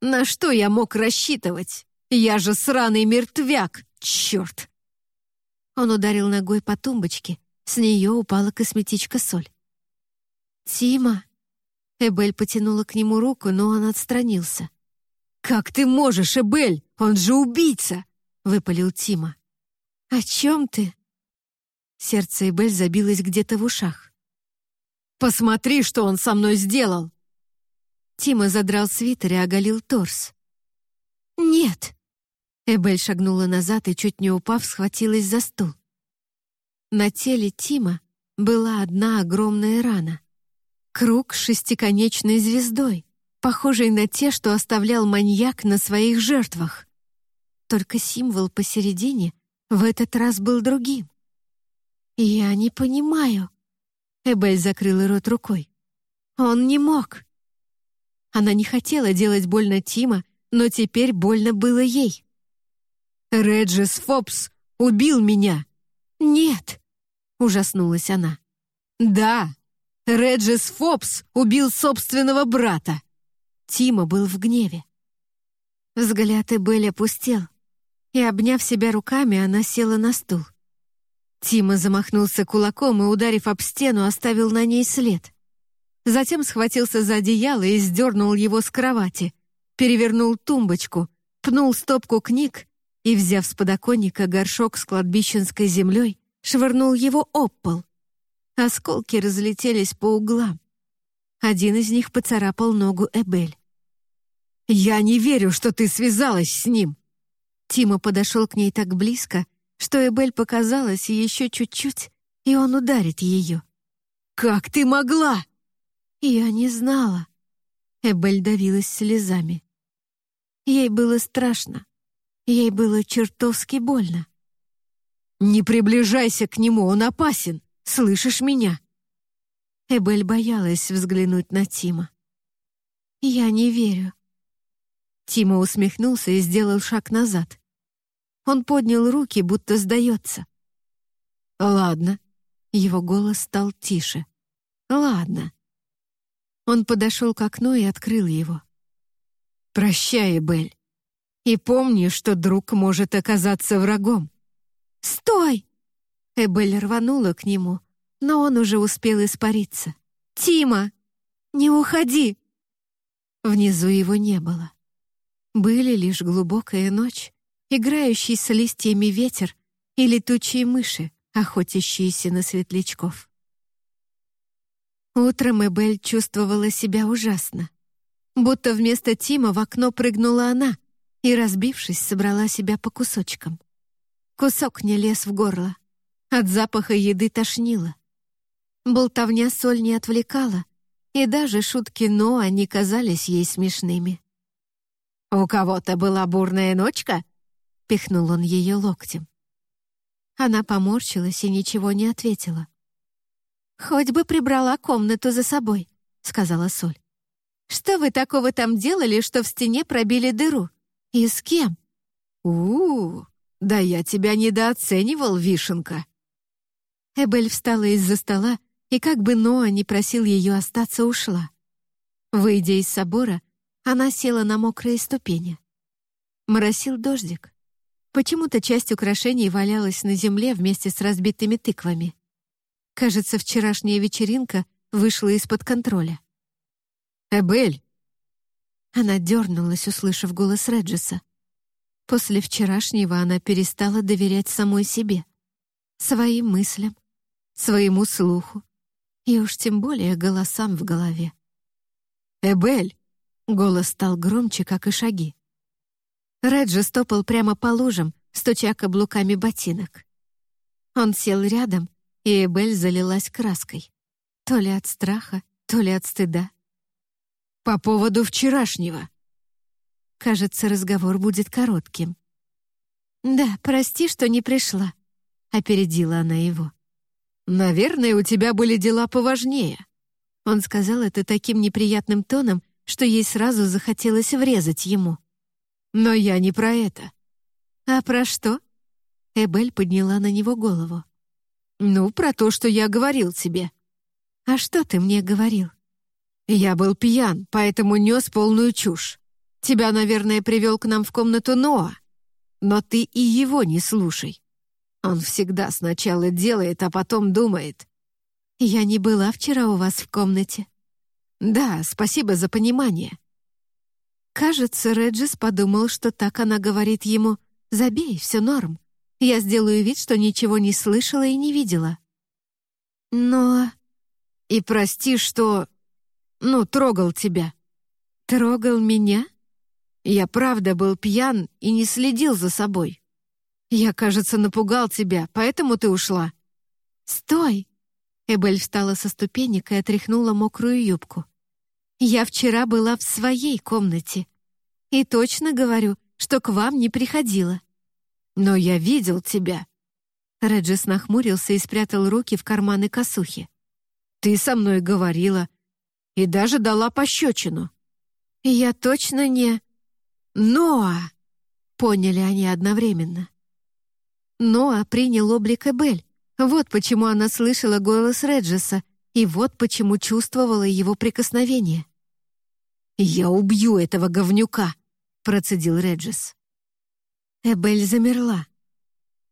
«На что я мог рассчитывать? Я же сраный мертвяк, черт!» Он ударил ногой по тумбочке, с нее упала косметичка соль. «Тима!» Эбель потянула к нему руку, но он отстранился. «Как ты можешь, Эбель? Он же убийца!» — выпалил Тима. «О чем ты?» Сердце Эбель забилось где-то в ушах. «Посмотри, что он со мной сделал!» Тима задрал свитер и оголил торс. «Нет!» Эбель шагнула назад и, чуть не упав, схватилась за стул. На теле Тима была одна огромная рана. Круг с шестиконечной звездой, похожий на те, что оставлял маньяк на своих жертвах. Только символ посередине в этот раз был другим. «Я не понимаю». Эбель закрыла рот рукой. «Он не мог». Она не хотела делать больно Тима, но теперь больно было ей. «Реджис Фобс убил меня!» «Нет!» — ужаснулась она. «Да, Реджис Фобс убил собственного брата!» Тима был в гневе. Взгляд Эбель опустел, и, обняв себя руками, она села на стул. Тима замахнулся кулаком и, ударив об стену, оставил на ней след. Затем схватился за одеяло и сдернул его с кровати, перевернул тумбочку, пнул стопку книг и, взяв с подоконника горшок с кладбищенской землей, швырнул его об пол. Осколки разлетелись по углам. Один из них поцарапал ногу Эбель. «Я не верю, что ты связалась с ним!» Тима подошел к ней так близко, что Эбель показалось еще чуть-чуть, и он ударит ее. «Как ты могла?» «Я не знала». Эбель давилась слезами. Ей было страшно. Ей было чертовски больно. «Не приближайся к нему, он опасен!» Слышишь меня?» Эбель боялась взглянуть на Тима. «Я не верю». Тима усмехнулся и сделал шаг назад. Он поднял руки, будто сдается. «Ладно». Его голос стал тише. «Ладно». Он подошел к окну и открыл его. «Прощай, Эбель. И помни, что друг может оказаться врагом». «Стой!» Эбель рванула к нему, но он уже успел испариться. «Тима! Не уходи!» Внизу его не было. Были лишь глубокая ночь, играющий с листьями ветер и летучие мыши, охотящиеся на светлячков. Утром Эбель чувствовала себя ужасно. Будто вместо Тима в окно прыгнула она и, разбившись, собрала себя по кусочкам. Кусок не лез в горло. От запаха еды тошнило. Болтовня соль не отвлекала, и даже шутки Ноа не казались ей смешными. «У кого-то была бурная ночка?» — пихнул он ее локтем. Она поморщилась и ничего не ответила. «Хоть бы прибрала комнату за собой», — сказала Соль. «Что вы такого там делали, что в стене пробили дыру? И с кем?» «У-у-у, да я тебя недооценивал, Вишенка». Эбель встала из-за стола и, как бы Ноа не просил ее остаться, ушла. Выйдя из собора, она села на мокрые ступени. Моросил дождик. Почему-то часть украшений валялась на земле вместе с разбитыми тыквами. Кажется, вчерашняя вечеринка вышла из-под контроля. «Эбель!» Она дернулась, услышав голос Реджеса. После вчерашнего она перестала доверять самой себе, своим мыслям, своему слуху и уж тем более голосам в голове. «Эбель!» — голос стал громче, как и шаги. Реджи стопал прямо по лужам, стуча каблуками ботинок. Он сел рядом и Эбель залилась краской. То ли от страха, то ли от стыда. «По поводу вчерашнего». Кажется, разговор будет коротким. «Да, прости, что не пришла», — опередила она его. «Наверное, у тебя были дела поважнее». Он сказал это таким неприятным тоном, что ей сразу захотелось врезать ему. «Но я не про это». «А про что?» Эбель подняла на него голову. «Ну, про то, что я говорил тебе». «А что ты мне говорил?» «Я был пьян, поэтому нес полную чушь. Тебя, наверное, привел к нам в комнату Ноа. Но ты и его не слушай. Он всегда сначала делает, а потом думает. «Я не была вчера у вас в комнате». «Да, спасибо за понимание». Кажется, Реджис подумал, что так она говорит ему «Забей, все норм». Я сделаю вид, что ничего не слышала и не видела. Но... И прости, что... Ну, трогал тебя. Трогал меня? Я правда был пьян и не следил за собой. Я, кажется, напугал тебя, поэтому ты ушла. Стой! Эбель встала со ступенек и отряхнула мокрую юбку. Я вчера была в своей комнате. И точно говорю, что к вам не приходила. «Но я видел тебя». Реджис нахмурился и спрятал руки в карманы косухи. «Ты со мной говорила и даже дала пощечину». «Я точно не...» «Ноа!» — поняли они одновременно. Ноа принял облик Эбель. Вот почему она слышала голос Реджеса, и вот почему чувствовала его прикосновение. «Я убью этого говнюка!» — процедил Реджес. Эбель замерла.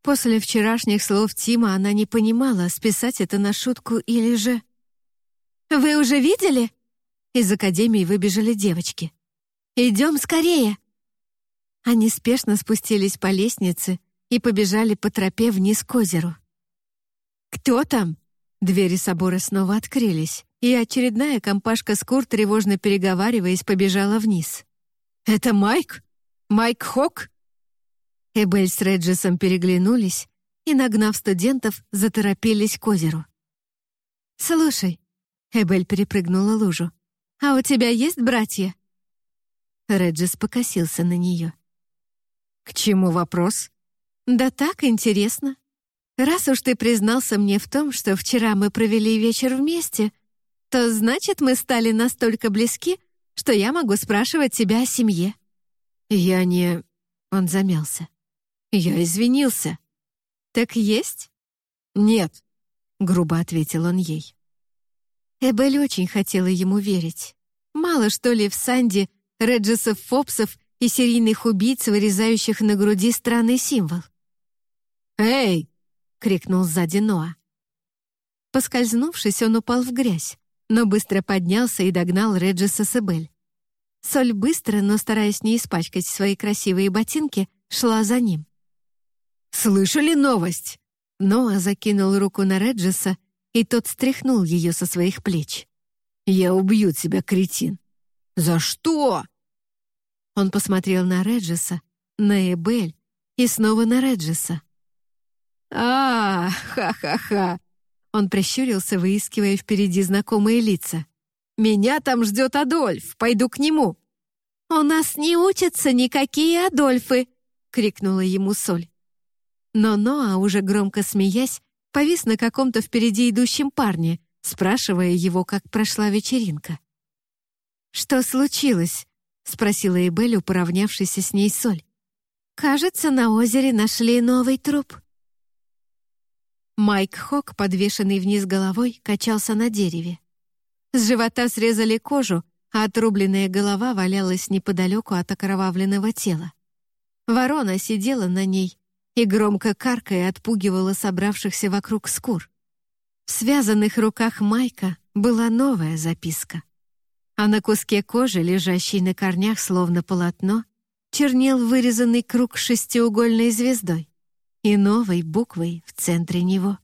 После вчерашних слов Тима она не понимала, списать это на шутку или же... «Вы уже видели?» Из академии выбежали девочки. «Идем скорее!» Они спешно спустились по лестнице и побежали по тропе вниз к озеру. «Кто там?» Двери собора снова открылись, и очередная компашка Скур, тревожно переговариваясь, побежала вниз. «Это Майк? Майк Хок?» Эбель с Реджисом переглянулись и, нагнав студентов, заторопились к озеру. «Слушай», — Эбель перепрыгнула лужу, «а у тебя есть братья?» Реджис покосился на нее. «К чему вопрос?» «Да так, интересно. Раз уж ты признался мне в том, что вчера мы провели вечер вместе, то значит, мы стали настолько близки, что я могу спрашивать тебя о семье». «Я не...» — он замялся. Я извинился. Так есть? Нет, грубо ответил он ей. Эбель очень хотела ему верить. Мало что ли в Санди Реджесов Фопсов и серийных убийц, вырезающих на груди странный символ. «Эй!» — крикнул сзади Ноа. Поскользнувшись, он упал в грязь, но быстро поднялся и догнал Реджеса с Эбель. Соль быстро, но стараясь не испачкать свои красивые ботинки, шла за ним. «Слышали новость?» Ноа закинул руку на Реджеса, и тот стряхнул ее со своих плеч. «Я убью тебя, кретин!» «За что?» Он посмотрел на Реджеса, на Эбель и снова на Реджеса. а ха-ха-ха!» Он прищурился, выискивая впереди знакомые лица. «Меня там ждет Адольф, пойду к нему!» «У нас не учатся никакие Адольфы!» — крикнула ему Соль. Но Ноа, уже громко смеясь, повис на каком-то впереди идущем парне, спрашивая его, как прошла вечеринка. «Что случилось?» — спросила Эбель, поравнявшись с ней Соль. «Кажется, на озере нашли новый труп». Майк Хок, подвешенный вниз головой, качался на дереве. С живота срезали кожу, а отрубленная голова валялась неподалеку от окровавленного тела. Ворона сидела на ней и громко каркая отпугивала собравшихся вокруг скур. В связанных руках Майка была новая записка. А на куске кожи, лежащей на корнях словно полотно, чернел вырезанный круг шестиугольной звездой и новой буквой в центре него.